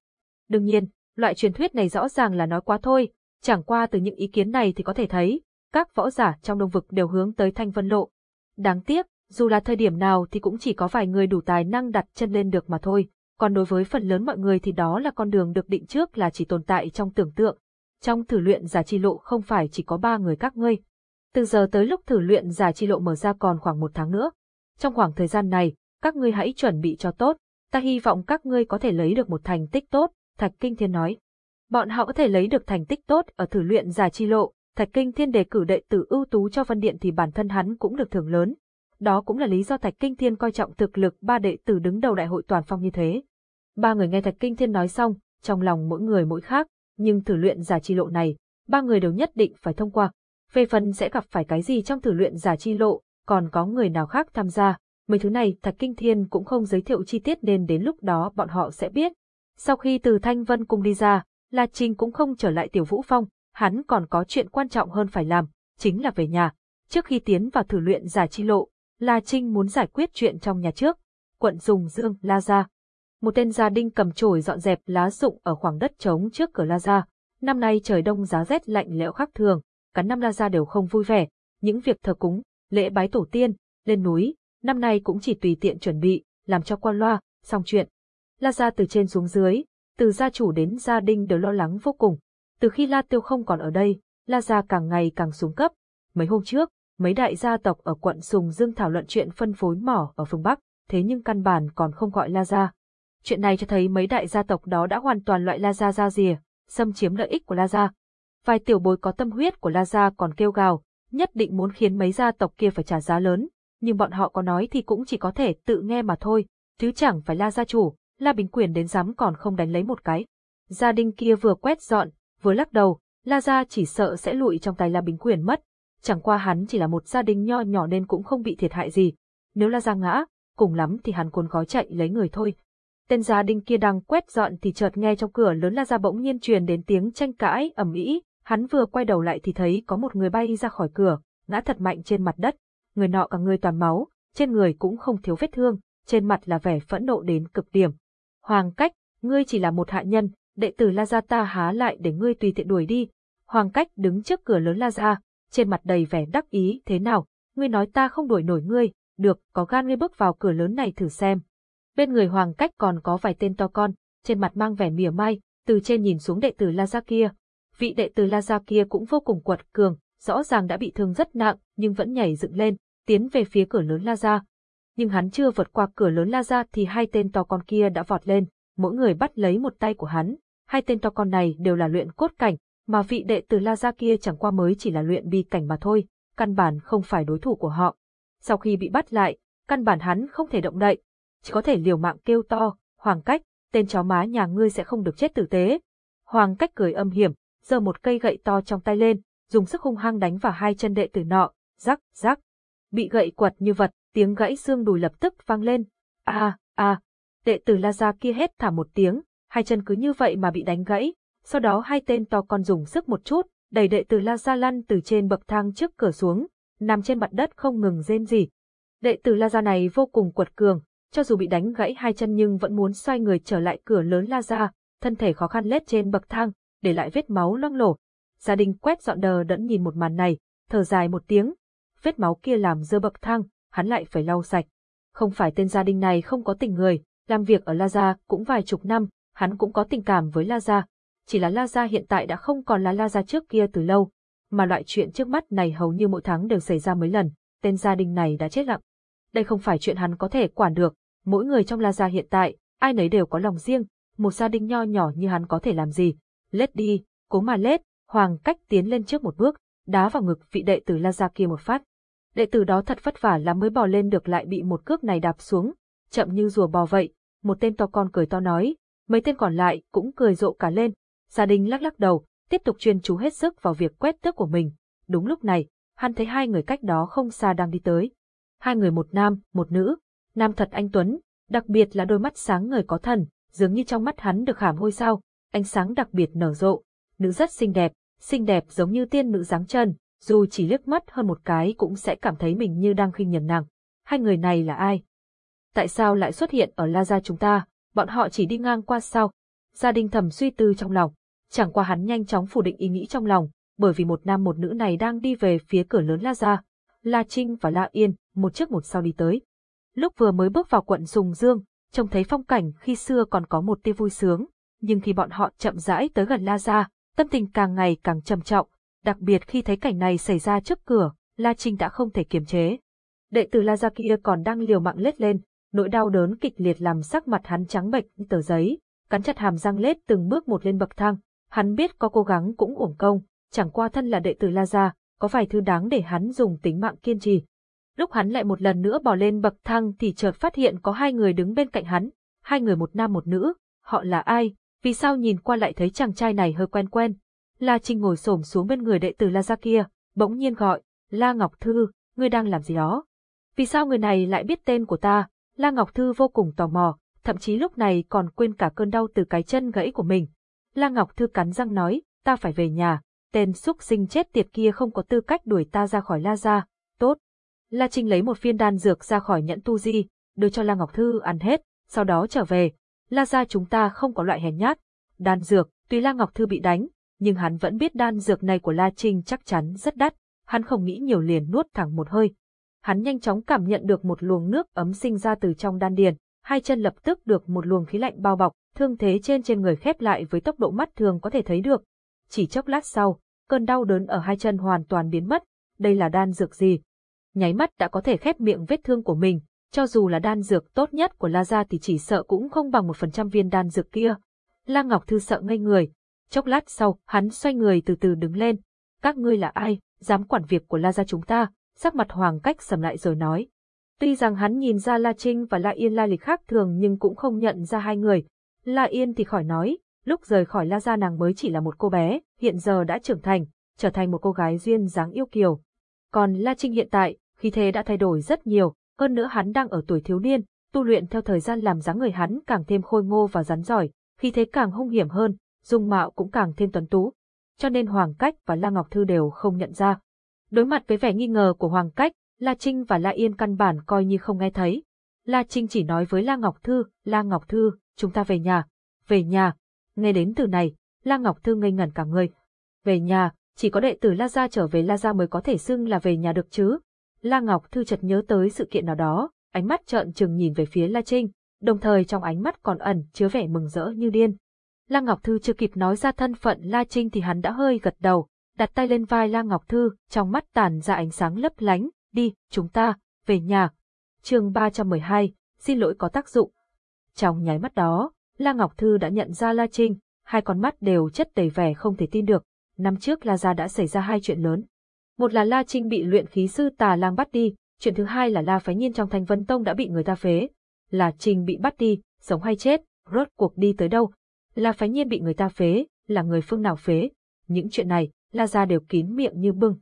Đương nhiên, loại truyền thuyết này rõ ràng là nói quá thôi, chẳng qua từ những ý kiến này thì có thể thấy, các võ giả trong đông vực đều hướng tới Thanh Vân Lộ. Đáng tiếc, dù là thời điểm nào thì cũng chỉ có vài người đủ tài năng đặt chân lên được mà thôi, còn đối với phần lớn mọi người thì đó là con đường được định trước là chỉ tồn tại trong tưởng tượng. Trong thử luyện giả chi lộ không phải chỉ có ba người các ngươi. Từ giờ tới lúc thử luyện giả chi lộ mở ra còn khoảng một tháng nữa. Trong khoảng thời gian này, các ngươi hãy chuẩn bị cho tốt, ta hy vọng các ngươi có thể lấy được một thành tích tốt, Thạch Kinh Thiên nói. Bọn họ có thể lấy được thành tích tốt ở thử luyện giả chi lộ, Thạch Kinh Thiên đề cử đệ tử ưu tú cho Vân Điện thì bản thân hắn cũng được thưởng lớn. Đó cũng là lý do Thạch Kinh Thiên coi trọng thực lực ba đệ tử đứng đầu đại hội toàn phong như thế. Ba người nghe Thạch Kinh Thiên nói xong, trong lòng mỗi người mỗi khác, nhưng thử luyện giả chi lộ này, ba người đều nhất định phải thông qua. Về phần sẽ gặp phải cái gì trong thử luyện giả chi lộ, còn có người nào khác tham gia, mấy thứ này Thạch Kinh Thiên cũng không giới thiệu chi tiết nên đến lúc đó bọn họ sẽ biết. Sau khi từ Thanh Vân cùng đi ra, La Trinh cũng không trở lại Tiểu Vũ Phong, hắn còn có chuyện quan trọng hơn phải làm, chính là về nhà. Trước khi tiến vào thử luyện giả chi lộ, La Trinh muốn giải quyết chuyện trong nhà trước. Quận Dùng Dương, La Gia. Một tên gia đinh cầm chổi dọn dẹp lá rụng ở khoảng đất trống trước cửa La Gia. Năm nay trời đông giá rét lạnh lẽo khác thường, cả năm La Gia đều không vui vẻ. Những việc thờ cúng, lễ bái tổ tiên, lên núi, năm nay cũng chỉ tùy tiện chuẩn bị, làm cho qua loa, xong chuyện. La Gia từ trên xuống dưới, từ gia chủ đến gia đinh đều lo lắng vô cùng. Từ khi La Tiêu không còn ở đây, La Gia càng ngày càng xuống cấp. Mấy hôm trước, mấy đại gia tộc ở quận Sùng Dương thảo luận chuyện phân phối mỏ ở phương Bắc, thế nhưng căn bản còn không gọi La Gia. Chuyện này cho thấy mấy đại gia tộc đó đã hoàn toàn loại La Gia ra rìa, xâm chiếm lợi ích của La Gia. Vài tiểu bối có tâm huyết của La Gia còn kêu gào, nhất định muốn khiến mấy gia tộc kia phải trả giá lớn, nhưng bọn họ có nói thì cũng chỉ có thể tự nghe mà thôi, chứ chẳng phải La gia chủ, La Bình Quyền đến dám còn không đánh lấy một cái. Gia đình kia vừa quét dọn, vừa lắc đầu, La gia chỉ sợ sẽ lụi trong tay La Bình Quyền mất. Chẳng qua hắn chỉ là một gia đình nho nhỏ nên cũng không bị thiệt hại gì. Nếu là gia ngã, cùng lắm thì hắn cuốn gói chạy lấy người thôi. Tên gia đình kia đang quét dọn thì chợt nghe trong cửa lớn La gia bỗng nhiên truyền đến tiếng tranh cãi ầm ĩ, hắn vừa quay đầu lại thì thấy có một người bay ra khỏi cửa, ngã thật mạnh trên mặt đất, người nọ cả người toàn máu, trên người cũng không thiếu vết thương, trên mặt là vẻ phẫn nộ đến cực điểm. Hoàng cách, ngươi chỉ là một hạ nhân, đệ tử La Gia ta há lại để ngươi tùy tiện đuổi đi. Hoàng cách đứng trước cửa lớn La Gia, trên mặt đầy vẻ đắc ý thế nào, ngươi nói ta không đuổi nổi ngươi, được, có gan ngươi bước vào cửa lớn này thử xem. Bên người Hoàng cách còn có vài tên to con, trên mặt mang vẻ mỉa mai, từ trên nhìn xuống đệ tử La Gia kia. Vị đệ tử La Gia kia cũng vô cùng quật cường, rõ ràng đã bị thương rất nặng nhưng vẫn nhảy dựng lên, tiến về phía cửa lớn La Gia. Nhưng hắn chưa vượt qua cửa lớn La Gia thì hai tên to con kia đã vọt lên, mỗi người bắt lấy một tay của hắn. Hai tên to con này đều là luyện cốt cảnh, mà vị đệ tử La Gia kia chẳng qua mới chỉ là luyện bi cảnh mà thôi, căn bản không phải đối thủ của họ. Sau khi bị bắt lại, căn bản hắn không thể động đậy, chỉ có thể liều mạng kêu to, Hoàng Cách, tên chó má nhà ngươi sẽ không được chết tử tế. Hoàng Cách cười âm hiểm, giơ một cây gậy to trong tay lên, dùng sức hung hăng đánh vào hai chân đệ tử nọ, rắc, rắc. Bị gậy quật như vật, tiếng gãy xương đùi lập tức vang lên. A, a, đệ tử La Gia kia hét thả một tiếng, hai chân cứ như vậy mà bị đánh gãy. Sau đó hai tên to con dùng sức một chút, đẩy đệ tử La Gia lăn từ trên bậc thang trước cửa xuống, nằm trên mặt đất không ngừng rên gì. Đệ tử La Gia này vô cùng quật cường, cho dù bị đánh gãy hai chân nhưng vẫn muốn xoay người trở lại cửa lớn La Gia, thân thể khó khăn lết trên bậc thang, để lại vết máu loang lổ, Gia đình quét dọn đờ đẫn nhìn một màn này, thở dài một tiếng. vết máu kia làm dơ bậc thang, hắn lại phải lau sạch. Không phải tên gia đình này không có tình người, làm việc ở La Gia cũng vài chục năm, hắn cũng có tình cảm với La Gia. Chỉ là La Gia hiện tại đã không còn là La Gia trước kia từ lâu, mà loại chuyện trước mắt này hầu như mỗi tháng đều xảy ra mấy lần, tên gia đình này đã chết lặng. Đây không phải chuyện hắn có thể quản được, mỗi người trong La Gia hiện tại, ai nấy đều có lòng riêng, một gia đình nho nhỏ như hắn có thể làm gì. Lết đi, cố mà lết, Hoàng cách tiến lên trước một bước, đá vào ngực vị đệ tử La Gia kia một phát. Đệ tử đó thật vất vả lắm mới bò lên được lại bị một cước này đạp xuống, chậm như rùa bò vậy, một tên to con cười to nói, mấy tên còn lại cũng cười rộ cả lên. Gia đình lắc lắc đầu, tiếp tục chuyên chú hết sức vào việc quét tước của mình. Đúng lúc này, hắn thấy hai người cách đó không xa đang đi tới. Hai người một nam, một nữ, nam thật anh Tuấn, đặc biệt là đôi mắt sáng người có thần, dường như trong mắt hắn được hàm hôi sao, ánh sáng đặc biệt nở rộ. Nữ rất xinh đẹp, xinh đẹp giống như tiên nữ dáng chân, dù chỉ liếc mắt hơn một cái cũng sẽ cảm thấy mình như đang khinh nhầm nàng. Hai người này là ai? Tại sao lại xuất hiện ở La Gia chúng ta? Bọn họ chỉ đi ngang qua sao? Gia đình thầm suy tư trong lòng. Chẳng qua hắn nhanh chóng phủ định ý nghĩ trong lòng, bởi vì một nam một nữ này đang đi về phía cửa lớn La Gia. La Trinh và La Yên, một trước một sau đi tới. Lúc vừa mới bước vào quận Sùng Dương, trông thấy phong cảnh khi xưa còn có một tia vui sướng, nhưng khi bọn họ chậm rãi tới gần La Gia, tâm tình càng ngày càng trầm trọng, đặc biệt khi thấy cảnh này xảy ra trước cửa, La Trinh đã không thể kiềm chế. Đệ tử La Gia kia còn đang liều mạng lết lên, nỗi đau đớn kịch liệt làm sắc mặt hắn trắng bệch như tờ giấy, cắn chặt hàm răng lết từng bước một lên bậc thang. Hắn biết có cố gắng cũng uổng công, chẳng qua thân là đệ tử La Gia, có vài thứ đáng để hắn dùng tính mạng kiên trì. Lúc hắn lại một lần nữa bò lên bậc thang thì chợt phát hiện có hai người đứng bên cạnh hắn, hai người một nam một nữ, họ là ai, vì sao nhìn qua lại thấy chàng trai này hơi quen quen. La Trinh ngồi xổm xuống bên người đệ tử La Gia kia, bỗng nhiên gọi, La Ngọc Thư, ngươi đang làm gì đó? Vì sao người này lại biết tên của ta? La Ngọc Thư vô cùng tò mò, thậm chí lúc này còn quên cả cơn đau từ cái chân gãy của mình. La Ngọc Thư cắn răng nói, ta phải về nhà, tên xúc sinh chết tiệt kia không có tư cách đuổi ta ra khỏi La Gia, tốt. La Trinh lấy một viên đan dược ra khỏi nhẫn tu di, đưa cho La Ngọc Thư ăn hết, sau đó trở về. La Gia chúng ta không có loại hèn nhát. Đan dược, tuy La Ngọc Thư bị đánh, nhưng hắn vẫn biết đan dược này của La Trinh chắc chắn rất đắt, hắn không nghĩ nhiều liền nuốt thẳng một hơi. Hắn nhanh chóng cảm nhận được một luồng nước ấm sinh ra từ trong đan điền, hai chân lập tức được một luồng khí lạnh bao bọc, thương thế trên trên người khép lại với tốc độ mắt thường có thể thấy được. Chỉ chốc lát sau, cơn đau đớn ở hai chân hoàn toàn biến mất, đây là đan dược gì? Nháy mắt đã có thể khép miệng vết thương của mình, cho dù là đan dược tốt nhất của La Gia thì chỉ sợ cũng không bằng một phần trăm viên đan dược kia. La Ngọc Thư sợ ngây người, Chốc lát sau, hắn xoay người từ từ đứng lên. Các ngươi là ai, dám quản việc của La Gia chúng ta, sắc mặt hoàng cách sầm lại rồi nói. Tuy rằng hắn nhìn ra La Trinh và La Yên la lịch khác thường nhưng cũng không nhận ra hai người. La Yên thì khỏi nói, lúc rời khỏi La Gia nàng mới chỉ là một cô bé, hiện giờ đã trưởng thành, trở thành một cô gái duyên dáng yêu kiều. Còn La Trinh hiện tại, khi thế đã thay đổi rất nhiều, hơn nữa hắn đang ở tuổi thiếu niên, tu luyện theo thời gian làm dáng người hắn càng thêm khôi ngô và rắn giỏi, khi thế càng hung hiểm hơn, dung mạo cũng càng thêm tuấn tú, cho nên Hoàng Cách và La Ngọc Thư đều không nhận ra. Đối mặt với vẻ nghi ngờ của Hoàng Cách, La Trinh và La Yên căn bản coi như không nghe thấy. La Trinh chỉ nói với La Ngọc Thư, La Ngọc Thư, chúng ta về nhà, về nhà. Nghe đến từ này, La Ngọc Thư ngây ngẩn cả người. Về nhà, chỉ có đệ tử La Gia trở về La Gia mới có thể xưng là về nhà được chứ. La Ngọc Thư chợt nhớ tới sự kiện nào đó, ánh mắt trợn trừng nhìn về phía La Trinh, đồng thời trong ánh mắt còn ẩn chứa vẻ mừng rỡ như điên. La Ngọc Thư chưa kịp nói ra thân phận La Trinh thì hắn đã hơi gật đầu, đặt tay lên vai La Ngọc Thư, trong mắt tàn ra ánh sáng lấp lánh, đi, chúng ta, về nhà chương 312, xin lỗi có tác dụng. Trong nháy mắt đó, La Ngọc Thư đã nhận ra La Trinh, hai con mắt đều chất đầy vẻ không thể tin được. Năm trước La Gia đã xảy ra hai chuyện lớn. Một là La Trinh bị luyện khí sư tà lang bắt đi, chuyện thứ hai là La Phái Nhiên trong Thanh Vân Tông đã bị người ta phế. La Trinh bị bắt đi, sống hay chết, rốt cuộc đi tới đâu, La phái nhiên bị người ta phế, là người phương nào phế. Những chuyện này, La Gia đều kín miệng như bưng.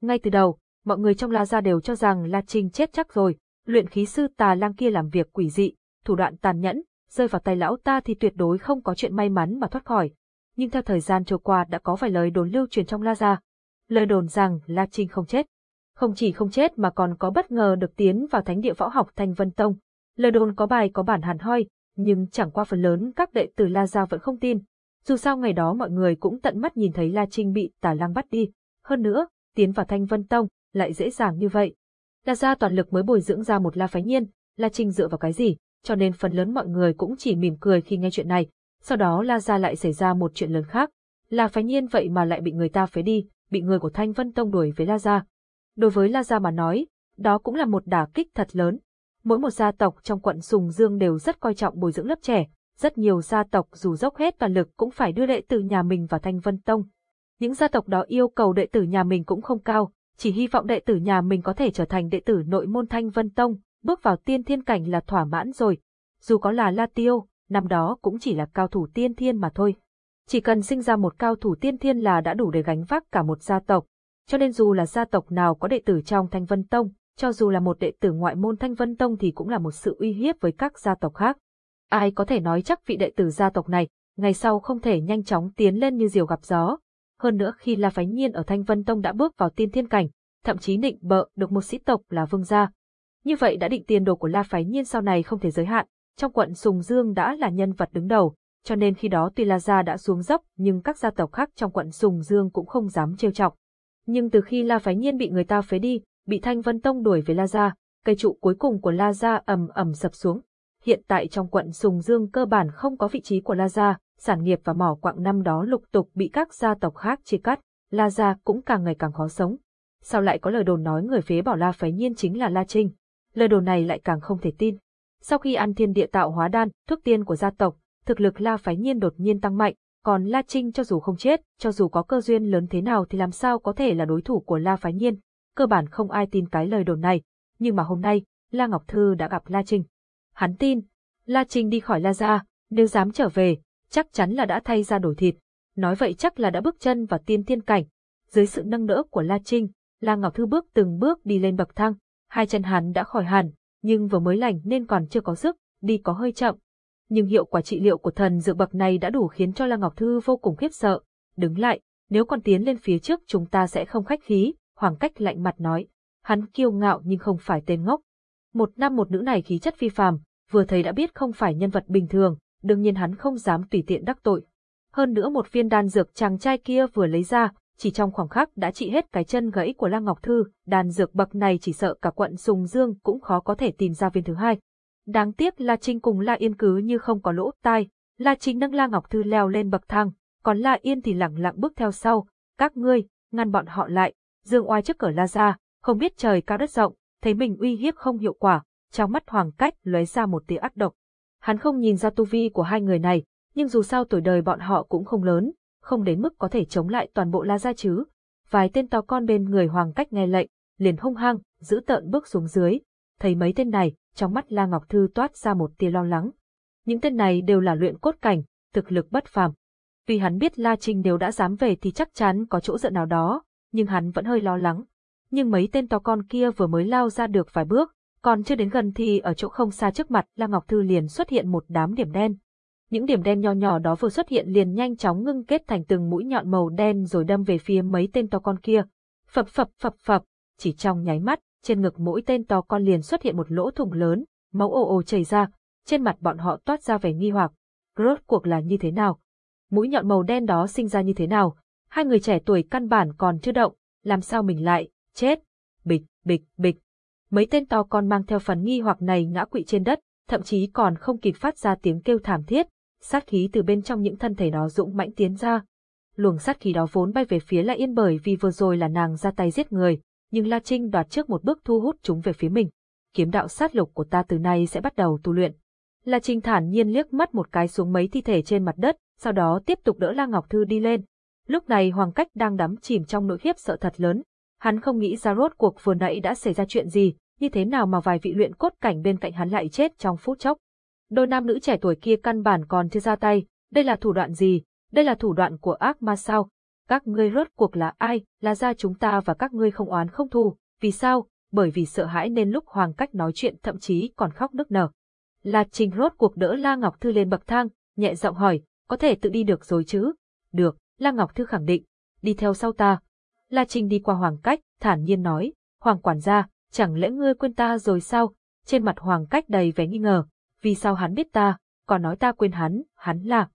Ngay từ đầu, mọi người trong La Gia đều cho rằng La Trinh chết chắc rồi, luyện khí sư tà lang kia làm việc quỷ dị, thủ đoạn tàn nhẫn, rơi vào tay lão ta thì tuyệt đối không có chuyện may mắn mà thoát khỏi. Nhưng theo thời gian trôi qua đã có vài lời đồn lưu truyền trong La Gia. Lời đồn rằng La Trinh không chết. Không chỉ không chết mà còn có bất ngờ được tiến vào thánh địa võ học Thanh Vân Tông. Lời đồn có bài có bản hàn hoi, nhưng chẳng qua phần lớn các đệ tử La Gia vẫn không tin. Dù sao ngày đó mọi người cũng tận mắt nhìn thấy La Trinh bị tà lang bắt đi. Hơn nữa, tiến vào Thanh Vân Tông, lại dễ dàng như vậy. La gia toàn lực mới bồi dưỡng ra một La Phái Nhiên, La Trinh dựa vào cái gì, cho nên phần lớn mọi người cũng chỉ mỉm cười khi nghe chuyện này. Sau đó La gia lại xảy ra một chuyện lớn khác. La Phái Nhiên vậy mà lại bị người ta phế đi, bị người của Thanh Vân Tông đuổi với La gia. Đối với La gia mà nói, đó cũng là một đả kích thật lớn. Mỗi một gia tộc trong quận Sùng Dương đều rất coi trọng bồi dưỡng lớp trẻ, rất nhiều gia tộc dù dốc hết toàn lực cũng phải đưa đệ tử nhà mình vào Thanh Vân Tông. Những gia tộc đó yêu cầu đệ tử nhà mình cũng không cao, chỉ hy vọng đệ tử nhà mình có thể trở thành đệ tử nội môn Thanh Vân Tông, bước vào tiên thiên cảnh là thỏa mãn rồi. Dù có là La Tiêu, năm đó cũng chỉ là cao thủ tiên thiên mà thôi. Chỉ cần sinh ra một cao thủ tiên thiên là đã đủ để gánh vác cả một gia tộc. Cho nên dù là gia tộc nào có đệ tử trong Thanh Vân Tông, cho dù là một đệ tử ngoại môn Thanh Vân Tông thì cũng là một sự uy hiếp với các gia tộc khác. Ai có thể nói chắc vị đệ tử gia tộc này, ngày sau không thể nhanh chóng tiến lên như diều gặp gió. Hơn nữa khi La Phái Nhiên ở Thanh Vân Tông đã bước vào tiên thiên cảnh, thậm chí định bợ được một sĩ tộc là vương gia. Như vậy đã định tiền đồ của La Phái Nhiên sau này không thể giới hạn, trong quận Sùng Dương đã là nhân vật đứng đầu, cho nên khi đó tuy La Gia đã xuống dốc nhưng các gia tộc khác trong quận Sùng Dương cũng không dám trêu chọc. Nhưng từ khi La Phái Nhiên bị người ta phế đi, bị Thanh Vân Tông đuổi về La Gia, cây trụ cuối cùng của La Gia ầm ầm sập xuống. Hiện tại trong quận Sùng Dương cơ bản không có vị trí của La Gia, sản nghiệp và mỏ quặng năm đó lục tục bị các gia tộc khác chia cắt, La Gia cũng càng ngày càng khó sống. Sao lại có lời đồn nói người phế bỏ La Phái Nhiên chính là La Trinh? Lời đồn này lại càng không thể tin. Sau khi ăn thiên địa tạo hóa đan, thuốc tiên của gia tộc, thực lực La Phái Nhiên đột nhiên tăng mạnh, còn La Trinh cho dù không chết, cho dù có cơ duyên lớn thế nào thì làm sao có thể là đối thủ của La Phái Nhiên, cơ bản không ai tin cái lời đồn này, nhưng mà hôm nay, La Ngọc Thư đã gặp La Trinh. Hắn tin, La Trinh đi khỏi La Gia, nếu dám trở về, chắc chắn là đã thay ra đổi thịt, nói vậy chắc là đã bước chân vào tiên tiên cảnh. Dưới sự nâng đỡ của La Trinh, La Ngọc Thư bước từng bước đi lên bậc thang, hai chân hắn đã khỏi hẳn, nhưng vừa mới lành nên còn chưa có sức, đi có hơi chậm. Nhưng hiệu quả trị liệu của thần dược bậc này đã đủ khiến cho La Ngọc Thư vô cùng khiếp sợ. Đứng lại, nếu còn tiến lên phía trước chúng ta sẽ không khách khí, Hoàng Cách lạnh mặt nói. Hắn kiêu ngạo nhưng không phải tên ngốc. Một nam một nữ này khí chất phi phàm, vừa thấy đã biết không phải nhân vật bình thường, đương nhiên hắn không dám tùy tiện đắc tội. Hơn nữa một viên đan dược chàng trai kia vừa lấy ra, chỉ trong khoảng khắc đã trị hết cái chân gãy của Lăng Ngọc Thư, đan dược bậc này chỉ sợ cả quận Sùng Dương cũng khó có thể tìm ra viên thứ hai. Đáng tiếc La Trinh cùng La Yên cứ như không có lỗ tai, La Trinh nâng La Ngọc Thư leo lên bậc thang, còn La Yên thì lặng lặng bước theo sau, các ngươi, ngăn bọn họ lại, Dương oai trước cửa La ra, không biết trời cao đất rộng, thấy mình uy hiếp không hiệu quả, trong mắt Hoàng Cách lóe ra một tia ác độc. Hắn không nhìn ra tu vi của hai người này, nhưng dù sao tuổi đời bọn họ cũng không lớn, không đến mức có thể chống lại toàn bộ La Gia chứ. Vài tên to con bên người Hoàng Cách nghe lệnh, liền hung hăng, giữ tợn bước xuống dưới. Thấy mấy tên này, trong mắt La Ngọc Thư toát ra một tia lo lắng. Những tên này đều là luyện cốt cảnh, thực lực bất phàm. Vì hắn biết La Trinh nếu đã dám về thì chắc chắn có chỗ dựa nào đó, nhưng hắn vẫn hơi lo lắng. Nhưng mấy tên to con kia vừa mới lao ra được vài bước, còn chưa đến gần thì ở chỗ không xa trước mặt La Ngọc Thư liền xuất hiện một đám điểm đen. Những điểm đen nho nhỏ đó vừa xuất hiện liền nhanh chóng ngưng kết thành từng mũi nhọn màu đen rồi đâm về phía mấy tên to con kia. Phập phập phập phập, chỉ trong nháy mắt, trên ngực mỗi tên to con liền xuất hiện một lỗ thủng lớn, máu ồ ồ chảy ra, trên mặt bọn họ toát ra vẻ nghi hoặc. Rốt cuộc là như thế nào? Mũi nhọn màu đen đó sinh ra như thế nào? Hai người trẻ tuổi căn bản còn chưa động, làm sao mình lại, chết? Bịch, bịch, bịch. Mấy tên to con mang theo phần nghi hoặc này ngã quỵ trên đất, thậm chí còn không kịp phát ra tiếng kêu thảm thiết, sát khí từ bên trong những thân thể đó dũng mãnh tiến ra. Luồng sát khí đó vốn bay về phía La Yên bởi vì vừa rồi là nàng ra tay giết người, nhưng La Trinh đoạt trước một bước thu hút chúng về phía mình. Kiếm đạo sát lục của ta từ nay sẽ bắt đầu tu luyện. La Trinh thản nhiên liếc mắt một cái xuống mấy thi thể trên mặt đất, sau đó tiếp tục đỡ La Ngọc Thư đi lên. Lúc này Hoàng Cách đang đắm chìm trong nỗi khiếp sợ thật lớn. Hắn không nghĩ ra rốt cuộc vừa nãy đã xảy ra chuyện gì, như thế nào mà vài vị luyện cốt cảnh bên cạnh hắn lại chết trong phút chốc. Đôi nam nữ trẻ tuổi kia căn bản còn chưa ra tay, đây là thủ đoạn gì, đây là thủ đoạn của ác ma sao? Các ngươi rốt cuộc là ai, là ra chúng ta và các ngươi không oán không thù, vì sao? Bởi vì sợ hãi nên lúc Hoàng Cách nói chuyện thậm chí còn khóc nức nở. Là Trình rốt cuộc đỡ La Ngọc Thư lên bậc thang, nhẹ giọng hỏi, có thể tự đi được rồi chứ? Được, La Ngọc Thư khẳng định, đi theo sau ta. La Trình đi qua Hoàng Cách, thản nhiên nói, Hoàng quản gia, chẳng lẽ ngươi quên ta rồi sao? Trên mặt Hoàng Cách đầy vẻ nghi ngờ, vì sao hắn biết ta, còn nói ta quên hắn, hắn là.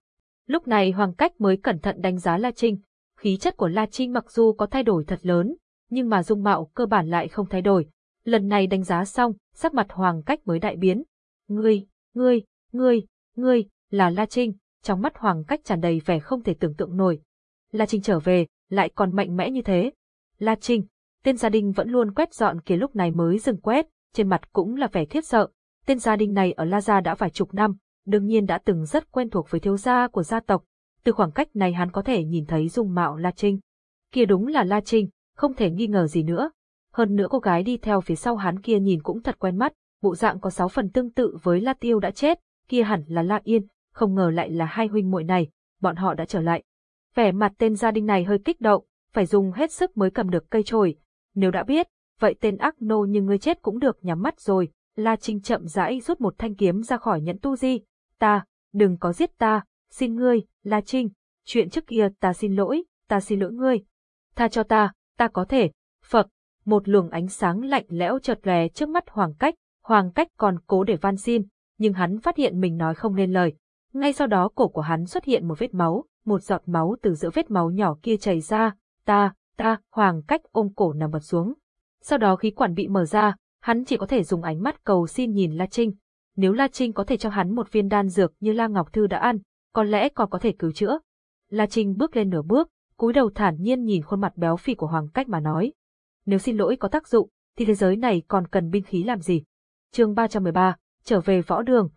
Lúc này Hoàng Cách mới cẩn thận đánh giá La Trinh, khí chất của La Trinh mặc dù có thay đổi thật lớn, nhưng mà dung mạo cơ bản lại không thay đổi. Lần này đánh giá xong, sắc mặt Hoàng Cách mới đại biến. Ngươi, ngươi, ngươi, ngươi, là La Trinh, trong mắt Hoàng Cách tràn đầy vẻ không thể tưởng tượng nổi. La Trinh trở về, lại còn mạnh mẽ như thế. La Trinh, tên gia đình vẫn luôn quét dọn kia lúc này mới dừng quét, trên mặt cũng là vẻ thiết sợ. Tên gia đình này ở La Gia đã vài chục năm, đương nhiên đã từng rất quen thuộc với thiếu gia của gia tộc. Từ khoảng cách này hắn có thể nhìn thấy dung mạo La Trinh. Kia đúng là La Trinh, không thể nghi ngờ gì nữa. Hơn nữa cô gái đi theo phía sau hắn kia nhìn cũng thật quen mắt, bộ dạng có sáu phần tương tự với La Tiêu đã chết, kia hẳn là La Yên, không ngờ lại là hai huynh muội này, bọn họ đã trở lại. Vẻ mặt tên gia đình này hơi kích động, phải dùng hết sức mới cầm được cây chổi. Nếu đã biết, vậy tên ác nô như ngươi chết cũng được nhắm mắt rồi. La Trinh chậm rãi rút một thanh kiếm ra khỏi nhẫn tu di. Ta, đừng có giết ta, xin ngươi, La Trinh, chuyện trước kia ta xin lỗi, ta xin lỗi ngươi. Tha cho ta, ta có thể. Phật, một luồng ánh sáng lạnh lẽo chợt lóe trước mắt Hoàng Cách, Hoàng Cách còn cố để van xin, nhưng hắn phát hiện mình nói không nên lời. Ngay sau đó cổ của hắn xuất hiện một vết máu, một giọt máu từ giữa vết máu nhỏ kia chảy ra, ta, ta, Hoàng Cách ôm cổ nằm vật xuống. Sau đó khí quản bị mở ra, hắn chỉ có thể dùng ánh mắt cầu xin nhìn La Trinh. Nếu La Trinh có thể cho hắn một viên đan dược như La Ngọc Thư đã ăn, có lẽ còn có thể cứu chữa. La Trinh bước lên nửa bước, cúi đầu thản nhiên nhìn khuôn mặt béo phì của Hoàng Cách mà nói. Nếu xin lỗi có tác dụng, thì thế giới này còn cần binh khí làm gì? chương 313, trở về võ đường.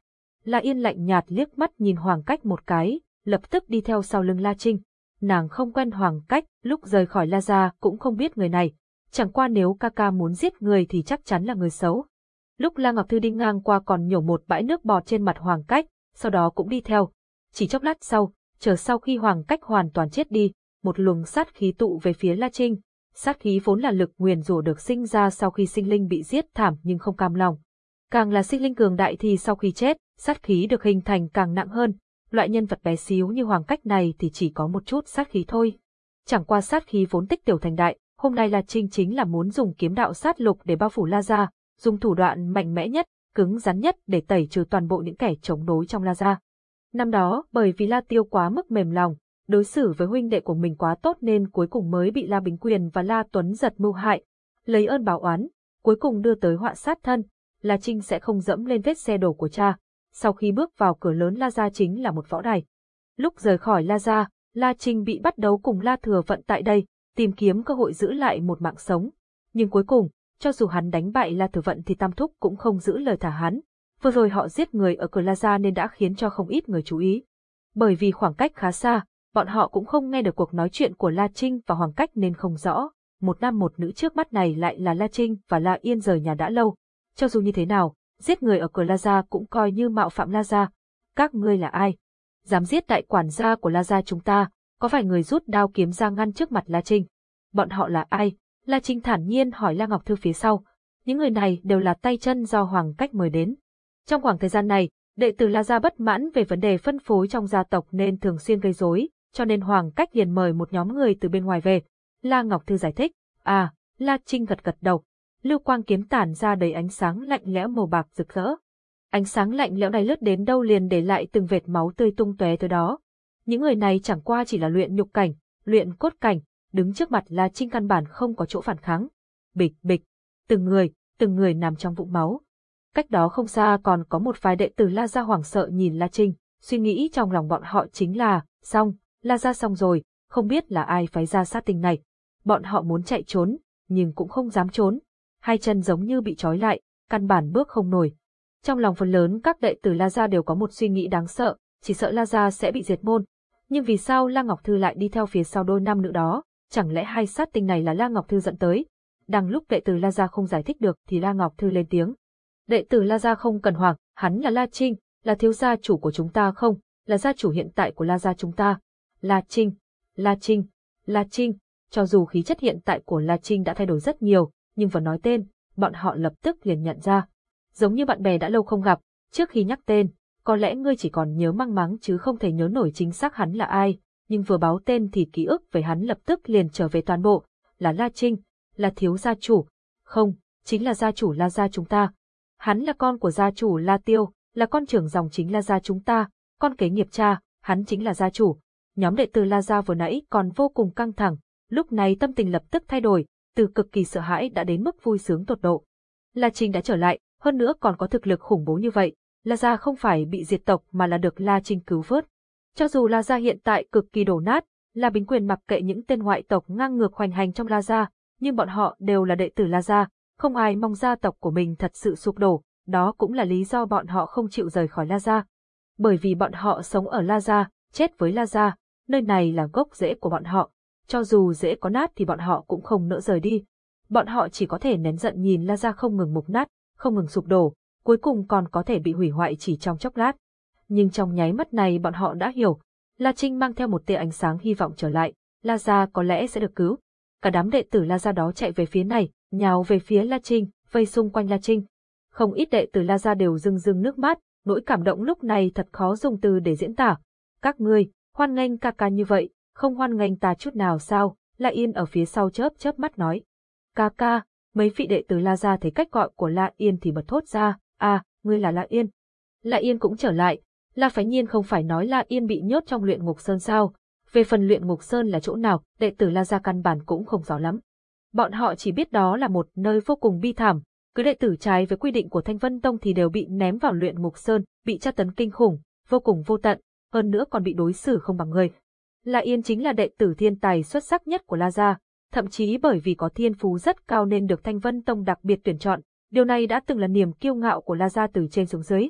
La Yên lạnh nhạt liếc mắt nhìn Hoàng Cách một cái, lập tức đi theo sau lưng La Trinh. Nàng không quen Hoàng Cách, lúc rời khỏi La Gia cũng không biết người này. Chẳng qua nếu ca ca muốn giết người thì chắc chắn là người xấu. Lúc La Ngọc Thư đi ngang qua còn nhổ một bãi nước bọt trên mặt Hoàng Cách, sau đó cũng đi theo. Chỉ chốc lát sau, chờ sau khi Hoàng Cách hoàn toàn chết đi, một luồng sát khí tụ về phía La Trinh. Sát khí vốn là lực nguyền rủa được sinh ra sau khi sinh linh bị giết thảm nhưng không cam lòng. Càng là sinh linh cường đại thì sau khi chết, sát khí được hình thành càng nặng hơn. Loại nhân vật bé xíu như Hoàng Cách này thì chỉ có một chút sát khí thôi. Chẳng qua sát khí vốn tích tiểu thành đại, hôm nay La Trinh chính là muốn dùng kiếm đạo sát lục để bao phủ La Gia, dùng thủ đoạn mạnh mẽ nhất, cứng rắn nhất để tẩy trừ toàn bộ những kẻ chống đối trong La Gia. Năm đó, bởi vì La Tiêu quá mức mềm lòng, đối xử với huynh đệ của mình quá tốt nên cuối cùng mới bị La Bình Quyền và La Tuấn giật mưu hại. Lấy ơn báo oán, cuối cùng đưa tới họa sát thân, La Trinh sẽ không dẫm lên vết xe đổ của cha. Sau khi bước vào cửa lớn La Gia chính là một võ đài. Lúc rời khỏi La Gia, La Trinh bị bắt đấu cùng La Thừa Vận tại đây, tìm kiếm cơ hội giữ lại một mạng sống. Nhưng cuối cùng, cho dù hắn đánh bại La Thừa Vận thì Tam Thúc cũng không giữ lời thả hắn. Vừa rồi họ giết người ở cửa La Gia nên đã khiến cho không ít người chú ý. Bởi vì khoảng cách khá xa, bọn họ cũng không nghe được cuộc nói chuyện của La Trinh và Hoàng Cách nên không rõ. Một nam một nữ trước mắt này lại là La Trinh và La Yên rời nhà đã lâu. Cho dù như thế nào, giết người ở cửa La Gia cũng coi như mạo phạm La Gia. Các ngươi là ai? Dám giết đại quản gia của La Gia chúng ta, có phải người rút đao kiếm ra ngăn trước mặt La Trinh? Bọn họ là ai? La Trinh thản nhiên hỏi La Ngọc Thư phía sau. Những người này đều là tay chân do Hoàng Cách mời đến. Trong khoảng thời gian này, đệ tử La Gia bất mãn về vấn đề phân phối trong gia tộc nên thường xuyên gây rối, cho nên Hoàng Cách liền mời một nhóm người từ bên ngoài về. La Ngọc Thư giải thích, à, La Trinh gật gật đầu. Lưu quang kiếm tản ra đầy ánh sáng lạnh lẽo màu bạc rực rỡ. Ánh sáng lạnh lẽo này lướt đến đâu liền để lại từng vệt máu tươi tung tóe tới đó. Những người này chẳng qua chỉ là luyện nhục cảnh, luyện cốt cảnh, đứng trước mặt La Trinh căn bản không có chỗ phản kháng. Bịch bịch, từng người, từng người nằm trong vũng máu. Cách đó không xa còn có một vài đệ tử La Gia hoảng sợ nhìn La Trinh, suy nghĩ trong lòng bọn họ chính là, xong, La Gia xong rồi, không biết là ai phái ra sát tình này. Bọn họ muốn chạy trốn, nhưng cũng không dám trốn. Hai chân giống như bị trói lại, căn bản bước không nổi. Trong lòng phần lớn các đệ tử La Gia đều có một suy nghĩ đáng sợ, chỉ sợ La Gia sẽ bị diệt môn. Nhưng vì sao La Ngọc Thư lại đi theo phía sau đôi nam nữ đó, chẳng lẽ hai sát tinh này là La Ngọc Thư dẫn tới? Đang lúc đệ tử La Gia không giải thích được thì La Ngọc Thư lên tiếng. Đệ tử La Gia không cần hoảng, hắn là La Trinh, là thiếu gia chủ của chúng ta không, là gia chủ hiện tại của La Gia chúng ta. La Trinh, La Trinh, La Trinh, cho dù khí chất hiện tại của La Trinh đã thay đổi rất nhiều, nhưng vừa nói tên, bọn họ lập tức liền nhận ra. Giống như bạn bè đã lâu không gặp, trước khi nhắc tên, có lẽ ngươi chỉ còn nhớ mang máng chứ không thể nhớ nổi chính xác hắn là ai, nhưng vừa báo tên thì ký ức về hắn lập tức liền trở về toàn bộ, là La Trinh, là thiếu gia chủ, không, chính là gia chủ La Gia chúng ta. Hắn là con của gia chủ La Tiêu, là con trưởng dòng chính La Gia chúng ta, con kế nghiệp cha, hắn chính là gia chủ. Nhóm đệ tử La Gia vừa nãy còn vô cùng căng thẳng, lúc này tâm tình lập tức thay đổi, từ cực kỳ sợ hãi đã đến mức vui sướng tột độ. La Trinh đã trở lại, hơn nữa còn có thực lực khủng bố như vậy, La Gia không phải bị diệt tộc mà là được La Trinh cứu vớt. Cho dù La Gia hiện tại cực kỳ đổ nát, La Bính Quyền mặc kệ những tên ngoại tộc ngang ngược hoành hành trong La Gia, nhưng bọn họ đều là đệ tử La Gia, không ai mong gia tộc của mình thật sự sụp đổ, đó cũng là lý do bọn họ không chịu rời khỏi La Gia. Bởi vì bọn họ sống ở La Gia, chết với La Gia, nơi này là gốc rễ của bọn họ, cho dù dễ có nát thì bọn họ cũng không nỡ rời đi. Bọn họ chỉ có thể nén giận nhìn La Gia không ngừng mục nát, không ngừng sụp đổ, cuối cùng còn có thể bị hủy hoại chỉ trong chốc lát. Nhưng trong nháy mắt này bọn họ đã hiểu, La Trinh mang theo một tia ánh sáng hy vọng trở lại, La Gia có lẽ sẽ được cứu. Cả đám đệ tử La Gia đó chạy về phía này, nhào về phía La Trinh, vây xung quanh La Trinh. Không ít đệ tử La Gia đều rưng rưng nước mắt, nỗi cảm động lúc này thật khó dùng từ để diễn tả. Các ngươi, hoan nghênh ca ca như vậy, không hoan nghênh ta chút nào sao, La Yên ở phía sau chớp chớp mắt nói. Ca ca, mấy vị đệ tử La Gia thấy cách gọi của La Yên thì bật thốt ra, à, ngươi là La Yên. La Yên cũng trở lại, La Phái Nhiên không phải nói La Yên bị nhốt trong luyện ngục sơn sao, về phần luyện ngục sơn là chỗ nào, đệ tử La Gia căn bản cũng không rõ lắm. Bọn họ chỉ biết đó là một nơi vô cùng bi thảm, cứ đệ tử trái với quy định của Thanh Vân Tông thì đều bị ném vào luyện ngục sơn, bị tra tấn kinh khủng, vô cùng vô tận, hơn nữa còn bị đối xử không bằng người. La Yên chính là đệ tử thiên tài xuất sắc nhất của La Gia, thậm chí bởi vì có thiên phú rất cao nên được Thanh Vân Tông đặc biệt tuyển chọn, điều này đã từng là niềm kiêu ngạo của La Gia từ trên xuống dưới.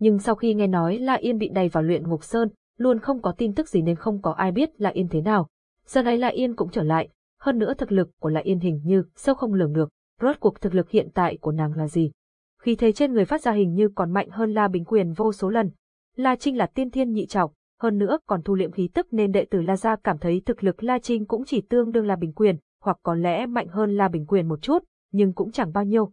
Nhưng sau khi nghe nói La Yên bị đầy vào luyện ngục sơn, luôn không có tin tức gì nên không có ai biết La Yên thế nào. Giờ này La Yên cũng trở lại, hơn nữa thực lực của La Yên hình như sâu không lường được, rốt cuộc thực lực hiện tại của nàng là gì. Khi thấy trên người phát ra hình như còn mạnh hơn La Bình Quyền vô số lần. La Trinh là tiên thiên nhị trọng, hơn nữa còn thu liệm khí tức nên đệ tử La Gia cảm thấy thực lực La Trinh cũng chỉ tương đương La Bình Quyền, hoặc có lẽ mạnh hơn La Bình Quyền một chút, nhưng cũng chẳng bao nhiêu.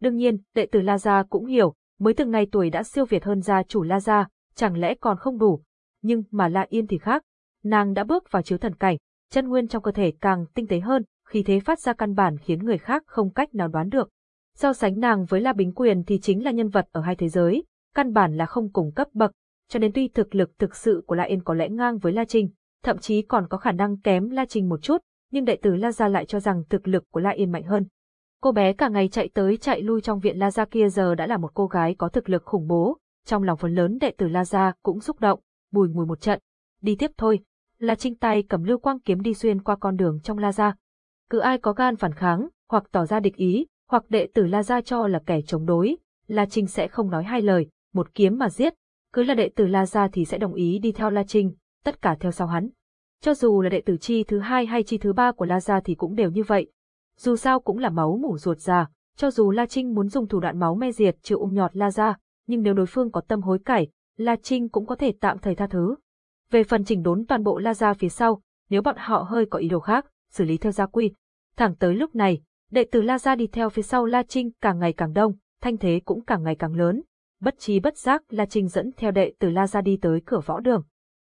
Đương nhiên, đệ tử La Gia cũng hiểu, mới từng ngày tuổi đã siêu việt hơn gia chủ La Gia, chẳng lẽ còn không đủ. Nhưng mà La Yên thì khác, nàng đã bước vào chiếu thần cảnh, chân nguyên trong cơ thể càng tinh tế hơn, khi thế phát ra căn bản khiến người khác không cách nào đoán được. So sánh nàng với La Bình Quyền thì chính là nhân vật ở hai thế giới, căn bản là không cùng cấp bậc, cho nên tuy thực lực thực sự của La Yên có lẽ ngang với La Trinh, thậm chí còn có khả năng kém La Trinh một chút, nhưng đệ tử La Gia lại cho rằng thực lực của La Yên mạnh hơn. Cô bé cả ngày chạy tới chạy lui trong viện La Gia kia giờ đã là một cô gái có thực lực khủng bố, trong lòng phần lớn đệ tử La Gia cũng xúc động, bùi ngùi một trận. Đi tiếp thôi, La Trinh tay cầm lưu quang kiếm đi xuyên qua con đường trong La Gia. Cứ ai có gan phản kháng, hoặc tỏ ra địch ý, hoặc đệ tử La Gia cho là kẻ chống đối, La Trinh sẽ không nói hai lời, một kiếm mà giết, cứ là đệ tử La Gia thì sẽ đồng ý đi theo La Trinh, tất cả theo sau hắn. Cho dù là đệ tử chi thứ hai hay chi thứ ba của La Gia thì cũng đều như vậy. Dù sao cũng là máu mủ ruột già, cho dù La Trinh muốn dùng thủ đoạn máu me diệt chịu ung nhọt La Gia, nhưng nếu đối phương có tâm hối cải, La Trinh cũng có thể tạm thời tha thứ. Về phần chỉnh đốn toàn bộ La Gia phía sau, nếu bọn họ hơi có ý đồ khác, xử lý theo gia quy. Thẳng tới lúc này, đệ tử La Gia đi theo phía sau La Trinh càng ngày càng đông, thanh thế cũng càng ngày càng lớn, bất trí bất giác La Trinh dẫn theo đệ tử La Gia đi tới cửa võ đường.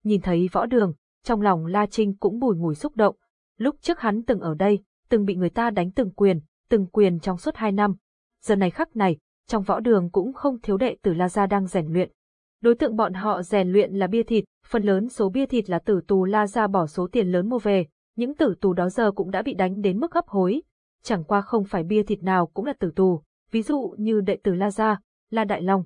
Nhìn thấy võ đường, trong lòng La Trinh cũng bùi ngùi xúc động. Lúc trước hắn từng ở đây, từng bị người ta đánh từng quyền, từng quyền trong suốt hai năm. Giờ này khắc này, trong võ đường cũng không thiếu đệ tử La Gia đang rèn luyện. Đối tượng bọn họ rèn luyện là bia thịt, phần lớn số bia thịt là tử tù La Gia bỏ số tiền lớn mua về, những tử tù đó giờ cũng đã bị đánh đến mức hấp hối. Chẳng qua không phải bia thịt nào cũng là tử tù, ví dụ như đệ tử La Gia, La Đại Long,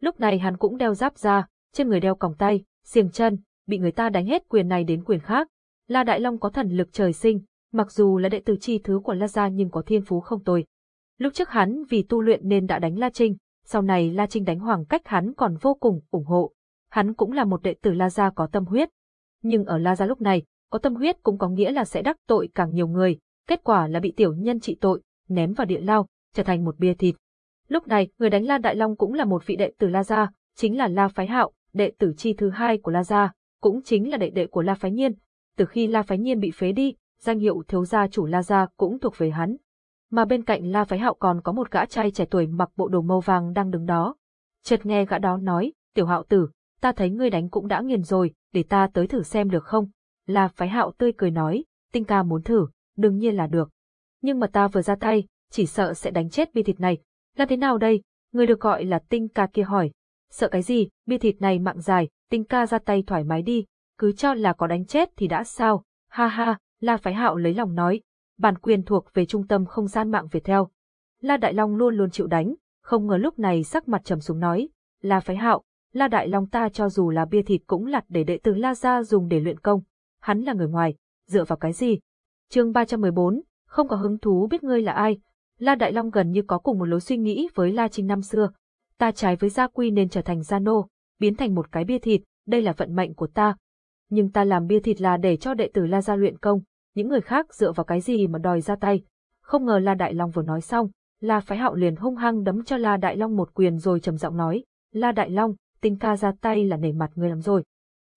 Lúc này hắn cũng đeo giáp ra, trên người đeo còng tay, xiềng chân, bị người ta đánh hết quyền này đến quyền khác. La Đại Long có thần lực trời sinh, mặc dù là đệ tử chi thứ của La Gia nhưng có thiên phú không tồi. Lúc trước hắn vì tu luyện nên đã đánh La Trinh, sau này La Trinh đánh hoàng cách hắn còn vô cùng ủng hộ. Hắn cũng là một đệ tử La Gia có tâm huyết. Nhưng ở La Gia lúc này, có tâm huyết cũng có nghĩa là sẽ đắc tội càng nhiều người, kết quả là bị tiểu nhân trị tội, ném vào địa lao, trở thành một bia thịt. Lúc này, người đánh La Đại Long cũng là một vị đệ tử La Gia, chính là La Phái Hạo, đệ tử chi thứ hai của La Gia, cũng chính là đệ đệ của La Phái Nhiên. Từ khi La Phái Nhiên bị phế đi, danh hiệu thiếu gia chủ La Gia cũng thuộc về hắn. Mà bên cạnh La Phái Hạo còn có một gã trai trẻ tuổi mặc bộ đồ màu vàng đang đứng đó. Chợt nghe gã đó nói, tiểu hạo tử, ta thấy ngươi đánh cũng đã nghiền rồi, để ta tới thử xem được không? La Phái Hạo tươi cười nói, tinh ca muốn thử, đương nhiên là được. Nhưng mà ta vừa ra tay, chỉ sợ sẽ đánh chết bi thịt này, là thế nào đây? Người được gọi là tinh ca kia hỏi. Sợ cái gì, bia thịt này mạng dài, tinh ca ra tay thoải mái đi, cứ cho là có đánh chết thì đã sao. Ha ha, La Phái Hạo lấy lòng nói. bản quyền thuộc về trung tâm không gian mạng Việt theo. La Đại Long luôn luôn chịu đánh, không ngờ lúc này sắc mặt trầm xuống nói, La Phái Hạo, La Đại Long ta cho dù là bia thịt cũng lặt để đệ tử La Gia dùng để luyện công, hắn là người ngoài, dựa vào cái gì? chương 314, không có hứng thú biết ngươi là ai. La Đại Long gần như có cùng một lối suy nghĩ với La Trinh năm xưa. Ta trái với gia quy nên trở thành gia nô, biến thành một cái bia thịt, đây là vận mệnh của ta. Nhưng ta làm bia thịt là để cho đệ tử La Gia luyện công, những người khác dựa vào cái gì mà đòi ra tay. Không ngờ La Đại Long vừa nói xong, La Phái Hạo liền hung hăng đấm cho La Đại Long một quyền rồi trầm giọng nói, La Đại Long, tinh ca ra tay là nể mặt ngươi lắm rồi.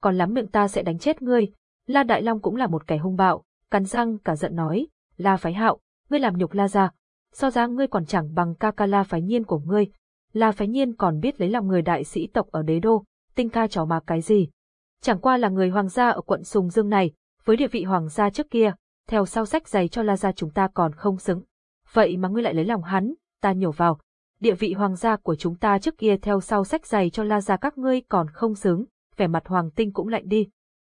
Còn lắm miệng ta sẽ đánh chết ngươi. La Đại Long cũng là một kẻ hung bạo, cắn răng cả giận nói, La Phái Hạo, ngươi làm nhục La gia, so ra ngươi còn chẳng bằng ca ca La Phái Nhiên của ngươi. La Phái Nhiên còn biết lấy lòng người đại sĩ tộc ở đế đô, tinh ca trò mà cái gì. Chẳng qua là người hoàng gia ở quận Sùng Dương này, với địa vị hoàng gia trước kia, theo sau sách giày cho La gia chúng ta còn không xứng. Vậy mà ngươi lại lấy lòng hắn, ta nhổ vào. Địa vị hoàng gia của chúng ta trước kia theo sau sách giày cho La gia các ngươi còn không xứng, vẻ mặt hoàng tinh cũng lạnh đi.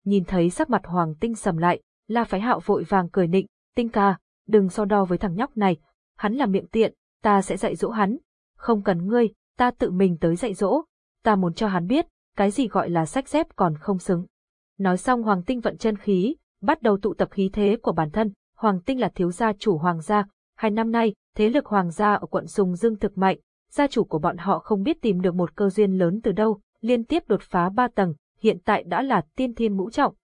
Nhìn thấy sắc mặt hoàng tinh sầm lại, La Phái Hạo vội vàng cười nịnh, tinh ca, đừng so đo với thằng nhóc này, hắn làm miệng tiện, ta sẽ dạy dỗ hắn. Không cần ngươi, ta tự mình tới dạy dỗ, ta muốn cho hắn biết, cái gì gọi là sách dép còn không xứng. Nói xong Hoàng Tinh vận chân khí, bắt đầu tụ tập khí thế của bản thân, Hoàng Tinh là thiếu gia chủ Hoàng gia, hai năm nay, thế lực Hoàng gia ở quận Sùng Dương thực mạnh, gia chủ của bọn họ không biết tìm được một cơ duyên lớn từ đâu, liên tiếp đột phá ba tầng, hiện tại đã là tiên thiên ngũ trọng.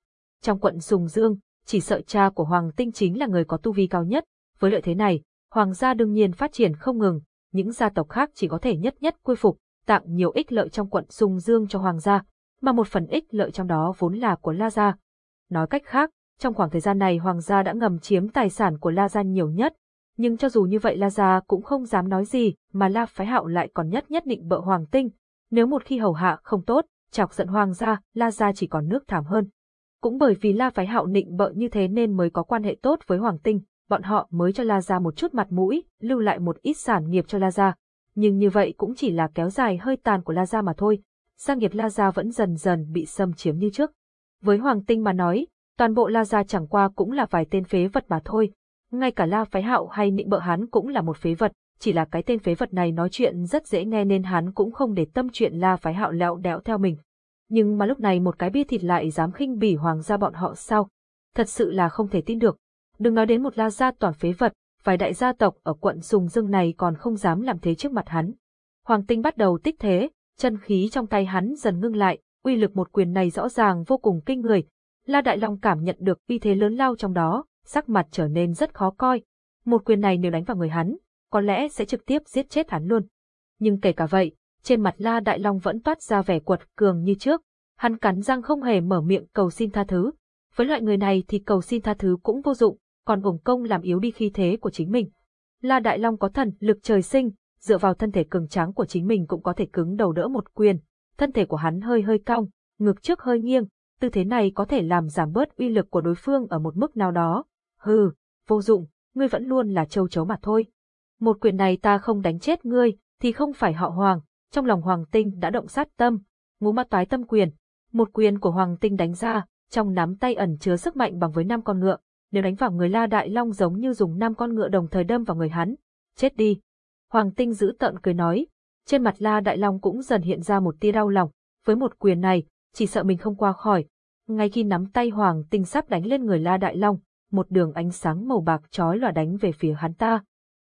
Trong quận Sùng Dương, chỉ sợ cha của Hoàng Tinh chính là người có tu vi cao nhất, với lợi thế này, Hoàng gia đương nhiên phát triển không ngừng, những gia tộc khác chỉ có thể nhất nhất quy phục, tặng nhiều ích lợi trong quận Sùng Dương cho Hoàng gia, mà một phần ích lợi trong đó vốn là của La gia. Nói cách khác, trong khoảng thời gian này Hoàng gia đã ngầm chiếm tài sản của La gia nhiều nhất, nhưng cho dù như vậy La gia cũng không dám nói gì, mà La phái hạo lại còn nhất nhất định bợ Hoàng Tinh. Nếu một khi hầu hạ không tốt, chọc giận Hoàng gia, La gia chỉ còn nước thảm hơn. Cũng bởi vì La phái hạo nịnh bợ như thế nên mới có quan hệ tốt với Hoàng Tinh, bọn họ mới cho La gia một chút mặt mũi, lưu lại một ít sản nghiệp cho La gia. Nhưng như vậy cũng chỉ là kéo dài hơi tàn của La gia mà thôi, gia nghiệp La gia vẫn dần dần bị xâm chiếm như trước. Với Hoàng Tinh mà nói, toàn bộ La gia chẳng qua cũng là vài tên phế vật mà thôi. Ngay cả La phái hạo hay nịnh bợ hắn cũng là một phế vật, chỉ là cái tên phế vật này nói chuyện rất dễ nghe nên hắn cũng không để tâm chuyện La phái hạo lẹo đẽo theo mình. Nhưng mà lúc này một cái bia thịt lại dám khinh bỉ hoàng gia bọn họ sao? Thật sự là không thể tin được. Đừng nói đến một La gia toàn phế vật, vài đại gia tộc ở quận Sùng Dương này còn không dám làm thế trước mặt hắn. Hoàng Tinh bắt đầu tích thế, chân khí trong tay hắn dần ngưng lại, uy lực một quyền này rõ ràng vô cùng kinh người. La Đại Long cảm nhận được uy thế lớn lao trong đó, sắc mặt trở nên rất khó coi. Một quyền này nếu đánh vào người hắn, có lẽ sẽ trực tiếp giết chết hắn luôn. Nhưng kể cả vậy, trên mặt La Đại Long vẫn toát ra vẻ quật cường như trước. Hắn cắn răng không hề mở miệng cầu xin tha thứ. Với loại người này thì cầu xin tha thứ cũng vô dụng, còn ủng công làm yếu đi khí thế của chính mình. La Đại Long có thần lực trời sinh, dựa vào thân thể cường tráng của chính mình cũng có thể cứng đầu đỡ một quyền. Thân thể của hắn hơi hơi cong, ngực trước hơi nghiêng, tư thế này có thể làm giảm bớt uy lực của đối phương ở một mức nào đó. Hừ, vô dụng, ngươi vẫn luôn là châu chấu mà thôi. Một quyền này ta không đánh chết ngươi, thì không phải họ Hoàng, trong lòng Hoàng Tinh đã động sát tâm, ngũ mắt toái tâm quyền. Một quyền của Hoàng Tinh đánh ra, trong nắm tay ẩn chứa sức mạnh bằng với năm con ngựa, nếu đánh vào người La Đại Long giống như dùng năm con ngựa đồng thời đâm vào người hắn. Chết đi. Hoàng Tinh giữ tận cười nói. Trên mặt La Đại Long cũng dần hiện ra một tia đau lòng. Với một quyền này, chỉ sợ mình không qua khỏi. Ngay khi nắm tay Hoàng Tinh sắp đánh lên người La Đại Long, một đường ánh sáng màu bạc chói lòa đánh về phía hắn ta.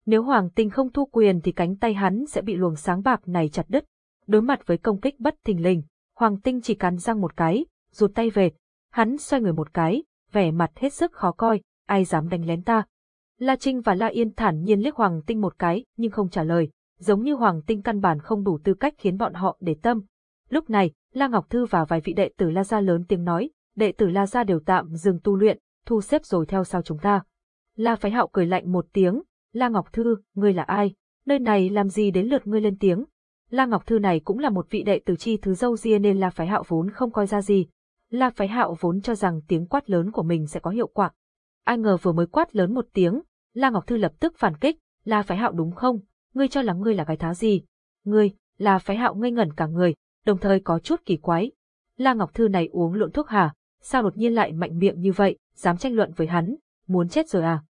Nếu Hoàng Tinh không thu quyền thì cánh tay hắn sẽ bị luồng sáng bạc này chặt đứt. Đối mặt với công kích bất thình lình, Hoàng Tinh chỉ cắn răng một cái, rụt tay về. Hắn xoay người một cái, vẻ mặt hết sức khó coi, ai dám đánh lén ta. La Trinh và La Yên thản nhiên liếc Hoàng Tinh một cái, nhưng không trả lời, giống như Hoàng Tinh căn bản không đủ tư cách khiến bọn họ để tâm. Lúc này, La Ngọc Thư và vài vị đệ tử La Gia lớn tiếng nói, đệ tử La Gia đều tạm dừng tu luyện, thu xếp rồi theo sau chúng ta. La Phái Hạo cười lạnh một tiếng, La Ngọc Thư, ngươi là ai? Nơi này làm gì đến lượt ngươi lên tiếng? La Ngọc Thư này cũng là một vị đệ tử chi thứ dâu riêng nên La Phái Hạo vốn không coi ra gì, La Phái Hạo vốn cho rằng tiếng quát lớn của mình sẽ có hiệu quả. Ai ngờ vừa mới quát lớn một tiếng, La Ngọc Thư lập tức phản kích, La Phái Hạo đúng không? Ngươi cho là ngươi là cái thá gì? Ngươi, La Phái Hạo ngây ngẩn cả người, đồng thời có chút kỳ quái. La Ngọc Thư này uống lộn thuốc hả? Sao đột nhiên lại mạnh miệng như vậy, dám tranh luận với hắn, muốn chết rồi à?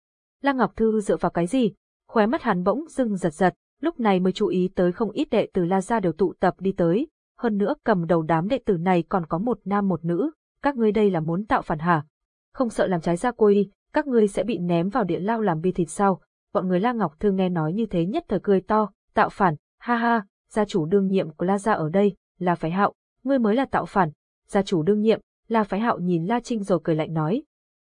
La Ngọc Thư dựa vào cái gì? Khóe mắt hắn bỗng dưng giật giật, lúc này mới chú ý tới không ít đệ tử La Gia đều tụ tập đi tới. Hơn nữa cầm đầu đám đệ tử này còn có một nam một nữ, các ngươi đây là muốn tạo phản hả? Không sợ làm trái gia quy, các ngươi sẽ bị ném vào địa lao làm bi thịt sao? Bọn người La Ngọc Thư nghe nói như thế nhất thời cười to, tạo phản, ha ha, gia chủ đương nhiệm của La Gia ở đây, là phái hạo, ngươi mới là tạo phản, gia chủ đương nhiệm, La Phái Hạo nhìn La Trinh rồi cười lạnh nói.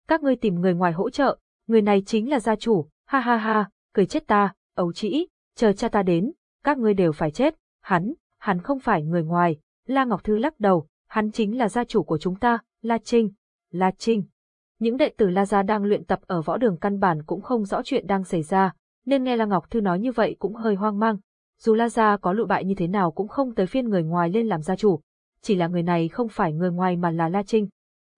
Các ngươi tìm người ngoài hỗ trợ, người này chính là gia chủ, ha ha ha, cười chết ta, ấu trĩ, chờ cha ta đến, các ngươi đều phải chết, hắn, hắn không phải người ngoài, La Ngọc Thư lắc đầu, hắn chính là gia chủ của chúng ta, La Trinh, La Trinh. Những đệ tử La Gia đang luyện tập ở võ đường căn bản cũng không rõ chuyện đang xảy ra, nên nghe La Ngọc Thư nói như vậy cũng hơi hoang mang. Dù La Gia có lụ bại như thế nào cũng không tới phiên người ngoài lên làm gia chủ, chỉ là người này không phải người ngoài mà là La Trinh.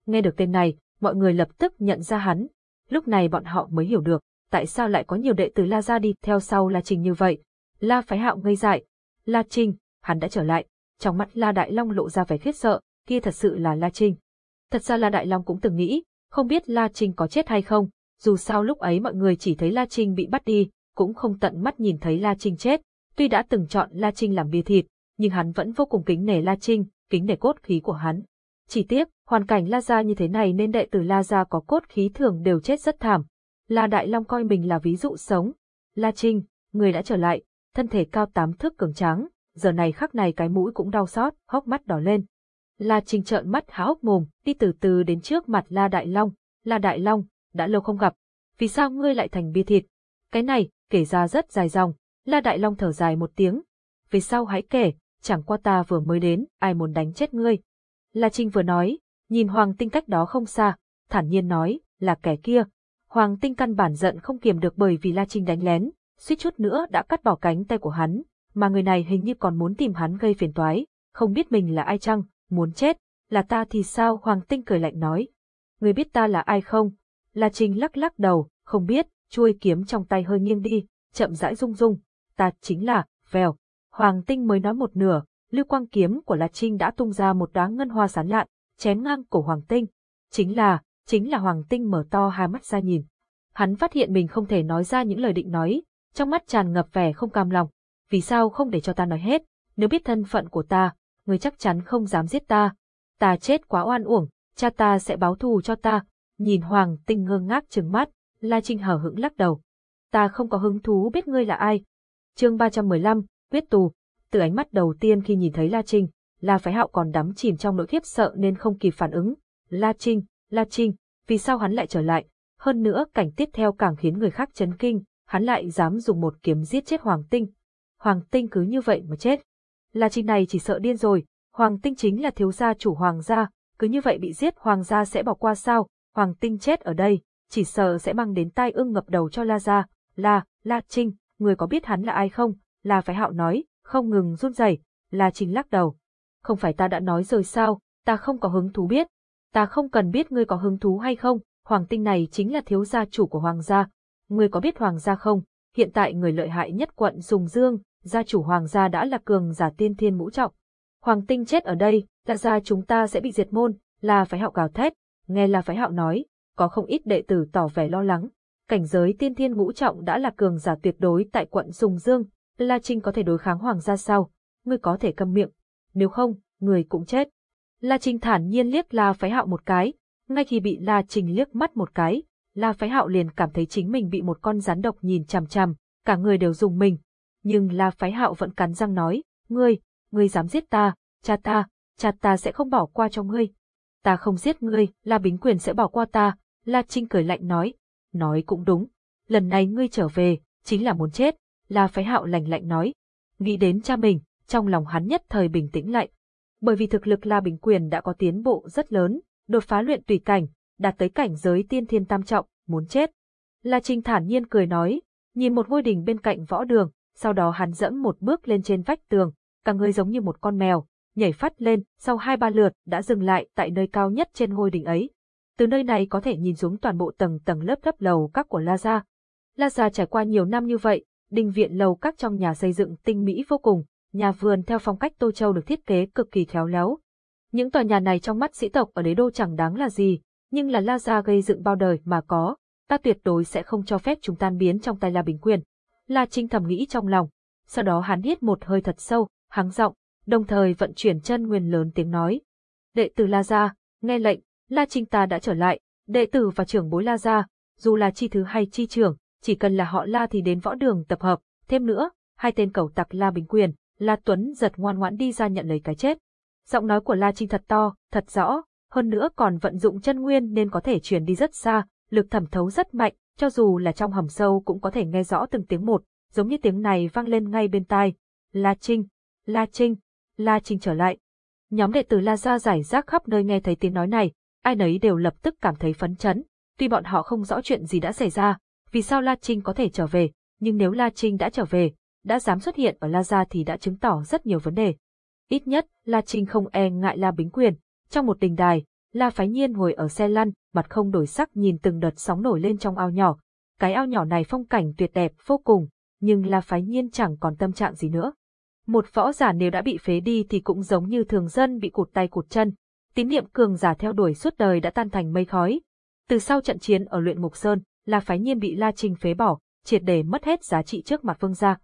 Nghe được tên này, mọi người lập tức nhận ra hắn. Lúc này bọn họ mới hiểu được, tại sao lại có nhiều đệ tử La Gia đi theo sau La Trinh như vậy. La Phái Hạo ngây dại. La Trinh, hắn đã trở lại. Trong mắt La Đại Long lộ ra vẻ khiếp sợ, kia thật sự là La Trinh. Thật ra La Đại Long cũng từng nghĩ, không biết La Trinh có chết hay không, dù sao lúc ấy mọi người chỉ thấy La Trinh bị bắt đi, cũng không tận mắt nhìn thấy La Trinh chết. Tuy đã từng chọn La Trinh làm bia thịt, nhưng hắn vẫn vô cùng kính nể La Trinh, kính nể cốt khí của hắn. Chỉ tiếc, hoàn cảnh La Gia như thế này nên đệ tử La Gia có cốt khí thường đều chết rất thảm. La Đại Long coi mình là ví dụ sống. La Trinh, người đã trở lại, thân thể cao tám thước cường tráng, giờ này khắc này cái mũi cũng đau xót, hốc mắt đỏ lên. La Trinh trợn mắt há hốc mồm, đi từ từ đến trước mặt La Đại Long. La Đại Long, đã lâu không gặp. Vì sao ngươi lại thành bia thịt? Cái này, kể ra rất dài dòng. La Đại Long thở dài một tiếng. về sau hãy kể, chẳng qua ta vừa mới đến, ai muốn đánh chết ngươi. La Trinh vừa nói, nhìn Hoàng Tinh cách đó không xa, thản nhiên nói, là kẻ kia. Hoàng Tinh căn bản giận không kiềm được bởi vì La Trinh đánh lén, suýt chút nữa đã cắt bỏ cánh tay của hắn, mà người này hình như còn muốn tìm hắn gây phiền toái, không biết mình là ai chăng, muốn chết, là ta thì sao Hoàng Tinh cười lạnh nói. Người biết ta là ai không? La Trinh lắc lắc đầu, không biết, chuôi kiếm trong tay hơi nghiêng đi, chậm rãi rung rung, ta chính là, vèo, Hoàng Tinh mới nói một nửa, lưu quang kiếm của La Trinh đã tung ra một đóa ngân hoa sán lạn, chém ngang cổ Hoàng Tinh. Chính là, chính là Hoàng Tinh mở to hai mắt ra nhìn. Hắn phát hiện mình không thể nói ra những lời định nói, trong mắt tràn ngập vẻ không cam lòng. Vì sao không để cho ta nói hết, nếu biết thân phận của ta, người chắc chắn không dám giết ta. Ta chết quá oan uổng, cha ta sẽ báo thù cho ta. Nhìn Hoàng Tinh ngơ ngác trừng mắt, La Trinh hở hững lắc đầu. Ta không có hứng thú biết ngươi là ai. Chương 315, quyết tù. Từ ánh mắt đầu tiên khi nhìn thấy La Trinh, La Phái Hạo còn đắm chìm trong nỗi khiếp sợ nên không kịp phản ứng. La Trinh, La Trinh, vì sao hắn lại trở lại? Hơn nữa cảnh tiếp theo càng khiến người khác chấn kinh, hắn lại dám dùng một kiếm giết chết Hoàng Tinh. Hoàng Tinh cứ như vậy mà chết. La Trinh này chỉ sợ điên rồi, Hoàng Tinh chính là thiếu gia chủ Hoàng gia, cứ như vậy bị giết Hoàng gia sẽ bỏ qua sao? Hoàng Tinh chết ở đây, chỉ sợ sẽ mang đến tai ương ngập đầu cho La gia. La, La Trinh, người có biết hắn là ai không? La Phái Hạo nói, không ngừng run rẩy. La Trinh lắc đầu. Không phải ta đã nói rồi sao, ta không có hứng thú biết. Ta không cần biết ngươi có hứng thú hay không, Hoàng Tinh này chính là thiếu gia chủ của Hoàng gia. Ngươi có biết Hoàng gia không? Hiện tại người lợi hại nhất quận Dùng Dương, gia chủ Hoàng gia đã là cường giả tiên thiên ngũ trọng. Hoàng Tinh chết ở đây, đại gia chúng ta sẽ bị diệt môn, La Phái Hạo gào thét. Nghe là Phái Hạo nói, có không ít đệ tử tỏ vẻ lo lắng. Cảnh giới tiên thiên ngũ trọng đã là cường giả tuyệt đối tại quận Sùng Dương, La Trinh có thể đối kháng hoàng gia sao? Ngươi có thể câm miệng. Nếu không, người cũng chết. La Trinh thản nhiên liếc La Phái Hạo một cái. Ngay khi bị La Trinh liếc mắt một cái, La Phái Hạo liền cảm thấy chính mình bị một con rắn độc nhìn chằm chằm, cả người đều dùng mình. Nhưng La Phái Hạo vẫn cắn răng nói, ngươi, ngươi dám giết ta, cha ta, cha ta sẽ không bỏ qua cho ngươi. Ta không giết ngươi, La Bính Quyền sẽ bỏ qua ta, La Trinh cười lạnh nói. Nói cũng đúng, lần này ngươi trở về, chính là muốn chết. La Phái Hạo lạnh lạnh nói. Nghĩ đến cha mình, trong lòng hắn nhất thời bình tĩnh lại. Bởi vì thực lực La Bình Quyền đã có tiến bộ rất lớn, đột phá luyện tùy cảnh, đạt tới cảnh giới tiên thiên tam trọng, muốn chết. La Trinh thản nhiên cười nói, nhìn một ngôi đình bên cạnh võ đường, sau đó hắn dẫm một bước lên trên vách tường, cả người giống như một con mèo, nhảy phát lên, sau hai ba lượt đã dừng lại tại nơi cao nhất trên ngôi đỉnh ấy. Từ nơi này có thể nhìn xuống toàn bộ tầng tầng lớp lớp lầu các của La Gia. La Gia trải qua nhiều năm như vậy, đình viện lầu các trong nhà xây dựng tinh mỹ vô cùng, nhà vườn theo phong cách Tô Châu được thiết kế cực kỳ khéo léo. Những tòa nhà này trong mắt sĩ tộc ở đế đô chẳng đáng là gì, nhưng là La Gia gây dựng bao đời mà có, ta tuyệt đối sẽ không cho phép chúng tan biến trong tay La Bình Quyền. La Trinh thầm nghĩ trong lòng. Sau đó hắn hít một hơi thật sâu, hắng giọng, đồng thời vận chuyển chân nguyên lớn tiếng nói. Đệ tử La Gia, nghe lệnh, La Trinh ta đã trở lại, đệ tử và trưởng bối La Gia, dù là chi thứ hay chi trưởng, chỉ cần là họ La thì đến võ đường tập hợp, thêm nữa, hai tên cầu tặc La Bình Quyền, La Tuấn giật ngoan ngoãn đi ra nhận lấy cái chết. Giọng nói của La Trinh thật to, thật rõ, hơn nữa còn vận dụng chân nguyên nên có thể truyền đi rất xa, lực thẩm thấu rất mạnh, cho dù là trong hầm sâu cũng có thể nghe rõ từng tiếng một, giống như tiếng này vang lên ngay bên tai. La Trinh, La Trinh, La Trinh trở lại. Nhóm đệ tử La Gia giải rác khắp nơi nghe thấy tiếng nói này, ai nấy đều lập tức cảm thấy phấn chấn. Tuy bọn họ không rõ chuyện gì đã xảy ra, vì sao La Trinh có thể trở về, nhưng nếu La Trinh đã trở về, đã dám xuất hiện ở La Gia thì đã chứng tỏ rất nhiều vấn đề. Ít nhất, La Trinh không e ngại La Bính Quyền. Trong một đình đài, La Phái Nhiên ngồi ở xe lăn, mặt không đổi sắc nhìn từng đợt sóng nổi lên trong ao nhỏ. Cái ao nhỏ này phong cảnh tuyệt đẹp vô cùng, nhưng La Phái Nhiên chẳng còn tâm trạng gì nữa. Một võ giả nếu đã bị phế đi thì cũng giống như thường dân bị cụt tay cụt chân. Tín niệm cường giả theo đuổi suốt đời đã tan thành mây khói. Từ sau trận chiến ở luyện Mục Sơn, La Phái Nhiên bị La Trinh phế bỏ, triệt để mất hết giá trị trước mặt vương gia.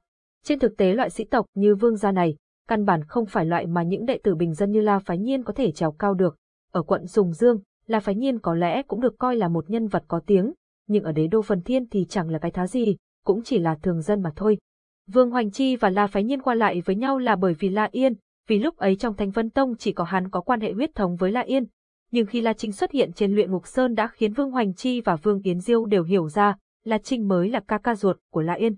Trên thực tế loại sĩ tộc như vương gia này, căn bản không phải loại mà những đệ tử bình dân như La Phái Nhiên có thể trèo cao được. Ở quận Sùng Dương, La Phái Nhiên có lẽ cũng được coi là một nhân vật có tiếng, nhưng ở đế đô Phần Thiên thì chẳng là cái thá gì, cũng chỉ là thường dân mà thôi. Vương Hoành Chi và La Phái Nhiên qua lại với nhau là bởi vì La Yên, vì lúc ấy trong Thanh Vân Tông chỉ có hắn có quan hệ huyết thống với La Yên. Nhưng khi La Trinh xuất hiện trên luyện ngục sơn đã khiến Vương Hoành Chi và Vương Yến Diêu đều hiểu ra, La Trinh mới là ca ca ruột của La Yên.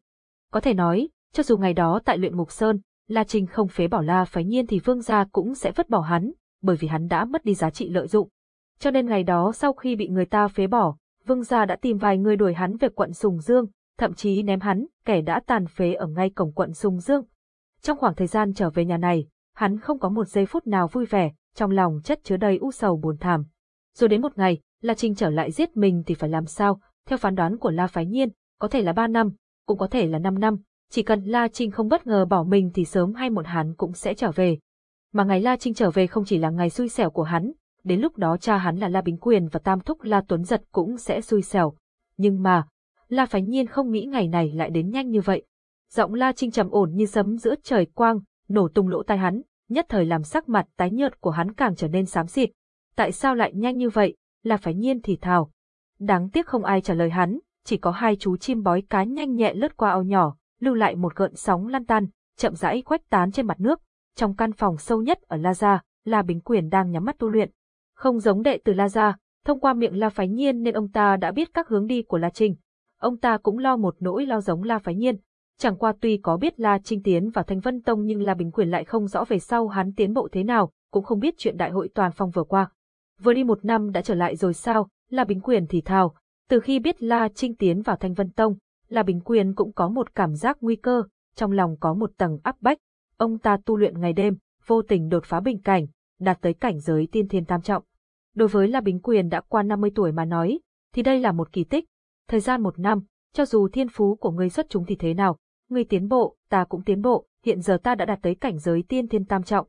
Có thể nói, cho dù ngày đó tại luyện ngục sơn, La Trinh không phế bỏ La Phái Nhiên thì Vương gia cũng sẽ vứt bỏ hắn, bởi vì hắn đã mất đi giá trị lợi dụng. Cho nên ngày đó sau khi bị người ta phế bỏ, Vương gia đã tìm vài người đuổi hắn về quận Sùng Dương, thậm chí ném hắn, kẻ đã tàn phế ở ngay cổng quận Sùng Dương. Trong khoảng thời gian trở về nhà này, hắn không có một giây phút nào vui vẻ, trong lòng chất chứa đầy u sầu buồn thảm. Rồi đến một ngày, La Trinh trở lại giết mình thì phải làm sao, theo phán đoán của La Phái Nhiên, có thể là 3 năm, cũng có thể là 5 năm, chỉ cần La Trinh không bất ngờ bỏ mình thì sớm hay muộn hắn cũng sẽ trở về. Mà ngày La Trinh trở về không chỉ là ngày xui xẻo của hắn, đến lúc đó cha hắn là La Bính Quyền và Tam Thúc La Tuấn Giật cũng sẽ xui xẻo. Nhưng mà, La Phái Nhiên không nghĩ ngày này lại đến nhanh như vậy. Giọng La Trinh trầm ổn như sấm giữa trời quang, nổ tung lỗ tai hắn, nhất thời làm sắc mặt tái nhợt của hắn càng trở nên xám xịt. Tại sao lại nhanh như vậy? La Phái Nhiên thì thào. Đáng tiếc không ai trả lời hắn, chỉ có hai chú chim bói cá nhanh nhẹ lướt qua ao nhỏ, lưu lại một gợn sóng lan tan, chậm rãi khuếch tán trên mặt nước. Trong căn phòng sâu nhất ở La Gia, La Bính Quyền đang nhắm mắt tu luyện. Không giống đệ tử La Gia, thông qua miệng La Phái Nhiên nên ông ta đã biết các hướng đi của La Trinh. Ông ta cũng lo một nỗi lo giống La Phái Nhiên. Chẳng qua tuy có biết La Trinh tiến vào Thanh Vân Tông nhưng La Bính Quyền lại không rõ về sau hắn tiến bộ thế nào, cũng không biết chuyện đại hội toàn phong vừa qua. Vừa đi một năm đã trở lại rồi sao, La Bính Quyền thì thào. Từ khi biết La Trinh tiến vào Thanh Vân Tông, La Bính Quyền cũng có một cảm giác nguy cơ, trong lòng có một tầng áp bách. Ông ta tu luyện ngày đêm, vô tình đột phá bình cảnh, đạt tới cảnh giới tiên thiên tam trọng. Đối với La Bính Quyền đã qua 50 tuổi mà nói, thì đây là một kỳ tích. Thời gian một năm, cho dù thiên phú của ngươi xuất chúng thì thế nào, ngươi tiến bộ, ta cũng tiến bộ, hiện giờ ta đã đạt tới cảnh giới tiên thiên tam trọng.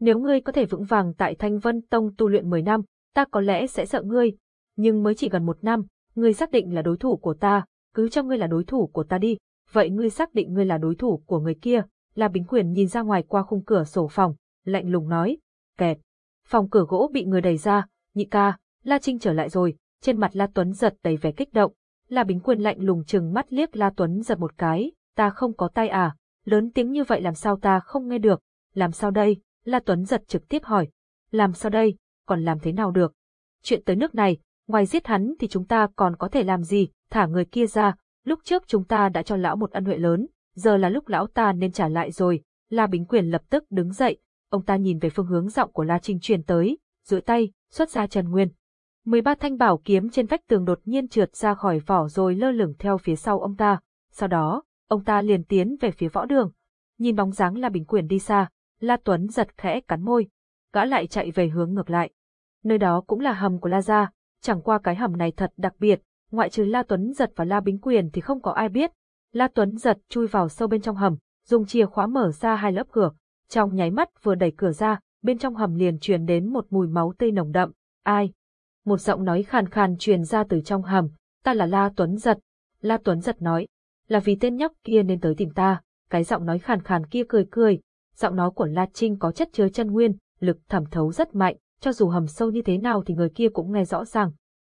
Nếu ngươi có thể vững vàng tại Thanh Vân Tông tu luyện 10 năm, ta có lẽ sẽ sợ ngươi, nhưng mới chỉ gần một năm, ngươi xác định là đối thủ của ta, cứ cho ngươi là đối thủ của ta đi, vậy ngươi xác định ngươi là đối thủ của người kia, La Bính Quyền nhìn ra ngoài qua khung cửa sổ phòng, lạnh lùng nói, kẹt. Phòng cửa gỗ bị người đẩy ra, nhị ca, La Trinh trở lại rồi, trên mặt La Tuấn giật đầy vẻ kích động. La Bính Quyền lạnh lùng chừng mắt liếc La Tuấn giật một cái, ta không có tay à, lớn tiếng như vậy làm sao ta không nghe được, làm sao đây, La Tuấn giật trực tiếp hỏi, làm sao đây, còn làm thế nào được. Chuyện tới nước này, ngoài giết hắn thì chúng ta còn có thể làm gì, thả người kia ra, lúc trước chúng ta đã cho lão một ân huệ lớn, giờ là lúc lão ta nên trả lại rồi. La Bính Quyền lập tức đứng dậy, ông ta nhìn về phương hướng giọng của La Trinh truyền tới, duỗi tay, xuất ra Trần Nguyên. 13 thanh bảo kiếm trên vách tường đột nhiên trượt ra khỏi vỏ rồi lơ lửng theo phía sau ông ta. Sau đó, ông ta liền tiến về phía võ đường. Nhìn bóng dáng La Bính Quyền đi xa, La Tuấn giật khẽ cắn môi. Gã lại chạy về hướng ngược lại. Nơi đó cũng là hầm của La Gia, chẳng qua cái hầm này thật đặc biệt, ngoại trừ La Tuấn giật và La Bính Quyền thì không có ai biết, La Tuấn giật chui vào sâu bên trong hầm, dùng chìa khóa mở ra hai lớp cửa. Trong nháy mắt vừa đẩy cửa ra, bên trong hầm liền truyền đến một mùi máu tươi nồng đậm. Ai? Một giọng nói khàn khàn truyền ra từ trong hầm. ta là La Tuấn Giật. La Tuấn Giật nói, là vì tên nhóc kia nên tới tìm ta, cái giọng nói khàn khàn kia cười cười, giọng nói của La Trinh có chất chứa chân nguyên, lực thẩm thấu rất mạnh, cho dù hầm sâu như thế nào thì người kia cũng nghe rõ ràng.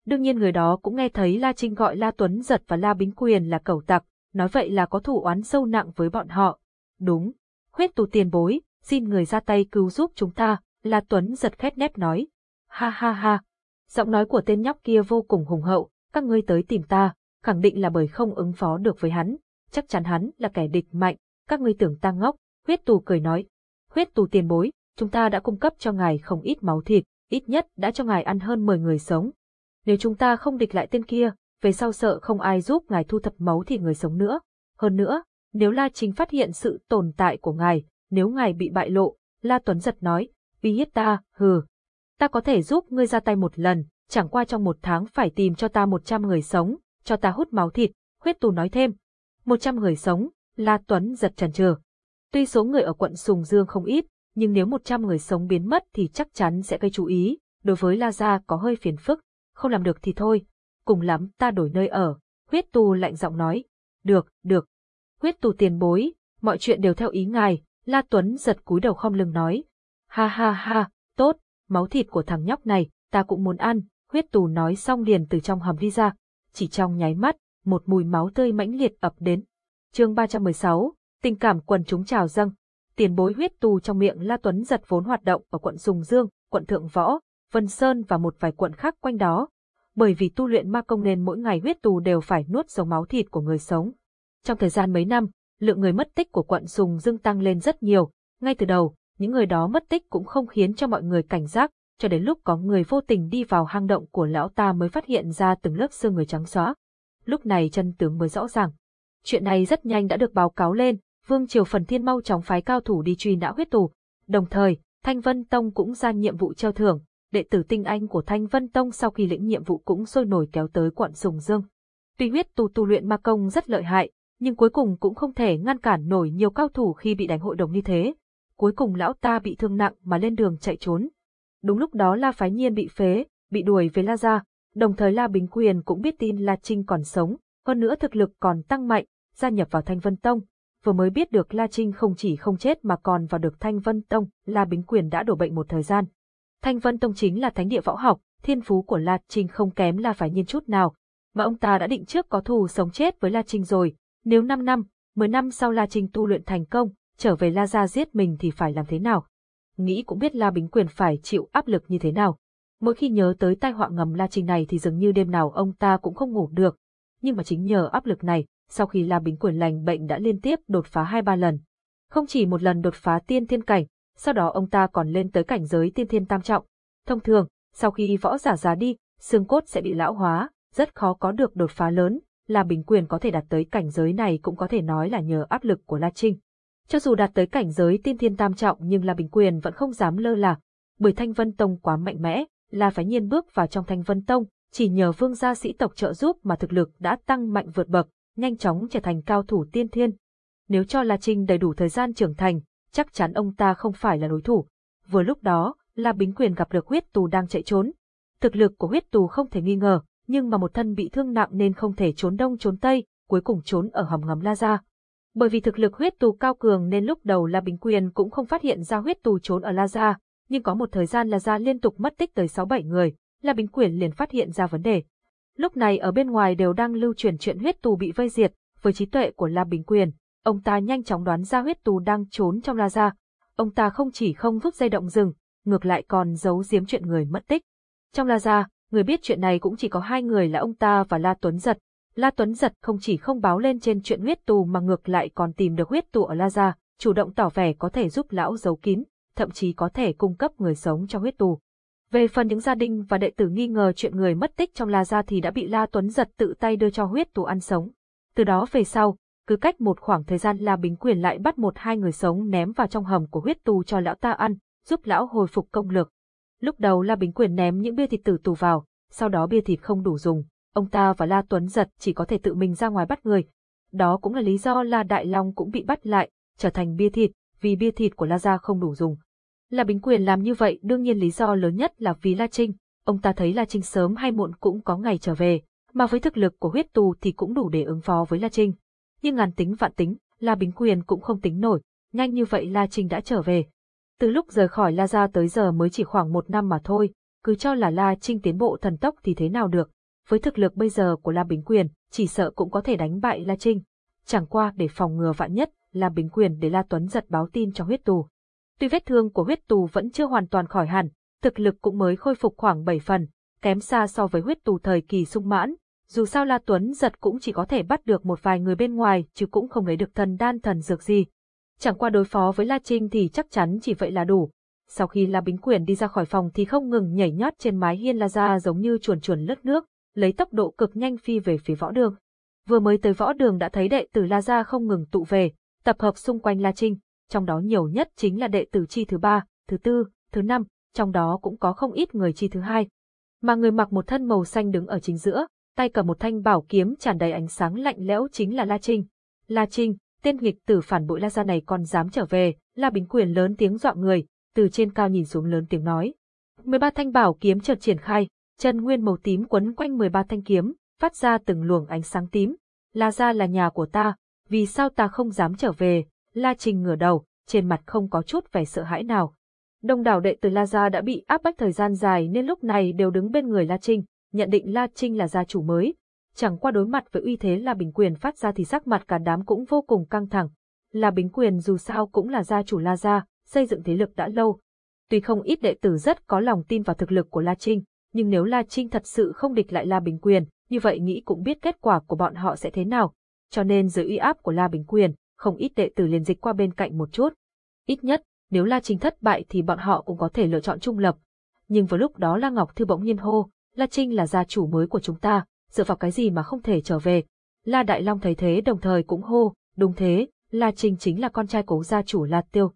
Đương nhiên người đó cũng nghe thấy La Trinh gọi La Tuấn Giật và La Bính Quyền là cẩu tặc, nói vậy là có thủ oán sâu nặng với bọn họ. Đúng, khuyết tù tiền bối, xin người ra tay cứu giúp chúng ta, La Tuấn Giật khét nép nói. Ha ha ha, giọng nói của tên nhóc kia vô cùng hùng hậu, các ngươi tới tìm ta, khẳng định là bởi không ứng phó được với hắn, chắc chắn hắn là kẻ địch mạnh, các ngươi tưởng ta ngốc, huyết tù cười nói. Huyết tù tiền bối, chúng ta đã cung cấp cho ngài không ít máu thịt, ít nhất đã cho ngài ăn hơn 10 người sống. Nếu chúng ta không địch lại tên kia, về sau sợ không ai giúp ngài thu thập máu thì người sống nữa. Hơn nữa, nếu La Chính phát hiện sự tồn tại của ngài, nếu ngài bị bại lộ, La Tuấn giật nói, uy hiếp ta, hừ. Ta có thể giúp ngươi ra tay một lần, chẳng qua trong một tháng phải tìm cho ta 100 người sống, cho ta hút máu thịt, huyết tù nói thêm. 100 người sống, La Tuấn giật chần chừ. Tuy số người ở quận Sùng Dương không ít, nhưng nếu 100 người sống biến mất thì chắc chắn sẽ gây chú ý, đối với La Gia có hơi phiền phức, không làm được thì thôi, cùng lắm ta đổi nơi ở, huyết tù lạnh giọng nói. Được, được. Huyết tù tiền bối, mọi chuyện đều theo ý ngài, La Tuấn giật cúi đầu không lưng nói. Ha ha ha, tốt, máu thịt của thằng nhóc này, ta cũng muốn ăn, huyết tù nói xong liền từ trong hầm đi ra. Chỉ trong nháy mắt, một mùi máu tươi mãnh liệt ập đến. chương 316, tình cảm quần chúng trào dâng. Tiền bối huyết tù trong miệng La Tuấn giật vốn hoạt động ở quận Sùng Dương, quận Thượng Võ, Vân Sơn và một vài quận khác quanh đó. Bởi vì tu luyện ma công nên mỗi ngày huyết tù đều phải nuốt dòng máu thịt của người sống. Trong thời gian mấy năm, lượng người mất tích của quận Sùng Dương tăng lên rất nhiều. Ngay từ đầu, những người đó mất tích cũng không khiến cho mọi người cảnh giác, cho đến lúc có người vô tình đi vào hang động của lão ta mới phát hiện ra từng lớp xương người trắng xóa. Lúc này chân tướng mới rõ ràng. Chuyện này rất nhanh đã được báo cáo lên, Vương Triều Phần Thiên mau chóng phái cao thủ đi truy nã huyết tù. Đồng thời, Thanh Vân Tông cũng ra nhiệm vụ treo thưởng, đệ tử tinh anh của Thanh Vân Tông sau khi lĩnh nhiệm vụ cũng sôi nổi kéo tới quận Sùng Dương. Tuy huyết tu tu luyện ma công rất lợi hại, nhưng cuối cùng cũng không thể ngăn cản nổi nhiều cao thủ khi bị đánh hội đồng như thế. Cuối cùng lão ta bị thương nặng mà lên đường chạy trốn. Đúng lúc đó La Phái Nhiên bị phế, bị đuổi về La Gia, đồng thời La Bính Quyền cũng biết tin La Trinh còn sống, hơn nữa thực lực còn tăng mạnh, gia nhập vào Thanh Vân Tông. Vừa mới biết được La Trinh không chỉ không chết mà còn vào được Thanh Vân Tông, La Bính Quyền đã đổ bệnh một thời gian. Thanh Vân Tông chính là thánh địa võ học, thiên phú của La Trinh không kém La Phái Nhiên chút nào, mà ông ta đã định trước có thù sống chết với La Trinh rồi, nếu 5 năm, 10 năm sau La Trinh tu luyện thành công, trở về La Gia giết mình thì phải làm thế nào? Nghĩ cũng biết La Bính Quyền phải chịu áp lực như thế nào. Mỗi khi nhớ tới tai họa ngầm La Trinh này thì dường như đêm nào ông ta cũng không ngủ được. Nhưng mà chính nhờ áp lực này, sau khi La Bính Quyền lành bệnh đã liên tiếp đột phá hai ba lần. Không chỉ một lần đột phá tiên thiên cảnh, sau đó ông ta còn lên tới cảnh giới tiên thiên tam trọng. Thông thường, sau khi võ giả già đi, xương cốt sẽ bị lão hóa, rất khó có được đột phá lớn, là Bình Quyền có thể đạt tới cảnh giới này cũng có thể nói là nhờ áp lực của La Trinh. Cho dù đạt tới cảnh giới tiên thiên tam trọng nhưng La Bình Quyền vẫn không dám lơ là, bởi Thanh Vân Tông quá mạnh mẽ, La Phái Nhiên bước vào trong Thanh Vân Tông, chỉ nhờ vương gia sĩ tộc trợ giúp mà thực lực đã tăng mạnh vượt bậc, nhanh chóng trở thành cao thủ tiên thiên. Nếu cho La Trinh đầy đủ thời gian trưởng thành, chắc chắn ông ta không phải là đối thủ. Vừa lúc đó, La Bính Quyền gặp được huyết tù đang chạy trốn. Thực lực của huyết tù không thể nghi ngờ, nhưng mà một thân bị thương nặng nên không thể trốn đông trốn tây, cuối cùng trốn ở hầm ngầm La Gia. Bởi vì thực lực huyết tù cao cường nên lúc đầu La Bính Quyền cũng không phát hiện ra huyết tù trốn ở La Gia, nhưng có một thời gian La Gia liên tục mất tích tới 6-7 người, La Bính Quyền liền phát hiện ra vấn đề. Lúc này ở bên ngoài đều đang lưu truyền chuyện huyết tù bị vây diệt, với trí tuệ của La Bính Quyền, ông ta nhanh chóng đoán ra huyết tù đang trốn trong La Gia. Ông ta không chỉ không vứt dây động rừng, ngược lại còn giấu giếm chuyện người mất tích. Trong La Gia, người biết chuyện này cũng chỉ có hai người là ông ta và La Tuấn Giật. La Tuấn Giật không chỉ không báo lên trên chuyện huyết tù mà ngược lại còn tìm được huyết tù ở La Gia, chủ động tỏ vẻ có thể giúp lão giấu kín, thậm chí có thể cung cấp người sống cho huyết tù. Về phần những gia đình và đệ tử nghi ngờ chuyện người mất tích trong La Gia thì đã bị La Tuấn Giật tự tay đưa cho huyết tù ăn sống. Từ đó về sau, cứ cách một khoảng thời gian La Bính Quyền lại bắt một hai người sống ném vào trong hầm của huyết tù cho lão ta ăn, giúp lão hồi phục công lực. Lúc đầu La Bính Quyền ném những bia thịt tử tù vào, sau đó bia thịt không đủ dùng, ông ta và La Tuấn Giật chỉ có thể tự mình ra ngoài bắt người. Đó cũng là lý do La Đại Long cũng bị bắt lại, trở thành bia thịt, vì bia thịt của La Gia không đủ dùng. La Bính Quyền làm như vậy đương nhiên lý do lớn nhất là vì La Trinh, ông ta thấy La Trinh sớm hay muộn cũng có ngày trở về, mà với thực lực của huyết tù thì cũng đủ để ứng phó với La Trinh. Nhưng ngàn tính vạn tính, La Bính Quyền cũng không tính nổi, nhanh như vậy La Trinh đã trở về. Từ lúc rời khỏi La Gia tới giờ mới chỉ khoảng một năm mà thôi, cứ cho là La Trinh tiến bộ thần tốc thì thế nào được. Với thực lực bây giờ của La Bính Quyền, chỉ sợ cũng có thể đánh bại La Trinh. Chẳng qua để phòng ngừa vạn nhất, La Bính Quyền để La Tuấn giật báo tin cho huyết tù. Tuy vết thương của huyết tù vẫn chưa hoàn toàn khỏi hẳn, thực lực cũng mới khôi phục khoảng 7 phần, kém xa so với huyết tù thời kỳ sung mãn. Dù sao La Tuấn giật cũng chỉ có thể bắt được một vài người bên ngoài chứ cũng không lấy được thần đan thần dược gì. Chẳng qua đối phó với La Trinh thì chắc chắn chỉ vậy là đủ. Sau khi La Bính Quyền đi ra khỏi phòng thì không ngừng nhảy nhót trên mái hiên La Gia giống như chuồn chuồn lướt nước, lấy tốc độ cực nhanh phi về phía võ đường. Vừa mới tới võ đường đã thấy đệ tử La Gia không ngừng tụ về, tập hợp xung quanh La Trinh, trong đó nhiều nhất chính là đệ tử chi thứ ba, thứ tư, thứ năm, trong đó cũng có không ít người chi thứ hai. Mà người mặc một thân màu xanh đứng ở chính giữa, tay cầm một thanh bảo kiếm tràn đầy ánh sáng lạnh lẽo chính là La Trinh. La Trinh, tên nghịch tử phản bội La Gia này còn dám trở về, La Bính Quyền lớn tiếng dọa người, từ trên cao nhìn xuống lớn tiếng nói. 13 thanh bảo kiếm chợt triển khai, chân nguyên màu tím quấn quanh 13 thanh kiếm, phát ra từng luồng ánh sáng tím. La Gia là nhà của ta, vì sao ta không dám trở về? La Trinh ngửa đầu, trên mặt không có chút vẻ sợ hãi nào. Đông đảo đệ tử La Gia đã bị áp bách thời gian dài nên lúc này đều đứng bên người La Trinh, nhận định La Trinh là gia chủ mới. Chẳng qua đối mặt với uy thế La Bình Quyền phát ra thì sắc mặt cả đám cũng vô cùng căng thẳng. La Bình Quyền dù sao cũng là gia chủ La Gia, xây dựng thế lực đã lâu. Tuy không ít đệ tử rất có lòng tin vào thực lực của La Trinh, nhưng nếu La Trinh thật sự không địch lại La Bình Quyền, như vậy nghĩ cũng biết kết quả của bọn họ sẽ thế nào. Cho nên dưới uy áp của La Bình Quyền, không ít đệ tử liền dịch qua bên cạnh một chút. Ít nhất, nếu La Trinh thất bại thì bọn họ cũng có thể lựa chọn trung lập. Nhưng vào lúc đó La Ngọc Thư bỗng nhiên hô, La Trinh là gia chủ mới của chúng ta, dựa vào cái gì mà không thể trở về. La Đại Long thấy thế đồng thời cũng hô, đúng thế, La Trinh chính là con trai cố gia chủ La Tiêu.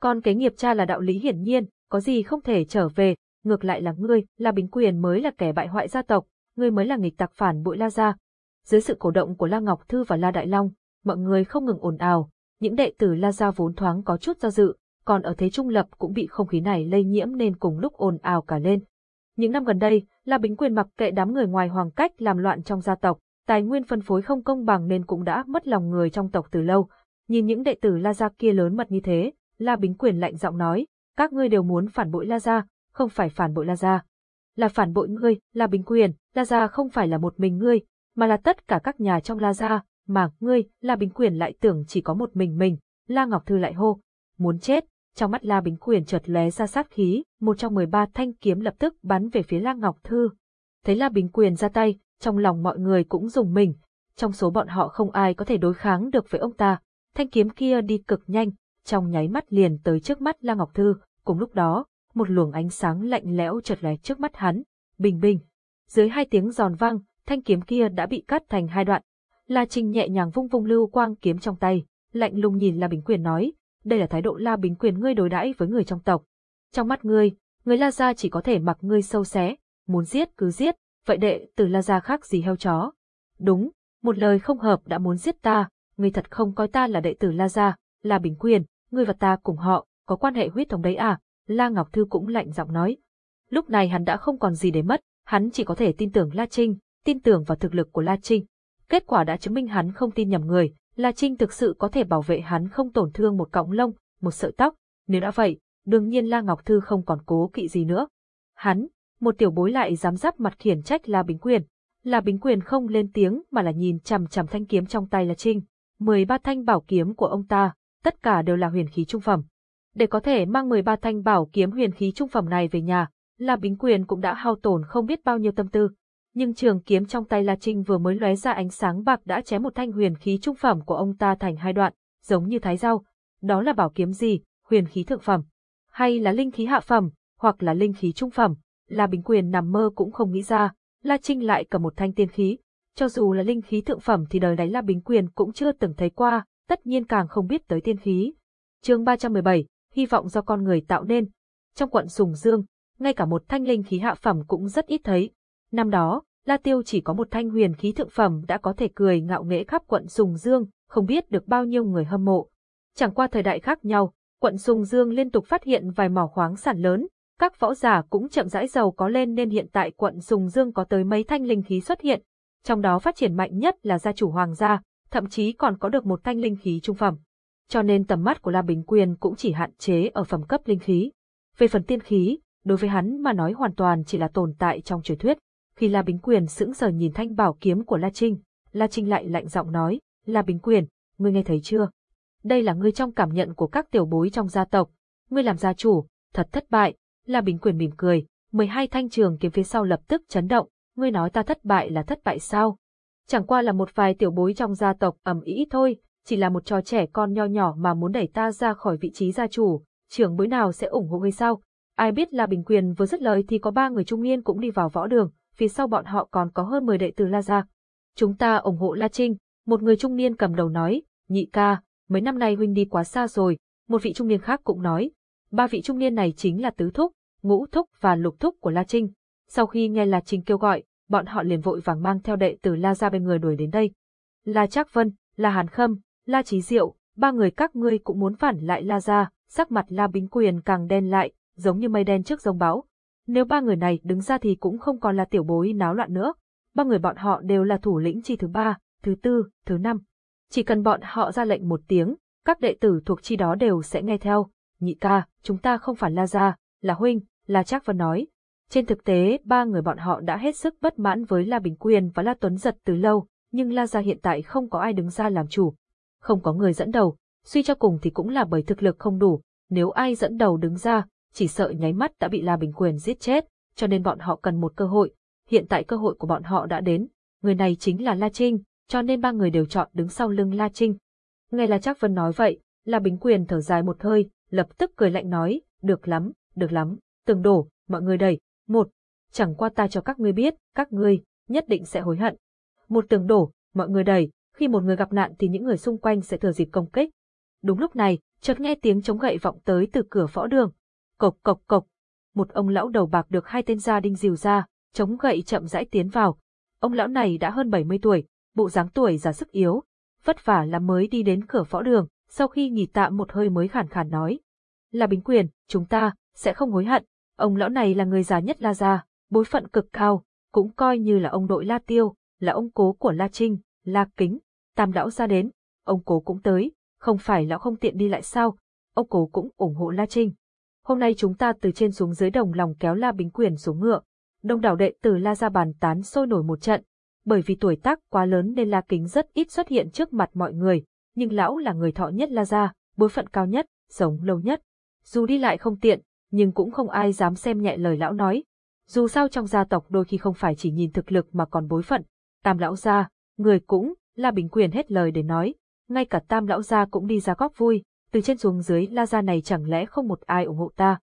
Con kế nghiệp cha là đạo lý hiển nhiên, có gì không thể trở về, ngược lại là ngươi, La Bính Quyền mới là kẻ bại hoại gia tộc, ngươi mới là nghịch tặc phản bội La gia. Dưới sự cổ động của La Ngọc Thư và La Đại Long, mọi người không ngừng ồn ào, những đệ tử La gia vốn thoáng có chút do dự, còn ở thế trung lập cũng bị không khí này lây nhiễm nên cùng lúc ồn ào cả lên. Những năm gần đây, La Bính Quyền mặc kệ đám người ngoài hoàng cách làm loạn trong gia tộc, tài nguyên phân phối không công bằng nên cũng đã mất lòng người trong tộc từ lâu. Nhìn những đệ tử La gia kia lớn mật như thế, La Bính Quyền lạnh giọng nói, các ngươi đều muốn phản bội La gia, không phải phản bội La gia. Là phản bội ngươi, La Bính Quyền, La gia không phải là một mình ngươi, mà là tất cả các nhà trong La gia, mà ngươi, La Bính Quyền lại tưởng chỉ có một mình mình. La Ngọc Thư lại hô, muốn chết, trong mắt La Bính Quyền chợt lóe ra sát khí, một trong 13 thanh kiếm lập tức bắn về phía La Ngọc Thư. Thấy La Bính Quyền ra tay, trong lòng mọi người cũng dùng mình, trong số bọn họ không ai có thể đối kháng được với ông ta. Thanh kiếm kia đi cực nhanh, trong nháy mắt liền tới trước mắt La Ngọc Thư, cùng lúc đó, một luồng ánh sáng lạnh lẽo chợt lóe trước mắt hắn. Bình bình. Dưới hai tiếng giòn vang, thanh kiếm kia đã bị cắt thành hai đoạn. La Trinh nhẹ nhàng vung vung lưu quang kiếm trong tay, lạnh lùng nhìn La Bính Quyền nói, đây là thái độ La Bính Quyền ngươi đối đãi với người trong tộc. Trong mắt ngươi, người La Gia chỉ có thể mặc ngươi sâu xé, muốn giết cứ giết, vậy đệ từ La Gia khác gì heo chó. Đúng, một lời không hợp đã muốn giết ta, ngươi thật không coi ta là đệ tử La Gia, La Bính Quyền, ngươi và ta cùng họ, có quan hệ huyết thống đấy à, La Ngọc Thư cũng lạnh giọng nói. Lúc này hắn đã không còn gì để mất, hắn chỉ có thể tin tưởng La Trinh, tin tưởng vào thực lực của La Trinh. Kết quả đã chứng minh hắn không tin nhầm người, La Trinh thực sự có thể bảo vệ hắn không tổn thương một cọng lông, một sợi tóc. Nếu đã vậy, đương nhiên La Ngọc Thư không còn cố kỵ gì nữa. Hắn, một tiểu bối lại dám giáp mặt khiển trách La Bính Quyền. La Bính Quyền không lên tiếng mà là nhìn chằm chằm thanh kiếm trong tay La Trinh. 13 thanh bảo kiếm của ông ta, tất cả đều là huyền khí trung phẩm. Để có thể mang 13 thanh bảo kiếm huyền khí trung phẩm này về nhà, La Bính Quyền cũng đã hao tổn không biết bao nhiêu tâm tư. Nhưng trường kiếm trong tay La Trinh vừa mới lóe ra ánh sáng bạc đã chém một thanh huyền khí trung phẩm của ông ta thành hai đoạn, giống như thái rau. Đó là bảo kiếm gì, huyền khí thượng phẩm, hay là linh khí hạ phẩm, hoặc là linh khí trung phẩm. La Bính Quyền nằm mơ cũng không nghĩ ra, La Trinh lại cầm một thanh tiên khí. Cho dù là linh khí thượng phẩm thì đời đấy La Bính Quyền cũng chưa từng thấy qua, tất nhiên càng không biết tới tiên khí. chương 317, hy vọng do con người tạo nên. Trong quận Sùng Dương, ngay cả một thanh linh khí hạ phẩm cũng rất ít thấy. Năm đó, La Tiêu chỉ có một thanh huyền khí thượng phẩm đã có thể cười ngạo nghễ khắp quận Sùng Dương, không biết được bao nhiêu người hâm mộ. Chẳng qua thời đại khác nhau, quận Sùng Dương liên tục phát hiện vài mỏ khoáng sản lớn, các võ giả cũng chậm rãi giàu có lên nên hiện tại quận Sùng Dương có tới mấy thanh linh khí xuất hiện. trong đó phát triển mạnh nhất là gia chủ hoàng gia, thậm chí còn có được một thanh linh khí trung phẩm. Cho nên tầm mắt của La Bình Quyền cũng chỉ hạn chế ở phẩm cấp linh khí. Về phần tiên khí, đối với hắn mà nói hoàn toàn chỉ là tồn tại trong truyền thuyết. Khi La Bính Quyền sững sờ nhìn thanh bảo kiếm của La Trinh, La Trinh lại lạnh giọng nói, La Bính Quyền, ngươi nghe thấy chưa? Đây là ngươi trong cảm nhận của các tiểu bối trong gia tộc. Ngươi làm gia chủ, thật thất bại. La Bính Quyền mỉm cười, 12 thanh trường kiếm phía sau lập tức chấn động, ngươi nói ta thất bại là thất bại sao? Chẳng qua là một vài tiểu bối trong gia tộc ẩm ý thôi, chỉ là một trò trẻ con nho nhỏ mà muốn đẩy ta ra khỏi vị trí gia chủ, trưởng bối nào sẽ ủng hộ ngươi sao? Ai biết là Bình Quyền vừa dứt lời thì có ba người trung niên cũng đi vào võ đường, phía sau bọn họ còn có hơn 10 đệ tử La Gia. Chúng ta ủng hộ La Trinh, một người trung niên cầm đầu nói, nhị ca, mấy năm nay huynh đi quá xa rồi, một vị trung niên khác cũng nói. Ba vị trung niên này chính là Tứ Thúc, Ngũ Thúc và Lục Thúc của La Trinh. Sau khi nghe La Trinh kêu gọi, bọn họ liền vội vàng mang theo đệ tử La Gia bên người đuổi đến đây. La Trác Vân, La Hàn Khâm, La Chí Diệu, ba người các ngươi cũng muốn phản lại La Gia, sắc mặt La Bính Quyền càng đen lại, giống như mây đen trước rông bão. Nếu ba người này đứng ra thì cũng không còn là tiểu bối náo loạn nữa. Ba người bọn họ đều là thủ lĩnh chi thứ ba, thứ tư, thứ năm. Chỉ cần bọn họ ra lệnh một tiếng, các đệ tử thuộc chi đó đều sẽ nghe theo. Nhị ca, chúng ta không phải La Gia, là huynh, La Trác Vân nói. Trên thực tế, ba người bọn họ đã hết sức bất mãn với La Bình Quyền và La Tuấn Giật từ lâu, nhưng La Gia hiện tại không có ai đứng ra làm chủ. Không có người dẫn đầu, suy cho cùng thì cũng là bởi thực lực không đủ, nếu ai dẫn đầu đứng ra, chỉ sợ nháy mắt đã bị La Bình Quyền giết chết, cho nên bọn họ cần một cơ hội. Hiện tại cơ hội của bọn họ đã đến, người này chính là La Trinh, cho nên ba người đều chọn đứng sau lưng La Trinh. Nghe La Trác Vân nói vậy, La Bình Quyền thở dài một hơi, lập tức cười lạnh nói, được lắm, được lắm, tường đổ, mọi người đẩy, một, chẳng qua ta cho các ngươi biết, các ngươi, nhất định sẽ hối hận. Một tường đổ, mọi người đẩy, khi một người gặp nạn thì những người xung quanh sẽ thừa dịp công kích. Đúng lúc này, chợt nghe tiếng chống gậy vọng tới từ cửa võ đường. Cộc cộc cộc. Một ông lão đầu bạc được hai tên gia đinh dìu ra, chống gậy chậm rãi tiến vào. Ông lão này đã hơn 70 tuổi, bộ dáng tuổi già sức yếu, vất vả lắm mới đi đến cửa võ đường, sau khi nghỉ tạm một hơi mới khàn khàn nói. Là Bính Quyền, chúng ta, sẽ không hối hận, ông lão này là người già nhất La Gia, bối phận cực cao, cũng coi như là ông đội La Tiêu, là ông cố của La Trinh, La Kính, tam lão ra đến, ông cố cũng tới, không phải lão không tiện đi lại sao, ông cố cũng ủng hộ La Trinh. Hôm nay chúng ta từ trên xuống dưới đồng lòng kéo La Bính Quyền xuống ngựa, đông đảo đệ tử La Gia bàn tán sôi nổi một trận, bởi vì tuổi tác quá lớn nên La Kính rất ít xuất hiện trước mặt mọi người, nhưng lão là người thọ nhất La Gia, bối phận cao nhất, sống lâu nhất. Dù đi lại không tiện, nhưng cũng không ai dám xem nhẹ lời lão nói. Dù sao trong gia tộc đôi khi không phải chỉ nhìn thực lực mà còn bối phận. Tam lão gia, người cũng, La Bình Quyền hết lời để nói, ngay cả tam lão gia cũng đi ra góp vui, từ trên xuống dưới La gia này chẳng lẽ không một ai ủng hộ ta.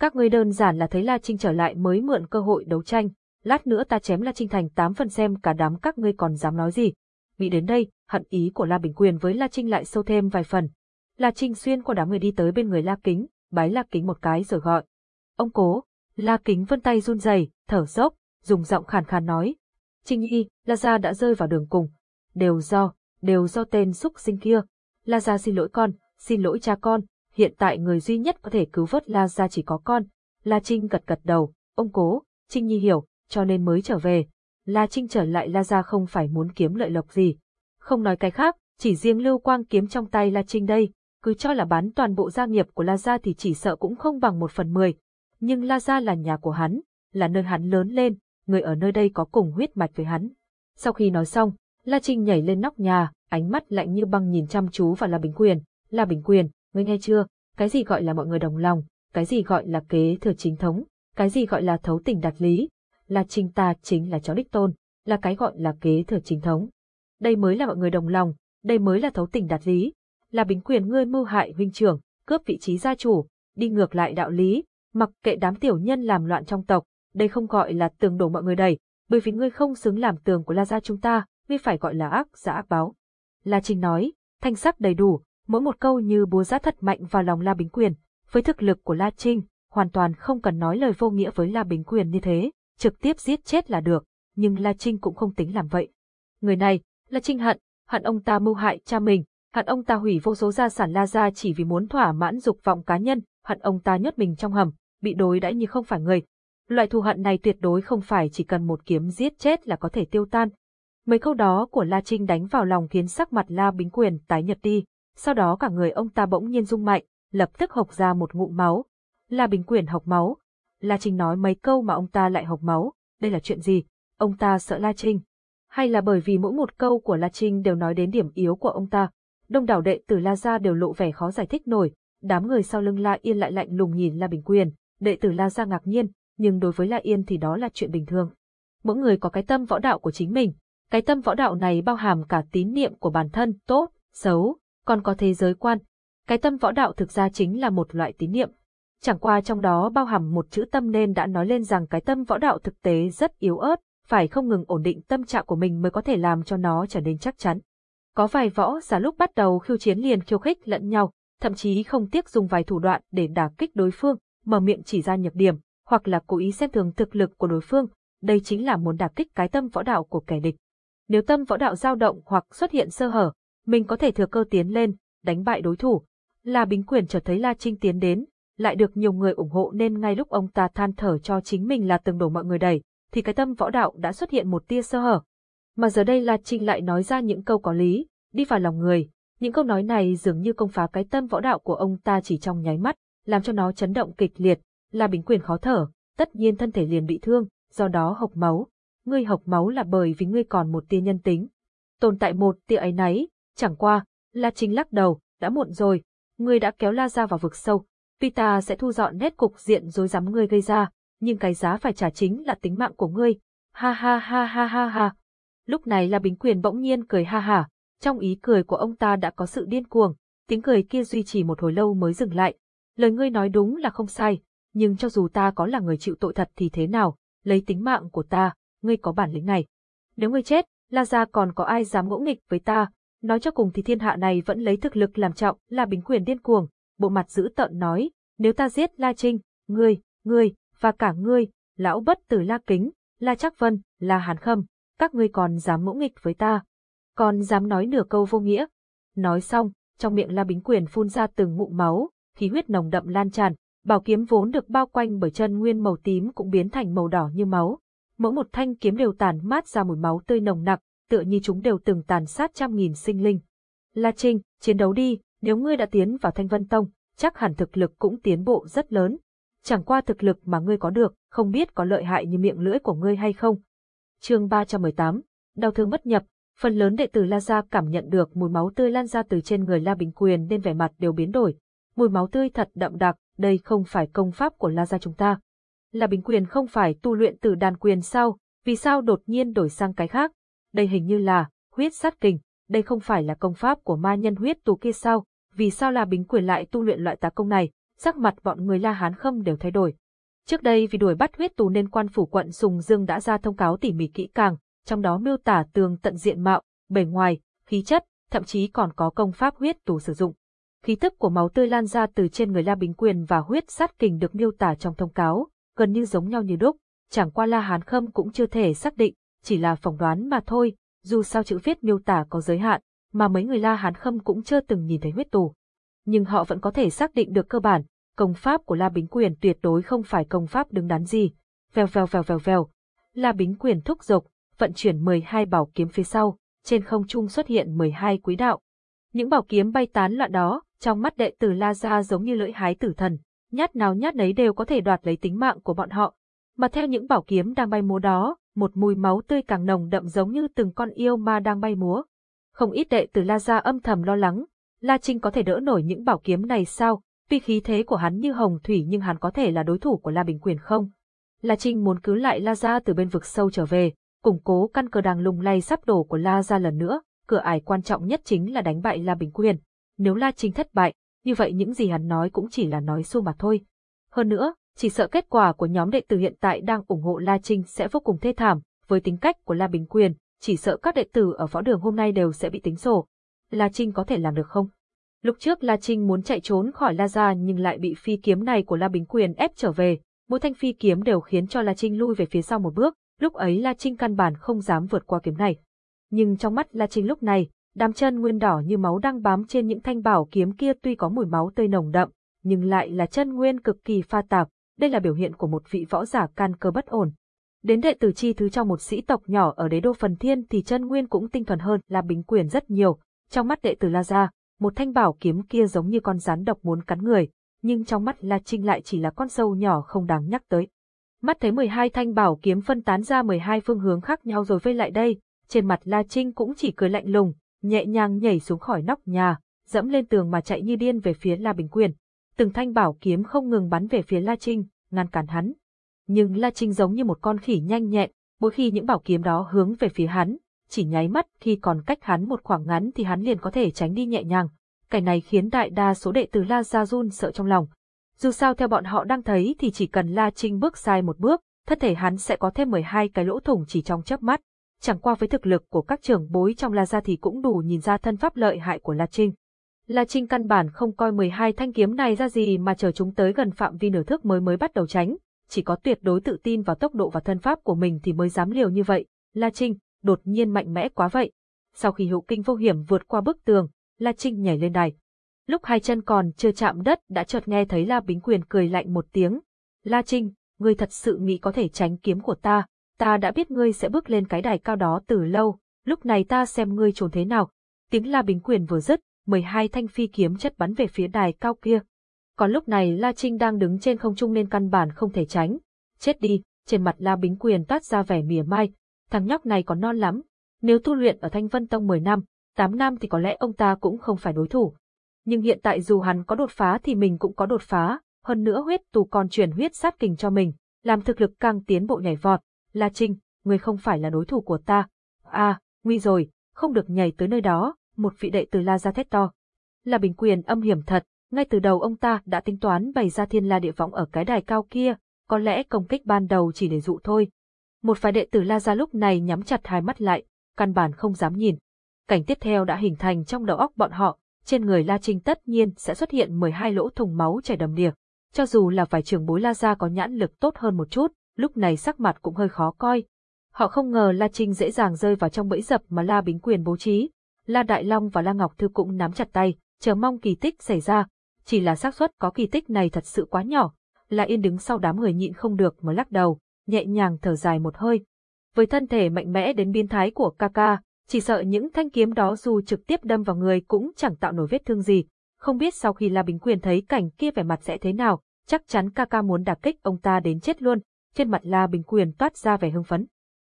Các ngươi đơn giản là thấy La Trinh trở lại mới mượn cơ hội đấu tranh, lát nữa ta chém La Trinh thành tám phần xem cả đám các ngươi còn dám nói gì. Nghĩ đến đây, hận ý của La Bình Quyền với La Trinh lại sâu thêm vài phần. La Trinh xuyên qua đám người đi tới bên người La Kính, bái La Kính một cái rồi gọi. Ông cố, La Kính vân tay run rẩy, thở dốc, dùng giọng khàn khàn nói. Trinh Nhi, La Gia đã rơi vào đường cùng. Đều do, đều do tên xúc sinh kia. La Gia xin lỗi con, xin lỗi cha con, hiện tại người duy nhất có thể cứu vớt La Gia chỉ có con. La Trinh gật gật đầu, ông cố, Trinh Nhi hiểu, cho nên mới trở về. La Trinh trở lại La Gia không phải muốn kiếm lợi lộc gì. Không nói cái khác, chỉ riêng lưu quang kiếm trong tay La Trinh đây, cứ cho là bán toàn bộ gia nghiệp của La Gia thì chỉ sợ cũng không bằng một phần mười. Nhưng La Gia là nhà của hắn, là nơi hắn lớn lên, người ở nơi đây có cùng huyết mạch với hắn. Sau khi nói xong, La Trinh nhảy lên nóc nhà, ánh mắt lạnh như băng nhìn chăm chú vào La Bình Quyền là Bình Quyền, ngươi nghe chưa? Cái gì gọi là mọi người đồng lòng? Cái gì gọi là kế thừa chính thống? Cái gì gọi là thấu tình đạt lý? là trình ta chính là cháu đích tôn, là cái gọi là kế thừa chính thống. Đây mới là mọi người đồng lòng, đây mới là thấu tình đạt lý, là Bình Quyền ngươi mưu hại huynh trưởng, cướp vị trí gia chủ, đi ngược lại đạo lý, mặc kệ đám tiểu nhân làm loạn trong tộc, đây không gọi là tường đổ mọi người đầy, bởi vì ngươi không xứng làm tường của La gia chúng ta, ngươi phải gọi là ác giả ác báo. La Trinh nói, thanh sắc đầy đủ, mỗi một câu như búa giã thật mạnh vào lòng La Bính Quyền, với thực lực của La Trinh, hoàn toàn không cần nói lời vô nghĩa với La Bính Quyền như thế, trực tiếp giết chết là được, nhưng La Trinh cũng không tính làm vậy. Người này, La Trinh hận, hận ông ta mưu hại cha mình, hận ông ta hủy vô số gia sản La Gia chỉ vì muốn thỏa mãn dục vọng cá nhân, hận ông ta nhốt mình trong hầm, bị đối đãi như không phải người. Loại thù hận này tuyệt đối không phải chỉ cần một kiếm giết chết là có thể tiêu tan. Mấy câu đó của La Trinh đánh vào lòng khiến sắc mặt La Bính Quyền tái nhợt đi, sau đó cả người ông ta bỗng nhiên rung mạnh, lập tức hộc ra một ngụm máu. La Bình Quyền hộc máu. La Trinh nói mấy câu mà ông ta lại hộc máu, đây là chuyện gì? Ông ta sợ La Trinh. Hay là bởi vì mỗi một câu của La Trinh đều nói đến điểm yếu của ông ta? Đông đảo đệ tử La Gia đều lộ vẻ khó giải thích nổi, đám người sau lưng La Yên lại lạnh lùng nhìn La Bình Quyền, đệ tử La Gia ngạc nhiên, nhưng đối với La Yên thì đó là chuyện bình thường. Mỗi người có cái tâm võ đạo của chính mình, cái tâm võ đạo này bao hàm cả tín niệm của bản thân, tốt, xấu, còn có thế giới quan. Cái tâm võ đạo thực ra chính là một loại tín niệm. Chẳng qua trong đó bao hàm một chữ tâm nên đã nói lên rằng cái tâm võ đạo thực tế rất yếu ớt, phải không ngừng ổn định tâm trạng của mình mới có thể làm cho nó trở nên chắc chắn. Có vài võ giả lúc bắt đầu khiêu chiến liền khiêu khích lẫn nhau, thậm chí không tiếc dùng vài thủ đoạn để đả kích đối phương, mở miệng chỉ ra nhược điểm, hoặc là cố ý xem thường thực lực của đối phương, đây chính là muốn đả kích cái tâm võ đạo của kẻ địch. Nếu tâm võ đạo dao động hoặc xuất hiện sơ hở, mình có thể thừa cơ tiến lên, đánh bại đối thủ. La Bính Quyền chợt thấy La Trinh tiến đến, lại được nhiều người ủng hộ nên ngay lúc ông ta than thở cho chính mình là từng đổ mọi người đẩy, thì cái tâm võ đạo đã xuất hiện một tia sơ hở. Mà giờ đây La Trinh lại nói ra những câu có lý, đi vào lòng người. Những câu nói này dường như công phá cái tâm võ đạo của ông ta chỉ trong nháy mắt, làm cho nó chấn động kịch liệt, La Bính Quyền khó thở, tất nhiên thân thể liền bị thương, do đó hộc máu. Ngươi hộc máu là bởi vì ngươi còn một tia nhân tính. Tồn tại một tia ấy nấy, chẳng qua, La Trinh lắc đầu, đã muộn rồi, ngươi đã kéo La ra vào vực sâu. Pita sẽ thu dọn nét cục diện rối rắm ngươi gây ra, nhưng cái giá phải trả chính là tính mạng của ngươi. Ha ha ha ha ha ha. Lúc này La Bính Quyền bỗng nhiên cười ha ha. trong ý cười của ông ta đã có sự điên cuồng, tiếng cười kia duy trì một hồi lâu mới dừng lại. Lời ngươi nói đúng là không sai, nhưng cho dù ta có là người chịu tội thật thì thế nào, lấy tính mạng của ta, ngươi có bản lĩnh này. Nếu ngươi chết, La Gia còn có ai dám ngỗ nghịch với ta, nói cho cùng thì thiên hạ này vẫn lấy thực lực làm trọng, là Bính Quyền điên cuồng, bộ mặt dữ tợn nói, nếu ta giết La Trinh, ngươi, ngươi, và cả ngươi, lão bất tử La Kính, La Trắc Vân, La Hàn Khâm, các ngươi còn dám mẫu nghịch với ta, còn dám nói nửa câu vô nghĩa. Nói xong, trong miệng La Bính Quyền phun ra từng ngụm máu, khí huyết nồng đậm lan tràn, bảo kiếm vốn được bao quanh bởi chân nguyên màu tím cũng biến thành màu đỏ như máu. Mỗi một thanh kiếm đều tàn mát ra mùi máu tươi nồng nặc, tựa như chúng đều từng tàn sát trăm nghìn sinh linh. La Trinh, chiến đấu đi, nếu ngươi đã tiến vào Thanh Vân Tông, chắc hẳn thực lực cũng tiến bộ rất lớn. Chẳng qua thực lực mà ngươi có được, không biết có lợi hại như miệng lưỡi của ngươi hay không. chương 318, đau thương bất nhập, phần lớn đệ tử La Gia cảm nhận được mùi máu tươi lan ra từ trên người La Bình Quyền nên vẻ mặt đều biến đổi. Mùi máu tươi thật đậm đặc, đây không phải công pháp của La Gia chúng ta. La Bình Quyền không phải tu luyện từ đàn quyền sao, vì sao đột nhiên đổi sang cái khác? Đây hình như là huyết sát kình, đây không phải là công pháp của ma nhân huyết tù kia sao? Vì sao La bính Quyền lại tu luyện loại tà công này? Sắc mặt bọn người La Hán Khâm đều thay đổi. Trước đây vì đuổi bắt huyết tù nên quan phủ quận Sùng Dương đã ra thông cáo tỉ mỉ kỹ càng, trong đó miêu tả tường tận diện mạo, bề ngoài, khí chất, thậm chí còn có công pháp huyết tù sử dụng. Khí tức của máu tươi lan ra từ trên người La Bính Quyền và huyết sát kình được miêu tả trong thông cáo, gần như giống nhau như đúc, chẳng qua La Hán Khâm cũng chưa thể xác định, chỉ là phỏng đoán mà thôi, dù sao chữ viết miêu tả có giới hạn, mà mấy người La Hán Khâm cũng chưa từng nhìn thấy huyết tù. Nhưng họ vẫn có thể xác định được cơ bản, công pháp của La Bính Quyền tuyệt đối không phải công pháp đứng đắn gì. Vèo vèo vèo vèo vèo, La Bính Quyền thúc giục, vận chuyển 12 bảo kiếm phía sau, trên không trung xuất hiện 12 quý đạo. Những bảo kiếm bay tán loạn đó, trong mắt đệ tử La Gia giống như lưỡi hái tử thần, nhát nào nhát nấy đều có thể đoạt lấy tính mạng của bọn họ. Mà theo những bảo kiếm đang bay múa đó, một mùi máu tươi càng nồng đậm giống như từng con yêu ma đang bay múa. Không ít đệ tử La Gia âm thầm lo lắng, La Trinh có thể đỡ nổi những bảo kiếm này sao? Tuy khí thế của hắn như hồng thủy nhưng hắn có thể là đối thủ của La Bình Quyền không? La Trinh muốn cứu lại La Gia từ bên vực sâu trở về, củng cố căn cơ đang lung lay sắp đổ của La Gia lần nữa, cửa ải quan trọng nhất chính là đánh bại La Bình Quyền. Nếu La Trinh thất bại, như vậy những gì hắn nói cũng chỉ là nói xô mà thôi. Hơn nữa, chỉ sợ kết quả của nhóm đệ tử hiện tại đang ủng hộ La Trinh sẽ vô cùng thê thảm, với tính cách của La Bình Quyền, chỉ sợ các đệ tử ở võ đường hôm nay đều sẽ bị tính sổ. La Trinh có thể làm được không? Lúc trước La Trinh muốn chạy trốn khỏi La Gia nhưng lại bị phi kiếm này của La Bình Quyền ép trở về, mỗi thanh phi kiếm đều khiến cho La Trinh lui về phía sau một bước, lúc ấy La Trinh căn bản không dám vượt qua kiếm này. Nhưng trong mắt La Trinh lúc này, đám chân nguyên đỏ như máu đang bám trên những thanh bảo kiếm kia tuy có mùi máu tươi nồng đậm, nhưng lại là chân nguyên cực kỳ pha tạp, đây là biểu hiện của một vị võ giả can cơ bất ổn. Đến đệ tử chi thứ trong một sĩ tộc nhỏ ở đế đô phần thiên thì chân nguyên cũng tinh thuần hơn La Bính Quyền rất nhiều. Trong mắt đệ tử La Gia, một thanh bảo kiếm kia giống như con rắn độc muốn cắn người, nhưng trong mắt La Trinh lại chỉ là con sâu nhỏ không đáng nhắc tới. Mắt thấy 12 thanh bảo kiếm phân tán ra 12 phương hướng khác nhau rồi vây lại đây, trên mặt La Trinh cũng chỉ cười lạnh lùng, nhẹ nhàng nhảy xuống khỏi nóc nhà, dẫm lên tường mà chạy như điên về phía La Bình Quyền. Từng thanh bảo kiếm không ngừng bắn về phía La Trinh, ngăn cản hắn. Nhưng La Trinh giống như một con khỉ nhanh nhẹn, mỗi khi những bảo kiếm đó hướng về phía hắn, chỉ nháy mắt khi còn cách hắn một khoảng ngắn thì hắn liền có thể tránh đi nhẹ nhàng. Cái này khiến đại đa số đệ tử La Gia run sợ trong lòng. Dù sao theo bọn họ đang thấy thì chỉ cần La Trinh bước sai một bước, thân thể hắn sẽ có thêm 12 cái lỗ thủng chỉ trong chớp mắt. Chẳng qua với thực lực của các trưởng bối trong La Gia thì cũng đủ nhìn ra thân pháp lợi hại của La Trinh. La Trinh căn bản không coi 12 thanh kiếm này ra gì mà chờ chúng tới gần phạm vi nửa thước mới mới bắt đầu tránh, chỉ có tuyệt đối tự tin vào tốc độ và thân pháp của mình thì mới dám liều như vậy. La Trinh, đột nhiên mạnh mẽ quá vậy. Sau khi hữu kinh vô hiểm vượt qua bức tường, La Trinh nhảy lên đài. Lúc hai chân còn chưa chạm đất đã chợt nghe thấy La Bính Quyền cười lạnh một tiếng. La Trinh, ngươi thật sự nghĩ có thể tránh kiếm của ta, ta đã biết ngươi sẽ bước lên cái đài cao đó từ lâu, lúc này ta xem ngươi trốn thế nào. Tiếng La Bính Quyền vừa dứt, 12 thanh phi kiếm chất bắn về phía đài cao kia. Còn lúc này La Trinh đang đứng trên không trung nên căn bản không thể tránh. Chết đi, trên mặt La Bính Quyền toát ra vẻ mỉa mai, thằng nhóc này còn non lắm. Nếu tu luyện ở Thanh Vân Tông 10 năm, 8 năm thì có lẽ ông ta cũng không phải đối thủ. Nhưng hiện tại dù hắn có đột phá thì mình cũng có đột phá, hơn nữa huyết tù còn truyền huyết sát kình cho mình, làm thực lực càng tiến bộ nhảy vọt. La Trinh, người không phải là đối thủ của ta. À, nguy rồi, không được nhảy tới nơi đó, một vị đệ tử La ra thét to. Là bình quyền âm hiểm thật, ngay từ đầu ông ta đã tính toán bày ra thiên la địa võng ở cái đài cao kia, có lẽ công kích ban đầu chỉ để dụ thôi. Một vài đệ tử La ra lúc này nhắm chặt hai mắt lại, căn bản không dám nhìn. Cảnh tiếp theo đã hình thành trong đầu óc bọn họ, trên người La Trinh tất nhiên sẽ xuất hiện 12 lỗ thùng máu chảy đầm đìa. Cho dù là vài trưởng bối La Gia có nhãn lực tốt hơn một chút, lúc này sắc mặt cũng hơi khó coi. Họ không ngờ La Trinh dễ dàng rơi vào trong bẫy dập mà La Bính Quyền bố trí. La Đại Long và La Ngọc Thư cũng nắm chặt tay, chờ mong kỳ tích xảy ra. Chỉ là xác suất có kỳ tích này thật sự quá nhỏ. La Yên đứng sau đám người nhịn không được mà lắc đầu, nhẹ nhàng thở dài một hơi. Với thân thể mạnh mẽ đến biên thái của Kaka, chỉ sợ những thanh kiếm đó dù trực tiếp đâm vào người cũng chẳng tạo nổi vết thương gì. Không biết sau khi La Bính Quyền thấy cảnh kia vẻ mặt sẽ thế nào, chắc chắn Kaka muốn đả kích ông ta đến chết luôn, trên mặt La Bình Quyền toát ra vẻ hưng phấn.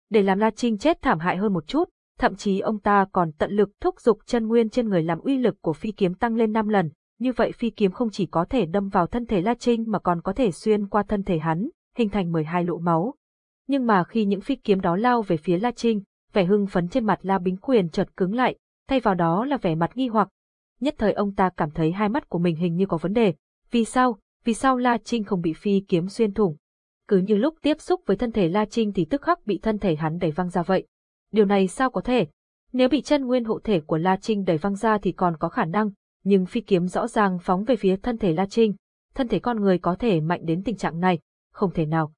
Để làm La Trinh chết thảm hại hơn một chút, thậm chí ông ta còn tận lực thúc giục chân nguyên trên người làm uy lực của phi kiếm tăng lên 5 lần, như vậy phi kiếm không chỉ có thể đâm vào thân thể La Trinh mà còn có thể xuyên qua thân thể hắn, hình thành 12 lỗ máu. Nhưng mà khi những phi kiếm đó lao về phía La Trinh, vẻ hưng phấn trên mặt La Bính Quyền chợt cứng lại, thay vào đó là vẻ mặt nghi hoặc. Nhất thời ông ta cảm thấy hai mắt của mình hình như có vấn đề. Vì sao? Vì sao La Trinh không bị phi kiếm xuyên thủng? Cứ như lúc tiếp xúc với thân thể La Trinh thì tức khắc bị thân thể hắn đẩy văng ra vậy. Điều này sao có thể? Nếu bị chân nguyên hộ thể của La Trinh đẩy văng ra thì còn có khả năng, nhưng phi kiếm rõ ràng phóng về phía thân thể La Trinh. Thân thể con người có thể mạnh đến tình trạng này, không thể nào.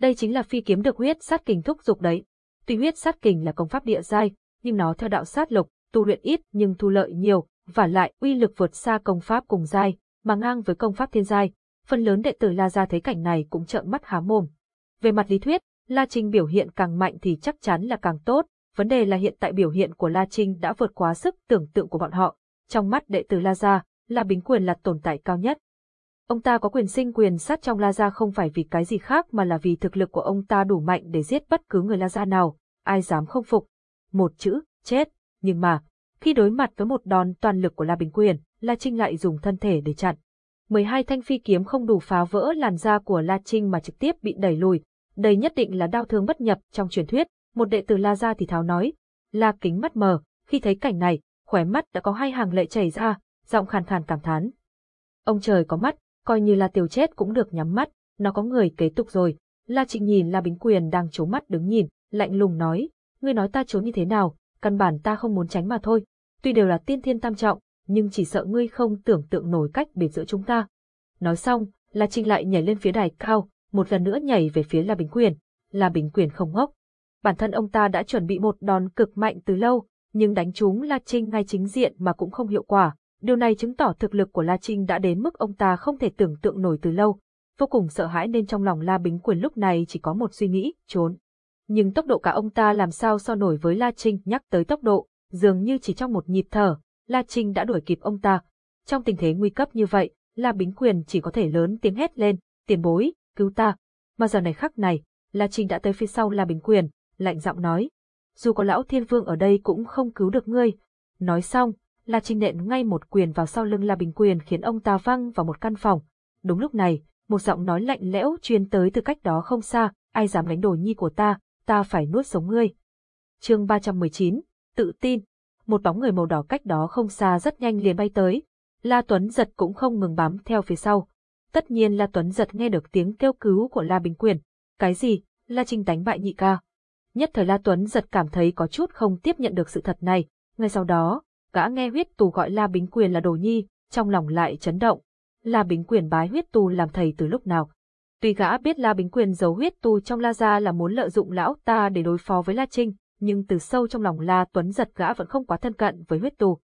Đây chính là phi kiếm được huyết sát kình thúc dục đấy. Tuy huyết sát kình là công pháp địa giai, nhưng nó theo đạo sát lục, tu luyện ít nhưng thu lợi nhiều, và lại uy lực vượt xa công pháp cùng giai, mà ngang với công pháp thiên giai. Phần lớn đệ tử La Gia thấy cảnh này cũng trợn mắt há mồm. Về mặt lý thuyết, La Trinh biểu hiện càng mạnh thì chắc chắn là càng tốt, vấn đề là hiện tại biểu hiện của La Trinh đã vượt quá sức tưởng tượng của bọn họ. Trong mắt đệ tử La Gia, La Bính Quyền là tồn tại cao nhất. Ông ta có quyền sinh quyền sát trong La Gia không phải vì cái gì khác mà là vì thực lực của ông ta đủ mạnh để giết bất cứ người La Gia nào, ai dám không phục. Một chữ, chết. Nhưng mà, khi đối mặt với một đòn toàn lực của La Bình Quyền, La Trinh lại dùng thân thể để chặn. 12 thanh phi kiếm không đủ phá vỡ làn da của La Trinh mà trực tiếp bị đẩy lùi. Đây nhất định là đau thương bất nhập trong truyền thuyết, một đệ tử La Gia thì tháo nói. La kính mắt mờ, khi thấy cảnh này, khóe mắt đã có hai hàng lệ chảy ra, giọng khàn khàn cảm thán. Ông trời có mắt, coi như là tiểu chết cũng được nhắm mắt, nó có người kế tục rồi. La Trịnh nhìn La Bính Quyền đang trố mắt đứng nhìn, lạnh lùng nói, ngươi nói ta trốn như thế nào, căn bản ta không muốn tránh mà thôi. Tuy đều là tiên thiên tam trọng, nhưng chỉ sợ ngươi không tưởng tượng nổi cách biệt giữa chúng ta. Nói xong, La Trinh lại nhảy lên phía đài cao, một lần nữa nhảy về phía La Bình Quyền. La Bình Quyền không ngốc. Bản thân ông ta đã chuẩn bị một đòn cực mạnh từ lâu, nhưng đánh trúng La Trinh ngay chính diện mà cũng không hiệu quả. Điều này chứng tỏ thực lực của La Trinh đã đến mức ông ta không thể tưởng tượng nổi từ lâu. Vô cùng sợ hãi nên trong lòng La Bính Quyền lúc này chỉ có một suy nghĩ, trốn. Nhưng tốc độ cả ông ta làm sao so nổi với La Trinh nhắc tới tốc độ, dường như chỉ trong một nhịp thở, La Trinh đã đuổi kịp ông ta. Trong tình thế nguy cấp như vậy, La Bính Quyền chỉ có thể lớn tiếng hét lên, tiền bối, cứu ta. Mà giờ này khắc này, La Trinh đã tới phía sau La Bính Quyền, lạnh giọng nói. Dù có lão thiên vương ở đây cũng không cứu được ngươi. Nói xong, La Trinh nện ngay một quyền vào sau lưng La bình Quyền khiến ông ta văng vào một căn phòng. Đúng lúc này, một giọng nói lạnh lẽo truyền tới từ cách đó không xa, ai dám đánh đồ nhi của ta, ta phải nuốt sống ngươi. chương 319, tự tin. Một bóng người màu đỏ cách đó không xa rất nhanh liền bay tới. La Tuấn giật cũng không ngừng bám theo phía sau. Tất nhiên La Tuấn giật nghe được tiếng kêu cứu của La Bình Quyền. Cái gì? La Trinh đánh bại nhị ca. Nhất thời La Tuấn giật cảm thấy có chút không tiếp nhận được sự thật này. Ngay sau đó, gã nghe huyết tù gọi La Bính Quyền là đồ nhi, trong lòng lại chấn động. La Bính Quyền bái huyết tù làm thầy từ lúc nào. Tuy gã biết La Bính Quyền giấu huyết tù trong La Gia là muốn lợi dụng lão ta để đối phó với La Trinh, nhưng từ sâu trong lòng La Tuấn giật gã vẫn không quá thân cận với huyết tù.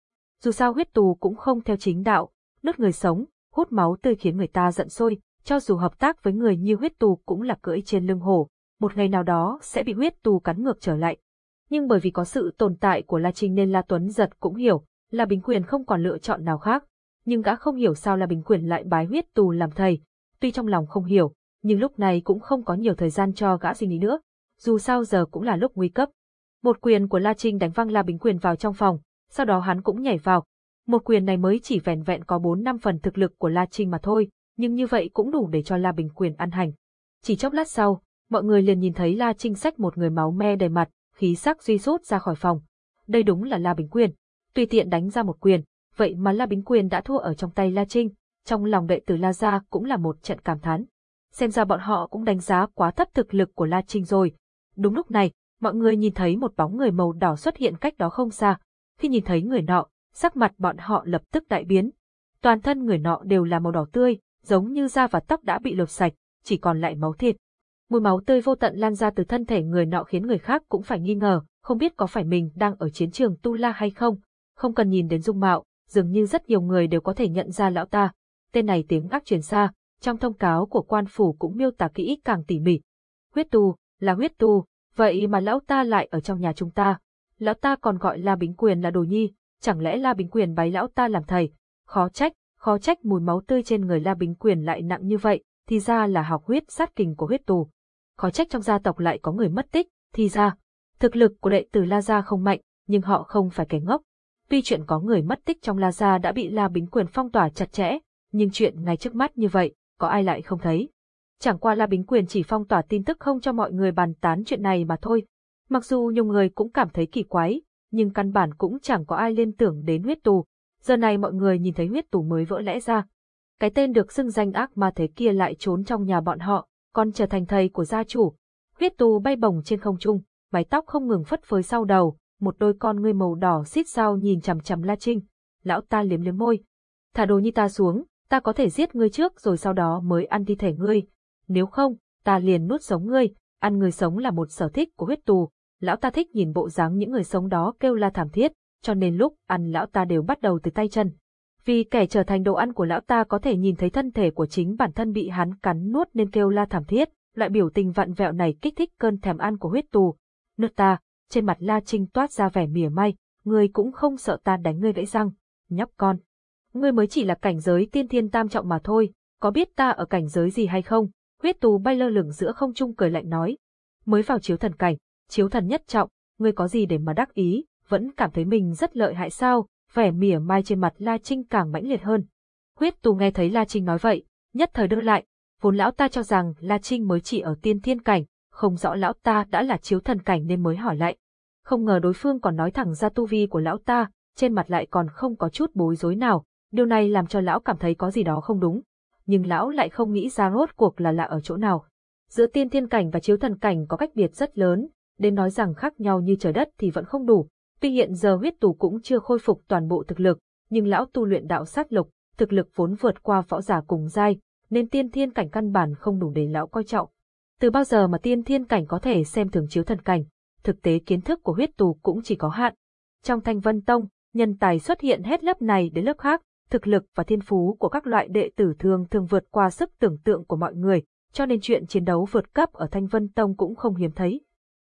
Dù sao huyết tù cũng không theo chính đạo, nứt người sống, hút máu tươi khiến người ta giận sôi, cho dù hợp tác với người như huyết tù cũng là cưỡi trên lưng hổ, một ngày nào đó sẽ bị huyết tù cắn ngược trở lại. Nhưng bởi vì có sự tồn tại của La Trinh nên La Tuấn giật cũng hiểu, La Bình Quyền không còn lựa chọn nào khác, nhưng gã không hiểu sao La Bình Quyền lại bái huyết tù làm thầy, tuy trong lòng không hiểu, nhưng lúc này cũng không có nhiều thời gian cho gã suy nghĩ nữa, dù sao giờ cũng là lúc nguy cấp. Một quyền của La Trinh đánh văng La Bình Quyền vào trong phòng, sau đó hắn cũng nhảy vào. Một quyền này mới chỉ vẻn vẹn có 4 năm phần thực lực của La Trinh mà thôi, nhưng như vậy cũng đủ để cho La Bình Quyền ăn hành. Chỉ chốc lát sau, mọi người liền nhìn thấy La Trinh xách một người máu me đầy mặt, khí sắc duy rút ra khỏi phòng. Đây đúng là La Bính Quyền. Tùy tiện đánh ra một quyền, vậy mà La Bính Quyền đã thua ở trong tay La Trinh, trong lòng đệ tử La Gia cũng là một trận cảm thán. Xem ra bọn họ cũng đánh giá quá thấp thực lực của La Trinh rồi. Đúng lúc này, mọi người nhìn thấy một bóng người màu đỏ xuất hiện cách đó không xa. Khi nhìn thấy người nọ, sắc mặt bọn họ lập tức đại biến. Toàn thân người nọ đều là màu đỏ tươi, giống như da và tóc đã bị lột sạch, chỉ còn lại máu thịt. Mùi máu tươi vô tận lan ra từ thân thể người nọ khiến người khác cũng phải nghi ngờ, không biết có phải mình đang ở chiến trường Tu La hay không. Không cần nhìn đến dung mạo, dường như rất nhiều người đều có thể nhận ra lão ta. Tên này tiếng ác truyền xa, trong thông cáo của quan phủ cũng miêu tả kỹ càng tỉ mỉ. Huyết tu, là huyết tu, vậy mà lão ta lại ở trong nhà chúng ta. Lão ta còn gọi La Bính Quyền là đồ nhi, chẳng lẽ La Bính Quyền bái lão ta làm thầy? Khó trách, khó trách mùi máu tươi trên người La Bính Quyền lại nặng như vậy, thì ra là học huyết sát kình của huyết tù. Khó trách trong gia tộc lại có người mất tích, thì ra, thực lực của đệ tử La Gia không mạnh, nhưng họ không phải kẻ ngốc. Tuy chuyện có người mất tích trong La Gia đã bị La Bính Quyền phong tỏa chặt chẽ, nhưng chuyện ngay trước mắt như vậy, có ai lại không thấy. Chẳng qua La Bính Quyền chỉ phong tỏa tin tức không cho mọi người bàn tán chuyện này mà thôi. Mặc dù nhiều người cũng cảm thấy kỳ quái, nhưng căn bản cũng chẳng có ai liên tưởng đến huyết tù. Giờ này mọi người nhìn thấy huyết tù mới vỡ lẽ ra. Cái tên được xưng danh ác ma thế kia lại trốn trong nhà bọn họ, còn trở thành thầy của gia chủ. Huyết tu bay bổng trên không trung, mái tóc không ngừng phất phới sau đầu, một đôi con ngươi màu đỏ xít sao nhìn chằm chằm La Trinh. Lão ta liếm liếm môi. Thả đồ như ta xuống, ta có thể giết ngươi trước rồi sau đó mới ăn thi thể ngươi. Nếu không, ta liền nuốt sống ngươi, ăn người sống là một sở thích của huyết tù. Lão ta thích nhìn bộ dáng những người sống đó kêu la thảm thiết, cho nên lúc ăn lão ta đều bắt đầu từ tay chân. Vì kẻ trở thành đồ ăn của lão ta có thể nhìn thấy thân thể của chính bản thân bị hắn cắn nuốt nên kêu la thảm thiết, loại biểu tình vặn vẹo này kích thích cơn thèm ăn của huyết tù. Nước ta, trên mặt La Trinh toát ra vẻ mỉa mai, ngươi cũng không sợ ta đánh ngươi gãy răng, nhóc con ngươi mới chỉ là cảnh giới tiên thiên tam trọng mà thôi, có biết ta ở cảnh giới gì hay không? Huyết tù bay lơ lửng giữa không trung cười lạnh nói. Mới vào chiếu thần cảnh, chiếu thần nhất trọng, ngươi có gì để mà đắc ý, vẫn cảm thấy mình rất lợi hại sao, vẻ mỉa mai trên mặt La Trinh càng mãnh liệt hơn. Huyết tù nghe thấy La Trinh nói vậy, nhất thời đỡ lại, vốn lão ta cho rằng La Trinh mới chỉ ở tiên thiên cảnh, không rõ lão ta đã là chiếu thần cảnh nên mới hỏi lại. Không ngờ đối phương còn nói thẳng ra tu vi của lão ta, trên mặt lại còn không có chút bối rối nào, Điều này làm cho lão cảm thấy có gì đó không đúng, nhưng lão lại không nghĩ ra rốt cuộc là lạ ở chỗ nào. Giữa tiên thiên cảnh và chiếu thần cảnh có cách biệt rất lớn, đến nói rằng khác nhau như trời đất thì vẫn không đủ. Tuy hiện giờ huyết tù cũng chưa khôi phục toàn bộ thực lực, nhưng lão tu luyện đạo sát lục, thực lực vốn vượt qua võ giả cùng giai, nên tiên thiên cảnh căn bản không đủ để lão coi trọng. Từ bao giờ mà tiên thiên cảnh có thể xem thường chiếu thần cảnh, thực tế kiến thức của huyết tù cũng chỉ có hạn. Trong thanh vân tông, nhân tài xuất hiện hết lớp này đến lớp khác, thực lực và thiên phú của các loại đệ tử thường thường vượt qua sức tưởng tượng của mọi người, cho nên chuyện chiến đấu vượt cấp ở Thanh Vân Tông cũng không hiếm thấy.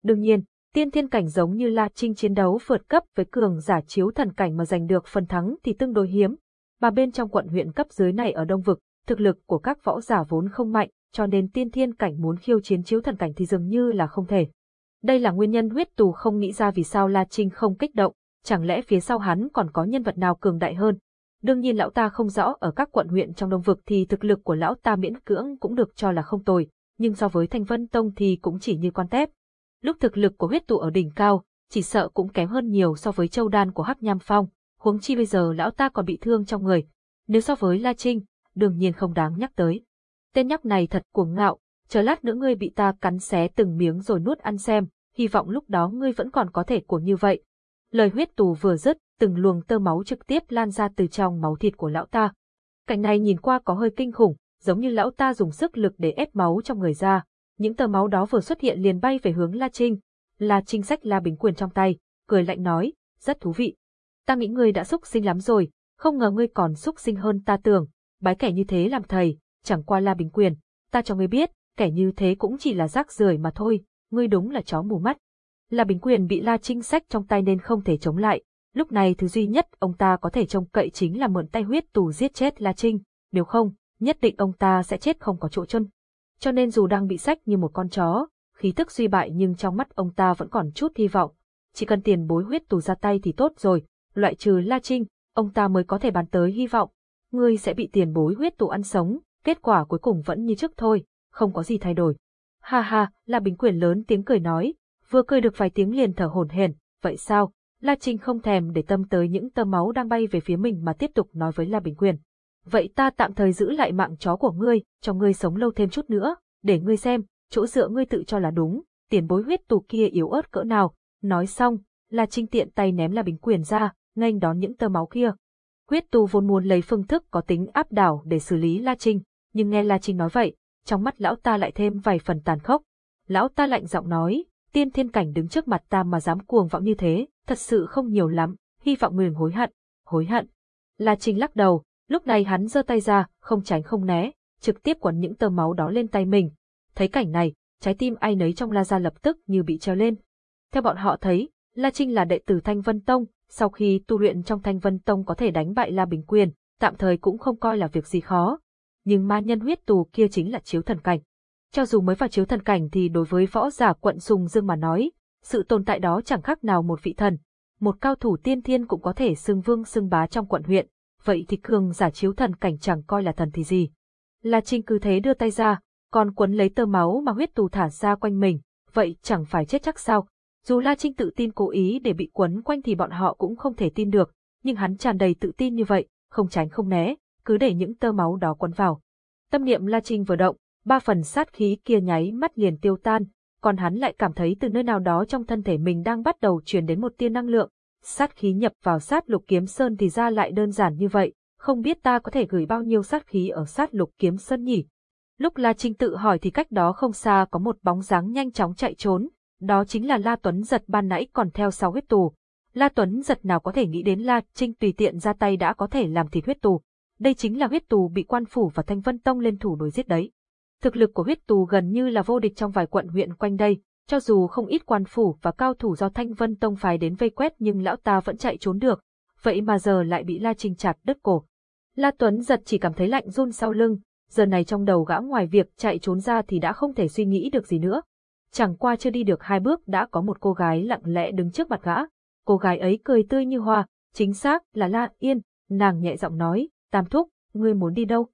Đương nhiên, tiên thiên cảnh giống như La Trinh chiến đấu vượt cấp với cường giả chiếu thần cảnh mà giành được phần thắng thì tương đối hiếm. Mà bên trong quận huyện cấp dưới này ở Đông Vực, thực lực của các võ giả vốn không mạnh, cho nên tiên thiên cảnh muốn khiêu chiến chiếu thần cảnh thì dường như là không thể. Đây là nguyên nhân huyết tù không nghĩ ra vì sao La Trinh không kích động, chẳng lẽ phía sau hắn còn có nhân vật nào cường đại hơn. Đương nhiên lão ta không rõ ở các quận huyện trong Đông Vực thì thực lực của lão ta miễn cưỡng cũng được cho là không tồi, nhưng so với Thanh Vân Tông thì cũng chỉ như con tép. Lúc thực lực của huyết tụ ở đỉnh cao, chỉ sợ cũng kém hơn nhiều so với châu đan của Hắc Nham Phong, huống chi bây giờ lão ta còn bị thương trong người. Nếu so với La Trinh, đương nhiên không đáng nhắc tới. Tên nhóc này thật cuồng ngạo, chờ lát nữa ngươi bị ta cắn xé từng miếng rồi nuốt ăn xem, hy vọng lúc đó ngươi vẫn còn có thể của như vậy. Lời huyết tù vừa dứt, từng luồng tơ máu trực tiếp lan ra từ trong máu thịt của lão ta. Cảnh này nhìn qua có hơi kinh khủng, giống như lão ta dùng sức lực để ép máu trong người ra. Những tờ máu đó vừa xuất hiện liền bay về hướng La Trinh. La Trinh sách La Bình Quyền trong tay, cười lạnh nói, rất thú vị. Ta nghĩ ngươi đã xúc sinh lắm rồi, không ngờ ngươi còn xúc sinh hơn ta tưởng, bái kẻ như thế làm thầy, chẳng qua La Bình Quyền, ta cho ngươi biết, kẻ như thế cũng chỉ là rác rưởi mà thôi, ngươi đúng là chó mù mắt. La Bình Quyền bị La Trinh sách trong tay nên không thể chống lại, lúc này thứ duy nhất ông ta có thể trông cậy chính là mượn tay huyết tù giết chết La Trinh, nếu không, nhất định ông ta sẽ chết không có chỗ chân. Cho nên dù đang bị sách như một con chó, khí tức suy bại nhưng trong mắt ông ta vẫn còn chút hy vọng. Chỉ cần tiền bối huyết tù ra tay thì tốt rồi, loại trừ La Trinh, ông ta mới có thể bàn tới hy vọng. Ngươi sẽ bị tiền bối huyết tù ăn sống, kết quả cuối cùng vẫn như trước thôi, không có gì thay đổi. Ha ha, La Bình Quyền lớn tiếng cười nói, vừa cười được vài tiếng liền thở hổn hển, vậy sao? La Trinh không thèm để tâm tới những tơ máu đang bay về phía mình mà tiếp tục nói với La Bình Quyền. Vậy ta tạm thời giữ lại mạng chó của ngươi, cho ngươi sống lâu thêm chút nữa, để ngươi xem, chỗ dựa ngươi tự cho là đúng, tiền bối huyết tù kia yếu ớt cỡ nào. Nói xong, La Trinh tiện tay ném La Bình Quyền ra, nghênh đón những tơ máu kia. Huyết tù vốn muốn lấy phương thức có tính áp đảo để xử lý La Trinh, nhưng nghe La Trinh nói vậy, trong mắt lão ta lại thêm vài phần tàn khốc. Lão ta lạnh giọng nói, tiên thiên cảnh đứng trước mặt ta mà dám cuồng vọng như thế, thật sự không nhiều lắm, hy vọng người hối hận, hối hận. La Trinh lắc đầu, lúc này hắn giơ tay ra, không tránh không né, trực tiếp quấn những tơ máu đó lên tay mình. Thấy cảnh này, trái tim ai nấy trong La Gia lập tức như bị treo lên. Theo bọn họ thấy, La Trinh là đệ tử Thanh Vân Tông, sau khi tu luyện trong Thanh Vân Tông có thể đánh bại La Bình Quyền, tạm thời cũng không coi là việc gì khó. Nhưng ma nhân huyết tù kia chính là chiếu thần cảnh. Cho dù mới vào chiếu thần cảnh thì đối với võ giả quận Sùng Dương mà nói, sự tồn tại đó chẳng khác nào một vị thần. Một cao thủ tiên thiên cũng có thể xưng vương xưng bá trong quận huyện, vậy thì cường giả chiếu thần cảnh chẳng coi là thần thì gì. La Trinh cứ thế đưa tay ra, còn quấn lấy tơ máu mà huyết tù thả ra quanh mình, vậy chẳng phải chết chắc sao. Dù La Trinh tự tin cố ý để bị quấn quanh thì bọn họ cũng không thể tin được, nhưng hắn tràn đầy tự tin như vậy, không tránh không né, cứ để những tơ máu đó quấn vào. Tâm niệm La Trinh vừa động, ba phần sát khí kia nháy mắt liền tiêu tan, còn hắn lại cảm thấy từ nơi nào đó trong thân thể mình đang bắt đầu truyền đến một tia năng lượng. Sát khí nhập vào sát lục kiếm sơn thì ra lại đơn giản như vậy, không biết ta có thể gửi bao nhiêu sát khí ở sát lục kiếm sơn nhỉ? Lúc La Trinh tự hỏi thì cách đó không xa có một bóng dáng nhanh chóng chạy trốn, đó chính là La Tuấn giật ban nãy còn theo sau huyết tù. La Tuấn giật nào có thể nghĩ đến La Trinh tùy tiện ra tay đã có thể làm thịt huyết tù. Đây chính là huyết tù bị quan phủ và Thanh Vân Tông lên thủ đối giết đấy. Thực lực của huyết tù gần như là vô địch trong vài quận huyện quanh đây, cho dù không ít quan phủ và cao thủ do Thanh Vân Tông phái đến vây quét nhưng lão ta vẫn chạy trốn được, vậy mà giờ lại bị La Trinh chặt đứt cổ. La Tuấn giật chỉ cảm thấy lạnh run sau lưng, giờ này trong đầu gã ngoài việc chạy trốn ra thì đã không thể suy nghĩ được gì nữa. Chẳng qua chưa đi được hai bước đã có một cô gái lặng lẽ đứng trước mặt gã. Cô gái ấy cười tươi như hoa, chính xác là La Yên, nàng nhẹ giọng nói, Tam Thúc, ngươi muốn đi đâu?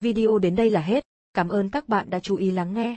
Video đến đây là hết. Cảm ơn các bạn đã chú ý lắng nghe.